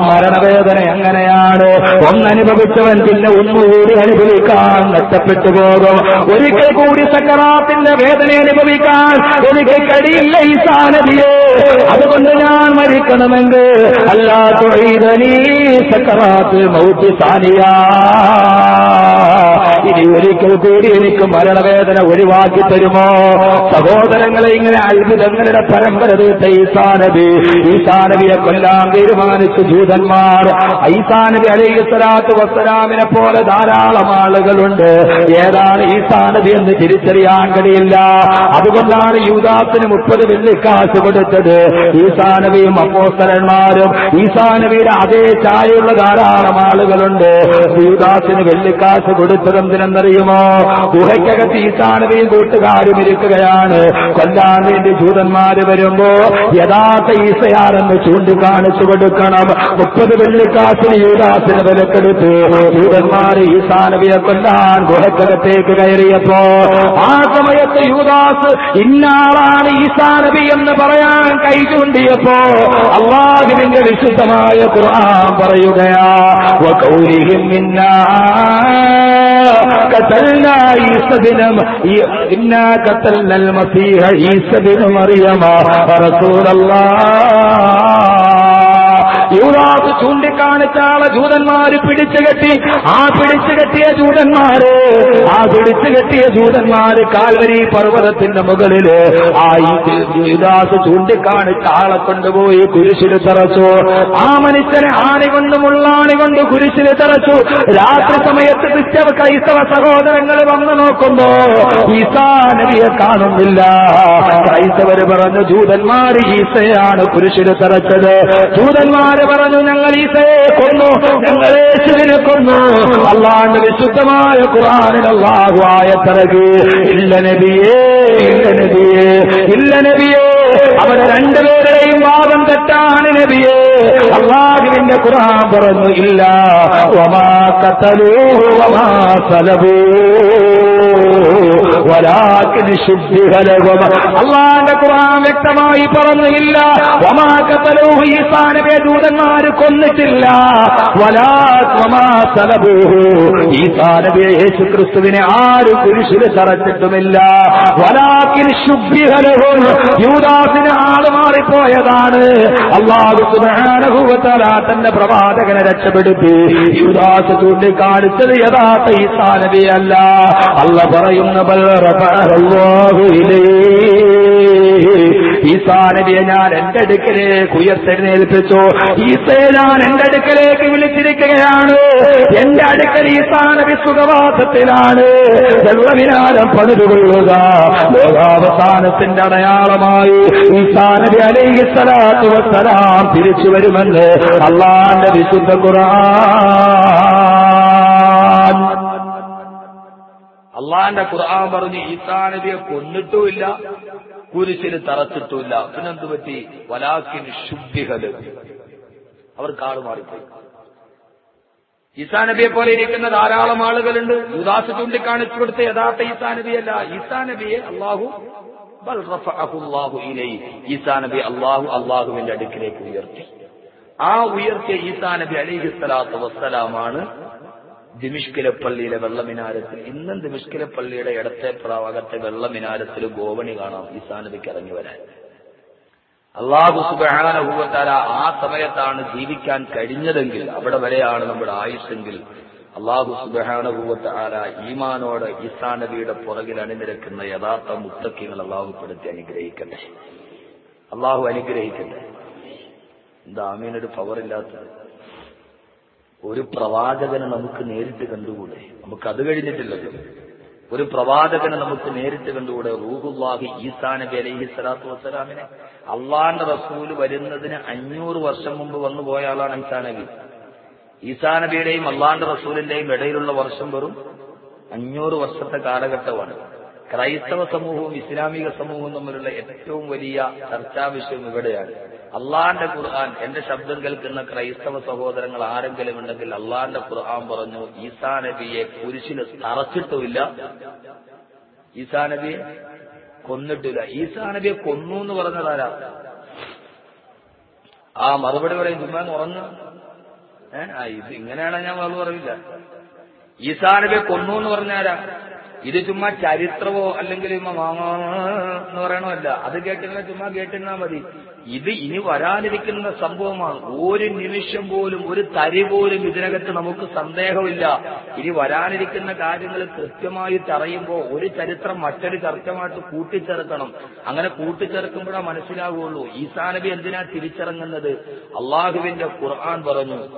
മരണവേദന എങ്ങനെയാണ്? ഒന്നനുഭവിച്ചവൻ പിന്നെ ഒന്നുകൂടി അനുഭവിക്കാൻ നഷ്ടപ്പെട്ടു പോകും. ഒരിക്കൽ കൂടി സക്കറാത്തിന്റെ വേദന അനുഭവിക്കാൻ എനിക്ക് കഴിയില്ല അതുകൊണ്ട് ഞാൻ മരിക്കണമെങ്കിൽ സാനിയ. ഇനി ഒരിക്കൽ കൂടി എനിക്ക് മരണവേദന ഒഴിവാക്കി തരുമോ? സഹോദരങ്ങളെ ഇങ്ങനെ അത്ഭുതങ്ങളുടെ പരമ്പര തീർത്ത ഈസാനബി ഈസാനബിയെ കൊല്ലാൻ തീരുമാനിച്ചു ജൂതന്മാർ. ഈസാനബി അലൈഹി സ്വലാത്തു വസ്സലാമിനെ പോലെ ധാരാളം ആളുകളുണ്ട്. ഏതാണ് ഈസാനബി എന്ന് തിരിച്ചറിയാൻ കഴിയില്ല. അതുകൊണ്ടാണ് യൂദാസിന് മുപ്പത് വെള്ളിക്കാശ് കൊടുത്തത് ഈസാനവിയും അപ്പോസ്തരന്മാരും ഈസാനവിയുടെ അതേ ചായയുള്ള ധാരാളം ആളുകളുണ്ട്. ശ്രീദാസിന് വെള്ളിക്കാശ് കൊടുത്തത് എന്തിനെന്നറിയുമോ? ഗുഹയ്ക്കകത്ത് ഈസാനവിയും കൂട്ടുകാരും ഇരിക്കുകയാണ്. കൊല്ലാൻ വേണ്ടി ജൂതന്മാര് വരുമ്പോ യഥാർത്ഥ ഈസയാരെന്ന് ചൂണ്ടിക്കാണിച്ചു കൊടുക്കണം. മുപ്പത് വെള്ളിക്കാശിന് യൂദാസിന് വിലക്കെടുത്തു. ജൂതന്മാര് ഈസാനവിയെ കൊല്ലാൻ ഗുഹക്കകത്തേക്ക് കയറിയപ്പോ ആ സമയത്ത് യൂദാസ് ഇന്നാളാണ് നബി എന്ന് പറയാൻ കൈ ചൂണ്ടിയപ്പോ അള്ളാഹുവിന്റെ വിശുദ്ധമായ ഖുർആൻ പറയുകയാ കത്തൽ മറിയമ റസൂലല്ലാ. യൂദാസ് ചൂണ്ടിക്കാണിച്ച ആളെ ജൂതന്മാര് പിടിച്ചുകെട്ടി ആ പിടിച്ചുകെട്ടിയ ജൂതന്മാര് ആ പിടിച്ചുകെട്ടിയ ജൂതന്മാര് കാൽവരി പർവതത്തിന്റെ മുകളിൽ ആ യൂദാസ് ചൂണ്ടിക്കാണിച്ച ആളെ കൊണ്ടുപോയി കുരിശിൽ തറച്ചു. ആ മനുഷ്യനെ ആണി കൊണ്ടും ഉള്ളാണി കൊണ്ട് കുരിശിൽ തറച്ചു. രാത്രി സമയത്ത് ക്രിസ്ത്യവ ക്രൈസ്തവ സഹോദരങ്ങൾ വന്നു നോക്കുമ്പോ ഈസാ നബിയെ കാണുന്നില്ല. ക്രൈസ്തവര് പറഞ്ഞു ജൂതന്മാർ ഈസയാണ് കുരിശിൽ തറച്ചത്. ജൂതന്മാർ ജൂതന്മാര് പറഞ്ഞു ഞങ്ങൾ ഈസയെ കൊന്നു. ഞങ്ങൾ യേശുവിനെ കൊന്നു. അള്ളാന്റെ വിശുദ്ധമായ അള്ളാഹു ആയത്തിറകി ഇല്ല നബിയേ ഇല്ല നബിയേ ഇല്ല നബിയേ അവരെ രണ്ടുപേരുടെയും വാദം തെറ്റാണ് നബിയെ. അള്ളാഹുവിന്റെ ഖുർആൻ പറഞ്ഞു ഇല്ല വമാ കത്തലൂ വമാ സലബൂ അള്ളാന്റെ ഖുർആൻ വ്യക്തമായി പറഞ്ഞു ഇല്ല വമാ കത്തലൂ ഈസാനബെ ദൂതന്മാര് കൊന്നിട്ടില്ല. വലാ ഈ സലബൂ ഈസാനബെ യേശു ക്രിസ്തുവിനെ ആരും കുരിശിൽ തറച്ചിട്ടുമില്ല വലാക്കിന് ശുദ്ധിഹലവും യൂദാസിന് ആൾ മാറിപ്പോയതാണ് അള്ളാഹു സുബാനുഭവത്താൽ തന്റെ പ്രവാചകനെ രക്ഷപ്പെടുത്തി യുദാസ് ചൂണ്ടിക്കാണിച്ചത് യഥാർത്ഥ ഈ നബിയല്ല അല്ല പറയുന്ന ബൽ റഫഅഹുല്ലാഹു ഇലൈഹി. ഈസാ ഞാൻ എന്റെ അടുക്കലേക്ക് ഉയർത്തെഴുന്നേൽപ്പിച്ചു ഈസയെ ഞാൻ എന്റെ അടുക്കലേക്ക് വിളിച്ചിരിക്കുകയാണ്. എന്റെ അടുക്കൽ ഈസാ നബി സുഖവാസത്തിലാണ്. വെള്ളവിനാരം പണിതുകൊള്ളുക. ലോകാവസാനത്തിന്റെ അടയാളമായി ഈസാ നബി അലൈഹി സ്വലാത്തു വസ്സലാം തിരിച്ചു വരുമെന്ന് അള്ളാന്റെ വിശുദ്ധ ഖുർആൻ. അള്ളാന്റെ ഖുർആൻ പറഞ്ഞ് ഈസാ നബിയെ കൊന്നിട്ടുമില്ല. കുരിശിൽ തറച്ചിട്ടില്ല പിന്നെന്ത് പറ്റി? വലാക്കിന് ശുദ്ധികൽ അവർക്ക് ആൾ മാറിപ്പോയി. ഈസാ നബിയെ പോലെ ഇരിക്കുന്ന ധാരാളം ആളുകളുണ്ട്. ഉദാസ് ചൂണ്ടിക്കാണിച്ചു കൊടുത്ത യഥാർത്ഥ ഈസാ നബിയല്ല. ഈസാ നബിയെ അള്ളാഹു. ഈസാ അള്ളാഹു അള്ളാഹുവിന്റെ അടുക്കിലേക്ക് ഉയർത്തി. ആ ഉയർത്തിയ ഈസാ നബി അലിഹിസ്ലാത്തു വസ്സലാമാണ് ദിമിഷ്കിലെ പള്ളിയിലെ വെള്ളമിനാരത്തിൽ ഇന്നും ദിമിഷ്കിലെ പള്ളിയുടെ ഇടത്തെ പ്രാവകത്തെ വെള്ളമിനാരത്തിൽ ഗോവണി കാണാം ഈ നബിക്ക് ഇറങ്ങി വരാൻ. അള്ളാഹു സുബാനഭൂവത്താല ആ സമയത്താണ് ജീവിക്കാൻ കഴിഞ്ഞതെങ്കിൽ അവിടെ വരെയാണ് നമ്മുടെ ആയുസ്സെങ്കിൽ അള്ളാഹു സുബാനഭൂവത്താല ഈമാനോട് ഈസാ നബിയുടെ പുറകിൽ അണിനിരക്കുന്ന യഥാർത്ഥ മുത്തക്കിങ്ങൾ അള്ളാഹുപ്പെടുത്തി അനുഗ്രഹിക്കട്ടെ. അള്ളാഹു അനുഗ്രഹിക്കട്ടെ. എന്താ അമീനൊരു പവർ ഇല്ലാത്തത്? ഒരു പ്രവാചകനെ നമുക്ക് നേരിട്ട് കണ്ടുകൂടെ? നമുക്ക് അത് കഴിഞ്ഞിട്ടില്ലല്ലോ. ഒരു പ്രവാചകനെ നമുക്ക് നേരിട്ട് കണ്ടുകൂടെ? റൂഹുല്ലാഹി ഈസാ നബി സലാത്തു വസ്സലാമിനെ. അള്ളാന്റെ റസൂൽ വരുന്നതിന് അഞ്ഞൂറ് വർഷം മുമ്പ് വന്നു പോയ ആളാണ് ഈസാ ഈസാ നബിയുടെയും അള്ളാന്റെ റസൂലിന്റെയും ഇടയിലുള്ള വർഷം വെറും അഞ്ഞൂറ് വർഷത്തെ കാലഘട്ടമാണ്. ക്രൈസ്തവ സമൂഹവും ഇസ്ലാമിക സമൂഹവും തമ്മിലുള്ള ഏറ്റവും വലിയ ചർച്ചാ വിഷയം ഇവിടെയാണ്. അള്ളാന്റെ ഖുർആൻ എന്റെ ശബ്ദം കേൾക്കുന്ന ക്രൈസ്തവ സഹോദരങ്ങൾ ആരെങ്കിലും ഉണ്ടെങ്കിൽ അള്ളാന്റെ ഖുർആൻ പറഞ്ഞു ഈസാ നബിയെ കുരിശിൽ തറച്ചിട്ടുമില്ല. ഈസാ നബിയെ കൊന്നിട്ടില്ല. ഈസാ നബിയെ കൊന്നു എന്ന് പറഞ്ഞതാരാ? ആ മറുപടി പറയും ചുമ്മാൻ ഉറങ്ങ. ഏഹ് ഇത് ഇങ്ങനെയാണ് ഞാൻ മറുപടി പറയില്ല ഈസാ നബിയെ കൊന്നു എന്ന് പറഞ്ഞാരാ? ഇത് ചുമ്മാ ചരിത്രമോ അല്ലെങ്കിൽ എന്ന് പറയണമല്ല. അത് കേട്ടിരുന്ന ചുമ്മാ കേട്ടിരുന്നാ മതി. ഇത് ഇനി വരാനിരിക്കുന്ന സംഭവമാണ്. ഒരു നിമിഷം പോലും ഒരു തരി പോലും ഇതിനകത്ത് നമുക്ക് സന്ദേഹമില്ല. ഇനി വരാനിരിക്കുന്ന കാര്യങ്ങൾ കൃത്യമായി തറയുമ്പോൾ ഒരു ചരിത്രം മറ്റൊരു ചർച്ചമായിട്ട് കൂട്ടിച്ചേർക്കണം. അങ്ങനെ കൂട്ടിച്ചേർക്കുമ്പോഴാ മനസ്സിലാവുകയുള്ളൂ ഈസാനബി എന്തിനാ തിരിച്ചിറങ്ങുന്നത്? അള്ളാഹുവിന്റെ ഖുർആൻ പറഞ്ഞു.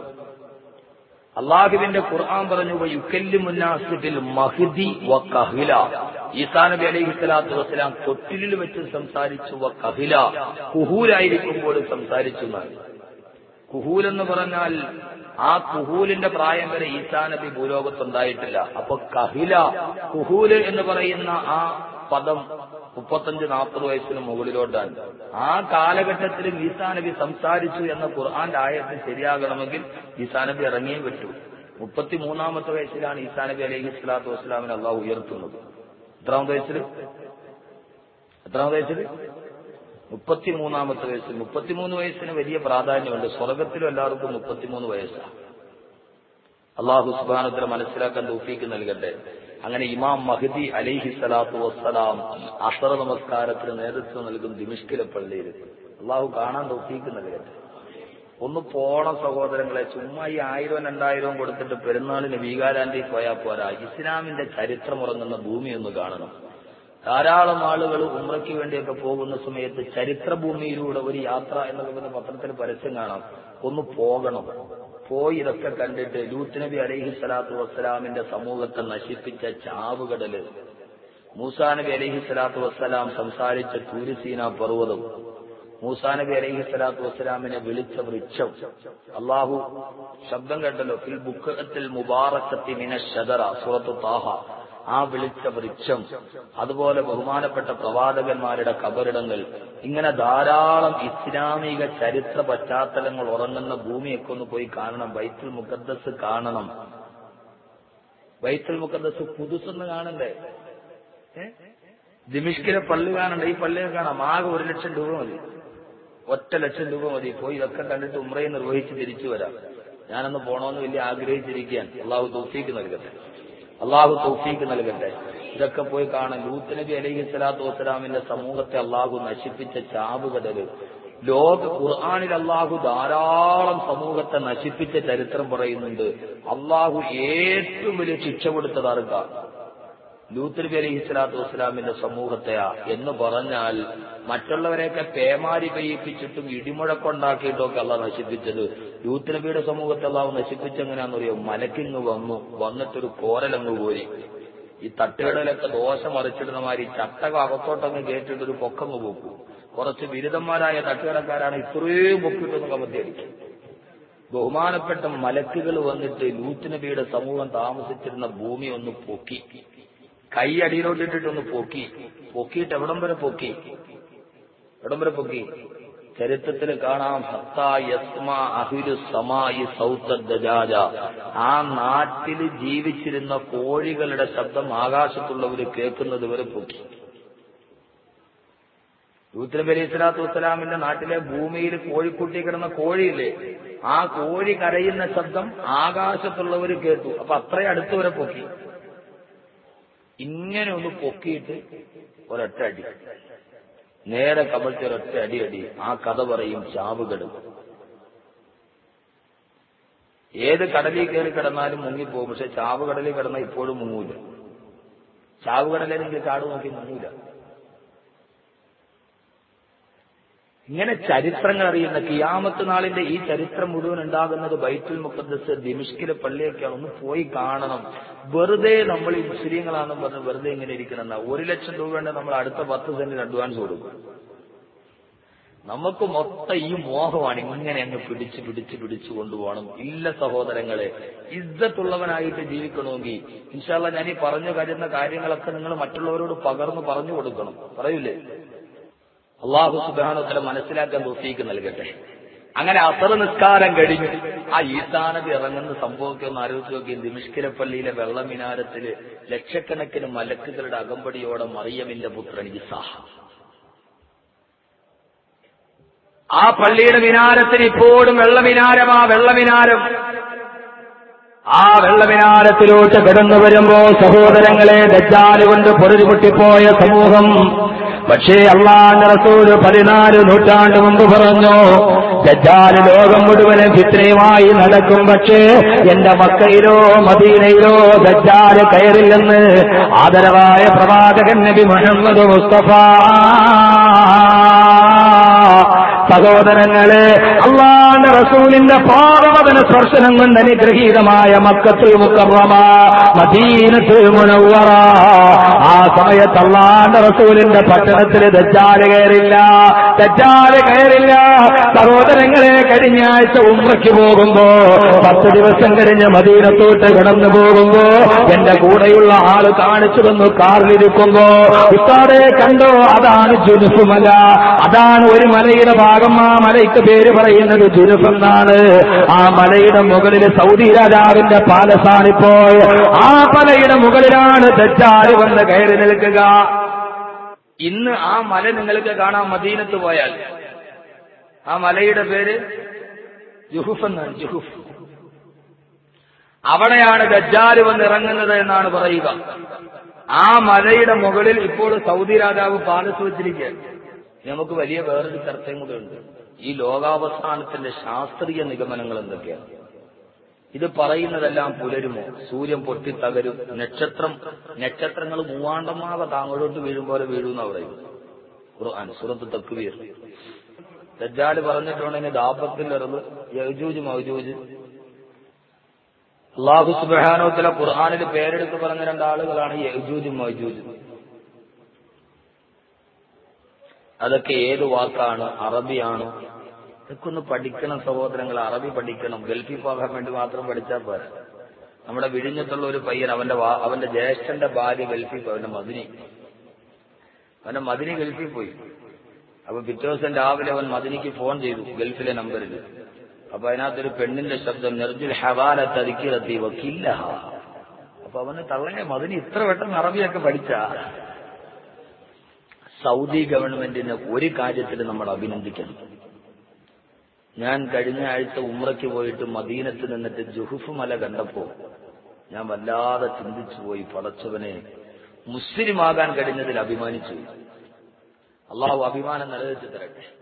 അള്ളാഹുവിന്റെ ഖുർആൻ പറഞ്ഞു യുക്കല്ലി മുന്നാസിഫിൽ മഹ്ദി വ കഹില. ഈസാ നബി അലൈഹി സ്വലാത്തു വസ്സലാം തൊട്ടിലിൽ വെച്ച് സംസാരിച്ചു വ കഹില. കുഹൂലായിരിക്കുമ്പോൾ സംസാരിച്ചു കുഹൂൽ എന്ന് പറഞ്ഞാൽ ആ കുഹൂലിന്റെ പ്രായം വരെ ഈസാ നബി ഭൂലോകത്തുണ്ടായിട്ടില്ല. അപ്പൊ കഹില കുഹൂൽ എന്ന് പറയുന്ന ആ പദം മുപ്പത്തഞ്ച് നാൽപ്പത് വയസ്സിന് മുകളിലോട്ടാണ്. ആ കാലഘട്ടത്തിൽ ഈസാ നബി സംസാരിച്ചു എന്ന ഖുർആന്റെ ആയത്ത് ശരിയാകണമെങ്കിൽ ഈസാ നബി ഇറങ്ങിയേ പറ്റൂ. മുപ്പത്തി മൂന്നാമത്തെ വയസ്സിലാണ് ഈസാ നബി അലൈഹി സ്വലാത്തു വസ്സലാമിനെ അള്ളാഹു ഉയർത്തുന്നത്. എത്രാമത്തെ വയസ്സിൽ എത്രാമത്തെ വയസ്സിൽ മുപ്പത്തിമൂന്നാമത്തെ വയസ്സിൽ മുപ്പത്തിമൂന്ന് വയസ്സിന് വലിയ പ്രാധാന്യമുണ്ട്. സ്വർഗത്തിലും എല്ലാവർക്കും മുപ്പത്തിമൂന്ന് വയസ്സാണ് അള്ളാഹു സുബാനത്തിന് മനസ്സിലാക്കാൻ തൗഫീക്ക് നൽകട്ടെ. അങ്ങനെ ഇമാം മഹദി അലൈഹി സ്വലാത്തു വസ്സലാം അസറ നമസ്കാരത്തിന് നേതൃത്വം നൽകും ദിമിഷ്കിലെ പള്ളിയിൽ. അള്ളാഹു കാണാൻ തൗഫീക്ക് നൽകട്ടെ. ഒന്ന് പോണ സഹോദരങ്ങളെ ചുമ്മാ ഈ ആയിരവും രണ്ടായിരവും കൊടുത്തിട്ട് പെരുന്നാളിന് വീകാരാന്തി പോയാൽ പോരാ. ഇസ്ലാമിന്റെ ചരിത്രം ഉറങ്ങുന്ന ഭൂമി ഒന്ന് കാണണം. ധാരാളം ആളുകൾ ഉമ്രയ്ക്ക് വേണ്ടിയൊക്കെ പോകുന്ന സമയത്ത് ചരിത്രഭൂമിയിലൂടെ ഒരു യാത്ര എന്നൊക്കെ പത്രത്തിൽ പരസ്യം കാണാം. ഒന്ന് പോകണം. പോയി ഇതൊക്കെ കണ്ടിട്ട് ലൂത്ത് നബി അലൈഹി സ്വലാത്തു വസ്സലാമിന്റെ സമൂഹത്തെ നശിപ്പിച്ച ചാവുകടൽ. മൂസാ നബി അലൈഹി സ്വലാത്തു വസ്സലാം സംസാരിച്ച തൂരിസീന പർവതം. മൂസാ നബി അലൈഹി സ്വലാത്തു വസ്സലാമിനെ വിളിച്ച വൃക്ഷം. അള്ളാഹു ശബ്ദം കേട്ടല്ലോ ഫിൽ ബുക്കത്തിൽ മുബാറക്കത്തി മിന ഷദറ താഹ ആ വിളിച്ച വൃക്ഷം. അതുപോലെ ബഹുമാനപ്പെട്ട പ്രവാചകന്മാരുടെ കബറിടങ്ങൾ. ഇങ്ങനെ ധാരാളം ഇസ്ലാമിക ചരിത്ര പശ്ചാത്തലങ്ങൾ ഉറങ്ങുന്ന ഭൂമിയൊക്കെ ഒന്ന് പോയി കാണണം. ബൈത്തുൽ മുഖദ്ദസ് കാണണം. ബൈത്തുൽ മുഖദ്ദസ് പുതുസെന്ന് കാണണ്ടേ? ദിമിഷ്കിലെ പള്ളി കാണണ്ട? ഈ പള്ളിയെ കാണാം. ആകെ ഒരു ലക്ഷം രൂപ മതി. ഒറ്റ ലക്ഷം രൂപ മതി. പോയി ഇതൊക്കെ കണ്ടിട്ട് ഉമ്രയെ നിർവഹിച്ച് തിരിച്ചു വരാം. ഞാനൊന്ന് പോണോന്ന് വലിയ ആഗ്രഹിച്ചിരിക്കാൻ അള്ളാഹു തോഫീക്ക് നൽകട്ടെ. അള്ളാഹു തൗഫീക്ക് നൽകട്ടെ. ഇതൊക്കെ പോയി കാണാൻ ലൂത്ത് നബി അലൈഹി സ്വലാത്തു വസ്സലാമിന്റെ സമൂഹത്തെ അള്ളാഹു നശിപ്പിച്ച ചാവുകടൽ ലോക ഖുർആാനിൽ അള്ളാഹു ധാരാളം സമൂഹത്തെ നശിപ്പിച്ച ചരിത്രം പറയുന്നുണ്ട്. അള്ളാഹു ഏറ്റവും വലിയ ശിക്ഷ കൊടുത്തത് ലൂത്ത് നബി അലൈഹി സ്വലാത്തു വസ്സലാമിന്റെ സമൂഹത്തെയാ എന്ന് പറഞ്ഞാൽ മറ്റുള്ളവരെയൊക്കെ പേമാരി പെയ്യിപ്പിച്ചിട്ടും ഇടിമുഴക്കുണ്ടാക്കിയിട്ടൊക്കെ അള്ളാഹ് നശിപ്പിച്ചത്. ലൂത്ത് നബിയുടെ സമൂഹത്തെ അള്ളാഹ് നശിപ്പിച്ചെങ്ങനെയാണെന്നറിയോ മലക്കിങ് വന്നു. വന്നിട്ടൊരു കോരലങ്ങ് പോയി. ഈ തട്ടുകടലൊക്കെ ദോശ മറിച്ചിടുന്ന മാതിരി ചട്ടക അകത്തോട്ടങ്ങ് കേട്ടിട്ട് ഒരു പൊക്കങ്ങ് പോക്കും. കുറച്ച് ബിരുദന്മാരായ തട്ടുകടക്കാരാണ് ഇത്രയും പൊക്കിട്ടൊന്ന് കമത്തിയടിക്കും ബഹുമാനപ്പെട്ട മലക്കുകൾ വന്നിട്ട് ലൂത്ത് നബിയുടെ സമൂഹം താമസിച്ചിരുന്ന ഭൂമി ഒന്ന് പൊക്കി. കൈ അടിയിലോട്ടിട്ടിട്ടൊന്ന് പൊക്കി. പൊക്കിയിട്ട് എവിടം വരെ പൊക്കി? എവിടം വരെ പൊക്കി? ചരിത്രത്തിൽ കാണാം. ഭക്ത യസ്മ അഹിരു സമായി സൗത്ത ദജാജ ആ നാട്ടിൽ ജീവിച്ചിരുന്ന കോഴികളുടെ ശബ്ദം ആകാശത്തുള്ളവർ കേൾക്കുന്നത് വരെ പൊക്കി. ലൂത്ത് നബി അലൈഹി വസ്സലാമിന്റെ നാട്ടിലെ ഭൂമിയിൽ കോഴിക്കുട്ടി കിടന്ന കോഴിയില്ലേ? ആ കോഴി കരയുന്ന ശബ്ദം ആകാശത്തുള്ളവർ കേട്ടു. അപ്പൊ അത്രയും അടുത്തുവരെ പൊക്കി. ഇങ്ങനെ ഒന്ന് പൊക്കിയിട്ട് ഒരൊറ്റ അടി. നേരെ കമഴ്ത്തി ഒരൊറ്റ അടി അടി. ആ കഥ പറയും ചാവുകടൽ ഏത് കടലിൽ കയറി കിടന്നാലും മുങ്ങിപ്പോകും. പക്ഷെ ചാവുകടലിൽ കിടന്നാൽ ഇപ്പോഴും മുങ്ങൂല. ചാവുകടലിൽ കാട് നോക്കി മുങ്ങൂല. ഇങ്ങനെ ചരിത്രങ്ങൾ അറിയുന്ന കിയാമത്ത് നാളിന്റെ ഈ ചരിത്രം മുഴുവൻ ഉണ്ടാകുന്നത് ബൈത്തുൽ മുഖദ്സ് ദിമിഷ്കിലെ പള്ളിയൊക്കെയാണ്. ഒന്ന് പോയി കാണണം. വെറുതെ നമ്മൾ ഈ മുസ്ലിങ്ങളാണെന്ന് പറഞ്ഞ് വെറുതെ ഇങ്ങനെ ഇരിക്കണം. ഒരു ലക്ഷം രൂപയുടെ നമ്മൾ അടുത്ത പത്ത് സെന്റിന് അഡ്വാൻസ് കൊടുക്കും. നമുക്ക് മൊത്തം ഈ മോഹമാണ് ഇങ്ങനെ അങ്ങ് പിടിച്ച് പിടിച്ച് പിടിച്ചു കൊണ്ടുപോകണം. ഇല്ല സഹോദരങ്ങളെ ഇജ്ജത്തുള്ളവനായിട്ട് ജീവിക്കണമെങ്കിൽ ഇൻഷാല്ല ഞാൻ ഈ പറഞ്ഞു കരുന്ന കാര്യങ്ങളൊക്കെ നിങ്ങൾ മറ്റുള്ളവരോട് പകർന്നു പറഞ്ഞു കൊടുക്കണം. പറയൂലേ? അള്ളാഹു സുബാനോത്തല മനസ്സിലാക്കാൻ തോഫീക്ക് നൽകട്ടെ. അങ്ങനെ അസർ നിസ്കാരം കഴിഞ്ഞു ആ ഈസാനത് ഇറങ്ങുന്ന സംഭവമൊക്കെ ഒന്ന് ആലോചിച്ച് നോക്കി ദിമിഷ്കിരപ്പള്ളിയിലെ വെള്ളമിനാരത്തിൽ ലക്ഷക്കണക്കിന് മലക്കുകളുടെ അകമ്പടിയോടെ മറിയമിന്റെ പുത്രൻ ഇസാഹ ആ പള്ളിയുടെ മിനാരത്തിന് ഇപ്പോഴും വെള്ളമിനാരം ആ വെള്ളമിനാരം. ആ വെള്ളമിനാരത്തിലോട്ട് കടന്നു വരുമ്പോ സഹോദരങ്ങളെ ദജ്ജാലുകൊണ്ട് പൊരുതി പൊട്ടിപ്പോയ സമൂഹം പക്ഷേ അള്ളാന്റെ റസൂൽ പതിനാല് നൂറ്റാണ്ട് മുമ്പ് പറഞ്ഞു ദജ്ജാൽ ലോകം മുഴുവനും ഭിത്രയുമായി നടക്കും. പക്ഷേ എന്റെ മക്കയിലോ മദീനയിലോ ദജ്ജാൽ കയറില്ലെന്ന് ആദരവായ പ്രവാചകൻ നബി മുഹമ്മദ് മുസ്തഫ സഹോദരങ്ങളെ അള്ളാന്റെ റസൂലിന്റെ പാർവതന സ്പർശനം കൊണ്ട് അനുഗ്രഹീതമായ മക്കത്തുൽ മുക്കറമ മദീനത്തുൽ മുനവ്വറ. ആ സമയത്ത് അള്ളാന്റെ റസൂലിന്റെ പട്ടണത്തിൽ ദജ്ജാൽ കയറില്ല ദജ്ജാൽ കയറില്ല. സഹോദരങ്ങളെ കഴിഞ്ഞ ആഴ്ച ഉമ്മയ്ക്ക് പോകുമ്പോ പത്ത് ദിവസം കഴിഞ്ഞ് മദീനത്തോട്ട് കടന്നു പോകുമ്പോ എന്റെ കൂടെയുള്ള ആൾ കാണിച്ചു വന്നു കാറിലിരിക്കുമ്പോ ഇത്താതെ കണ്ടോ? അതാണ് ജുനുസുമല. അതാണ് ഒരു മലയുടെ ഭാഗം. ആ മലയ്ക്ക് പേര് പറയുന്നത് ജുനുഫ് എന്നാണ്. ആ മലയുടെ മുകളിൽ സൗദി രാജാവിന്റെ പാലസാണിപ്പോ ആ മലയുടെ മുകളിലാണ് ദജ്ജാൽ വന്ന് കയറി നിൽക്കുക. ഇന്ന് ആ മല നിങ്ങൾക്ക് കാണാൻ മദീനത്ത് പോയാൽ ആ മലയുടെ പേര് ജുഹുഫ് എന്നാണ് ജുഹുഫ്. അവിടെയാണ് ഗജ്ജാൽ വന്ന് ഇറങ്ങുന്നത് എന്നാണ് പറയുക. ആ മലയുടെ മുകളിൽ ഇപ്പോൾ സൗദി രാജാവ് പാലസ് വെച്ചിരിക്കുക നമുക്ക് വലിയ വേറൊരു ചർച്ചയും കൂടെ ഉണ്ട്. ഈ ലോകാവസാനത്തിന്റെ ശാസ്ത്രീയ നിഗമനങ്ങൾ എന്തൊക്കെയാണ്? ഇത് പറയുന്നതെല്ലാം പുലരുമോ? സൂര്യൻ പൊട്ടിത്തകരും നക്ഷത്രം നക്ഷത്രങ്ങൾ മൂവാണ്ടമാവ താങ്ങോട്ട് വീഴും പോലെ വീഴുന്ന പറയും ഖുർആൻ സുറത്ത് തക്വീർ. ദജ്ജാൽ പറഞ്ഞിട്ടുണ്ടെങ്കിൽ ദാപത്തിൽ ഇറന്ന് യജൂജ് മൗജൂജ്. അള്ളാഹു സുബാനോത്തില ഖുർആാനിൽ പേരെടുത്ത് പറഞ്ഞ രണ്ടാളുകളാണ് യജൂജും മൗജൂജും. അതൊക്കെ ഏത് വാക്കാണ്? അറബിയാണ്. ഇതൊക്കെ ഒന്ന് പഠിക്കണം സഹോദരങ്ങൾ അറബി പഠിക്കണം. ഗൾഫിൽ പോകാൻ വേണ്ടി മാത്രം പഠിച്ചാൽ പോരാ. നമ്മുടെ വിഴിഞ്ഞത്തുള്ള ഒരു പയ്യൻ അവന്റെ അവന്റെ ജ്യേഷ്ഠന്റെ ഭാര്യ ഗൾഫിൽ പോയി അവന്റെ മദിനി അവന്റെ മദിനി ഗൾഫിൽ പോയി. അപ്പൊ പിറ്റേ ദിവസം രാവിലെ അവൻ മദിനിക്ക് ഫോൺ ചെയ്തു ഗൾഫിലെ നമ്പറിൽ അപ്പൊ അതിനകത്തൊരു പെണ്ണിന്റെ ശബ്ദം നെർജുൽ ഹവാല തതിക്കിറത്തി വക്കില്ല അപ്പൊ അവന് തള്ളനെ മദിനി ഇത്ര പെട്ടെന്ന് അറബിയൊക്കെ പഠിച്ച. സൗദി ഗവൺമെന്റിനെ ഒരു കാര്യത്തിൽ നമ്മൾ അഭിനന്ദിക്കണം. ഞാൻ കഴിഞ്ഞ ആഴ്ച ഉമ്രയ്ക്ക് പോയിട്ട് മദീനത്ത് നിന്നിട്ട് ജുഹുഫ് മല കണ്ടപ്പോ ഞാൻ വല്ലാതെ ചിന്തിച്ചു പോയി പടച്ചവനെ. മുസ്ലിമാകാൻ കഴിഞ്ഞതിൽ അഭിമാനിച്ചു. അള്ളാഹു അഭിമാനം നിലനിർത്തി തരട്ടെ.